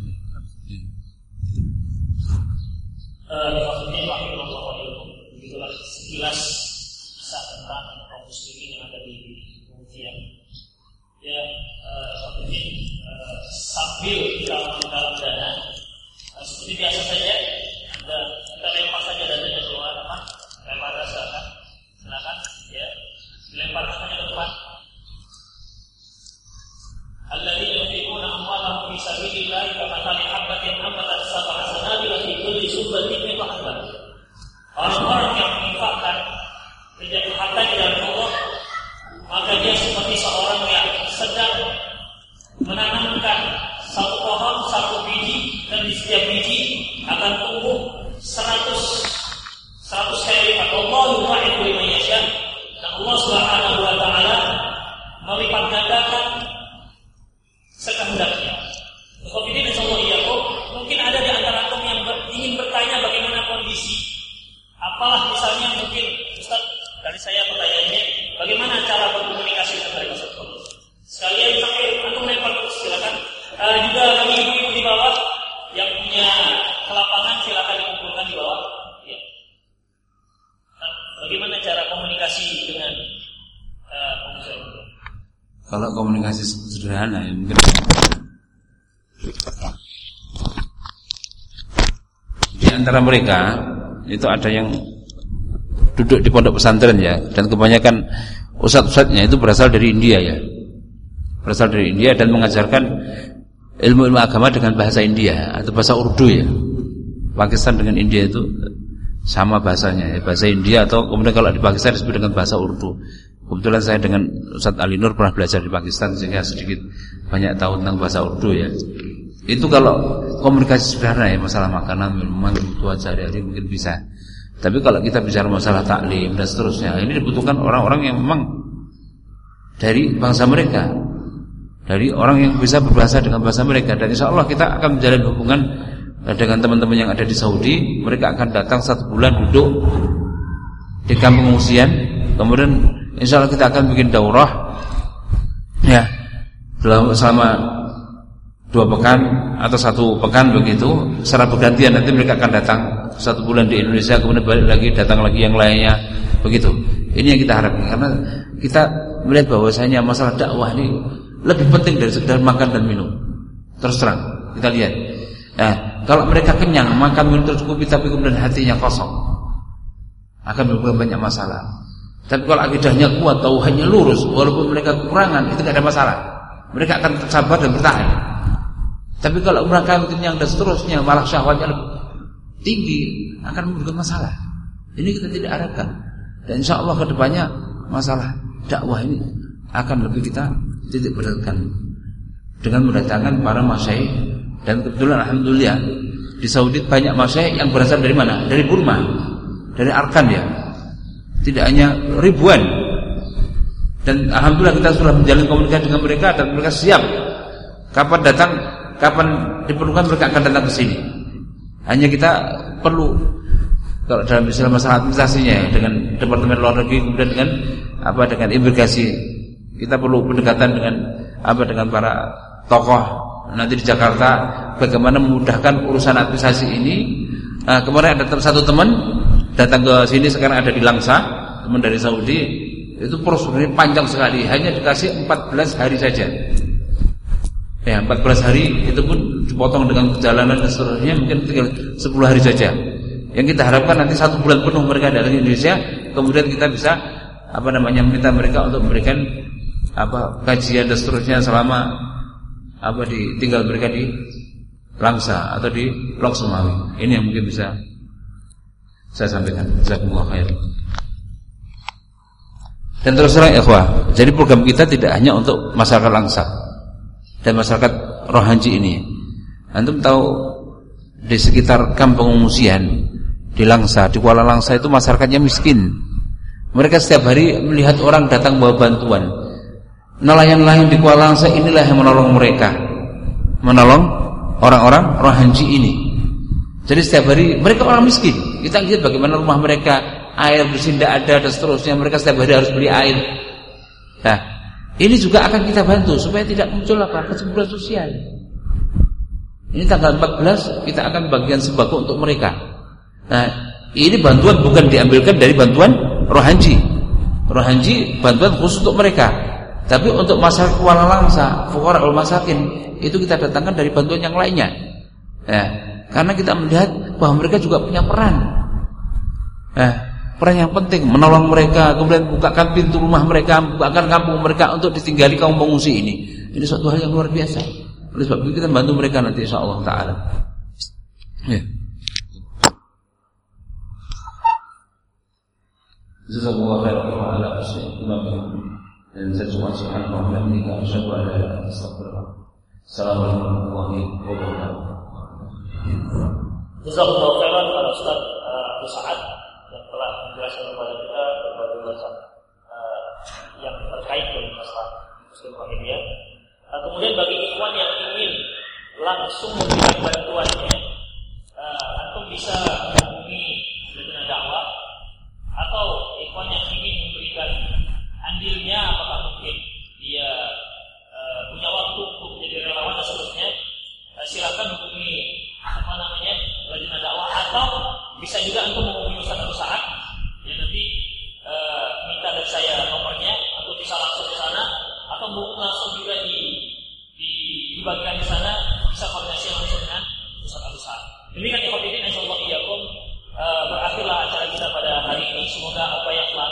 Begitulah sekilas kisah tentang kaum muslimin yang ada di pengungsian. Ya, uh, sambil kita dalam dana seperti biasa saja kita, kita lempar saja dadanya keluar apa? Lempar silakan silakan. Ya. Lempar saja ke depan. Alladzina yunfiquna amwalahum fi sabilillah ka mathali habatin ambatat sab'a sanabila fi kulli subatin mithla habbat orang-orang yang menginfakkan kerja hartanya dalam Allah maka dia seperti seorang yang sedang menanamkan satu pohon satu biji dan di setiap biji akan tumbuh seratus seratus kali lipat. Allah yu'idu liman yasha. Dan Allah Subhanahu wa taala melipat gandakan sekehendaknya. Khofidin insyaallah mungkin ada di antara kaum yang ber, ingin bertanya bagaimana kondisi apalah misalnya mungkin Ustaz dari saya pertanyaannya bagaimana cara berkomunikasi dengan mereka sekalian sampai antum lempar silakan uh, juga kami ibu-ibu di bawah. Yang punya kelapangan silakan dikumpulkan di bawah. Ya. Bagaimana cara komunikasi dengan uh, Kalau komunikasi sederhana ya mungkin. Di antara mereka itu ada yang duduk di pondok pesantren ya. Dan kebanyakan ustadz-ustadznya itu berasal dari India ya. Berasal dari India dan mengajarkan ilmu-ilmu agama dengan bahasa India atau bahasa Urdu ya. Pakistan dengan India itu sama bahasanya ya, bahasa India atau kemudian kalau di Pakistan disebut dengan bahasa Urdu. Kebetulan saya dengan Ustadz Ali Nur pernah belajar di Pakistan sehingga sedikit banyak tahu tentang bahasa Urdu ya. Itu kalau komunikasi sederhana ya masalah makanan, minuman, kebutuhan sehari-hari mungkin bisa. Tapi kalau kita bicara masalah taklim dan seterusnya, ini dibutuhkan orang-orang yang memang dari bangsa mereka dari orang yang bisa berbahasa dengan bahasa mereka. Dan insya Allah kita akan menjalin hubungan eh, dengan teman-teman yang ada di Saudi. Mereka akan datang satu bulan duduk di kampung pengungsian kemudian insya Allah kita akan bikin daurah ya selama dua pekan atau satu pekan begitu. Secara bergantian nanti mereka akan datang satu bulan di Indonesia kemudian balik lagi datang lagi yang lainnya begitu. Ini yang kita harapkan. Karena kita melihat bahwasanya masalah dakwah ini lebih penting dari sekedar makan dan minum. Terus terang, kita lihat. Nah, kalau mereka kenyang, makan minum tercukupi tapi kemudian hatinya kosong, akan menimbulkan banyak masalah. Tapi kalau akidahnya kuat, hanya lurus, walaupun mereka kekurangan, itu tidak ada masalah. Mereka akan sabar dan bertahan. Tapi kalau mereka kenyang dan seterusnya, malah syahwatnya lebih tinggi, akan menimbulkan masalah. Ini kita tidak harapkan. Dan insya Allah ke depannya masalah dakwah ini akan lebih kita titik beratkan dengan mendatangkan para masyaih dan kebetulan alhamdulillah di Saudi banyak masyaih yang berasal dari mana? Dari Burma, dari Arkan ya. Tidak hanya ribuan. Dan alhamdulillah kita sudah menjalin komunikasi dengan mereka dan mereka siap kapan datang, kapan diperlukan mereka akan datang ke sini. Hanya kita perlu kalau dalam istilah masalah administrasinya dengan departemen luar negeri kemudian dengan apa dengan imigrasi kita perlu pendekatan dengan apa dengan para tokoh. Nanti di Jakarta bagaimana memudahkan urusan administrasi ini. Nah, kemarin ada satu teman datang ke sini sekarang ada di Langsa teman dari Saudi. Itu prosedurnya panjang sekali hanya dikasih 14 hari saja. Ya 14 hari itu pun dipotong dengan perjalanan dan seterusnya mungkin tinggal 10 hari saja. Yang kita harapkan nanti satu bulan penuh mereka datang ke Indonesia, kemudian kita bisa apa namanya minta mereka untuk memberikan apa kajian dan seterusnya selama apa di tinggal mereka di Langsa atau di Lok Sumawi. Ini yang mungkin bisa saya sampaikan. Jazakumullah khair. Dan terus terang ikhwah, jadi program kita tidak hanya untuk masyarakat Langsa dan masyarakat Rohanji ini. Antum tahu di sekitar kampung pengungsian di Langsa, di Kuala Langsa itu masyarakatnya miskin. Mereka setiap hari melihat orang datang bawa bantuan. Nelayan-nelayan di Kuala Langsa inilah yang menolong mereka. Menolong orang-orang Rohanji ini. Jadi setiap hari mereka orang miskin. Kita lihat bagaimana rumah mereka air bersih tidak ada dan seterusnya. Mereka setiap hari harus beli air. Nah, ini juga akan kita bantu supaya tidak muncul apa kecemburuan sosial. Ini tanggal 14 kita akan bagian sembako untuk mereka. Nah, ini bantuan bukan diambilkan dari bantuan rohanji. Rohanji bantuan khusus untuk mereka. Tapi untuk masyarakat Kuala Langsa, fuqara al masakin, itu kita datangkan dari bantuan yang lainnya. Ya, karena kita melihat bahwa mereka juga punya peran. Ya, peran yang penting menolong mereka, kemudian bukakan pintu rumah mereka, bukakan kampung mereka untuk ditinggali kaum pengungsi ini. Ini suatu hal yang luar biasa. Oleh sebab itu kita bantu mereka nanti insyaallah taala. Ya. Jazakumullah khairan wa ala dan saya cuma subhanahu wa ta'ala asyhadu an la ilaha illallah Assalamualaikum warahmatullahi wabarakatuh. Jazakumullah khairan kepada Ustaz uh, Abu Sa'ad yang telah menjelaskan kepada kita berbagai macam uh, yang terkait dengan masalah Muslim Rohingya. Uh, kemudian bagi ikhwan yang ingin langsung memberikan bantuannya, antum bisa menghubungi dengan dakwah atau ikhwan yang ingin memberikan andilnya apakah mungkin dia uh, punya waktu untuk menjadi relawan dan seterusnya uh, silakan hubungi apa namanya rajin dakwah atau bisa juga untuk menghubungi ustadz atau saat ya nanti uh, minta dari saya nomornya atau bisa langsung ke sana atau mungkin langsung juga di, di dibagikan di sana bisa koordinasi langsung dengan ustadz atau saat demikian yang insyaallah iyakum uh, berakhirlah acara kita pada hari ini. Semoga apa yang telah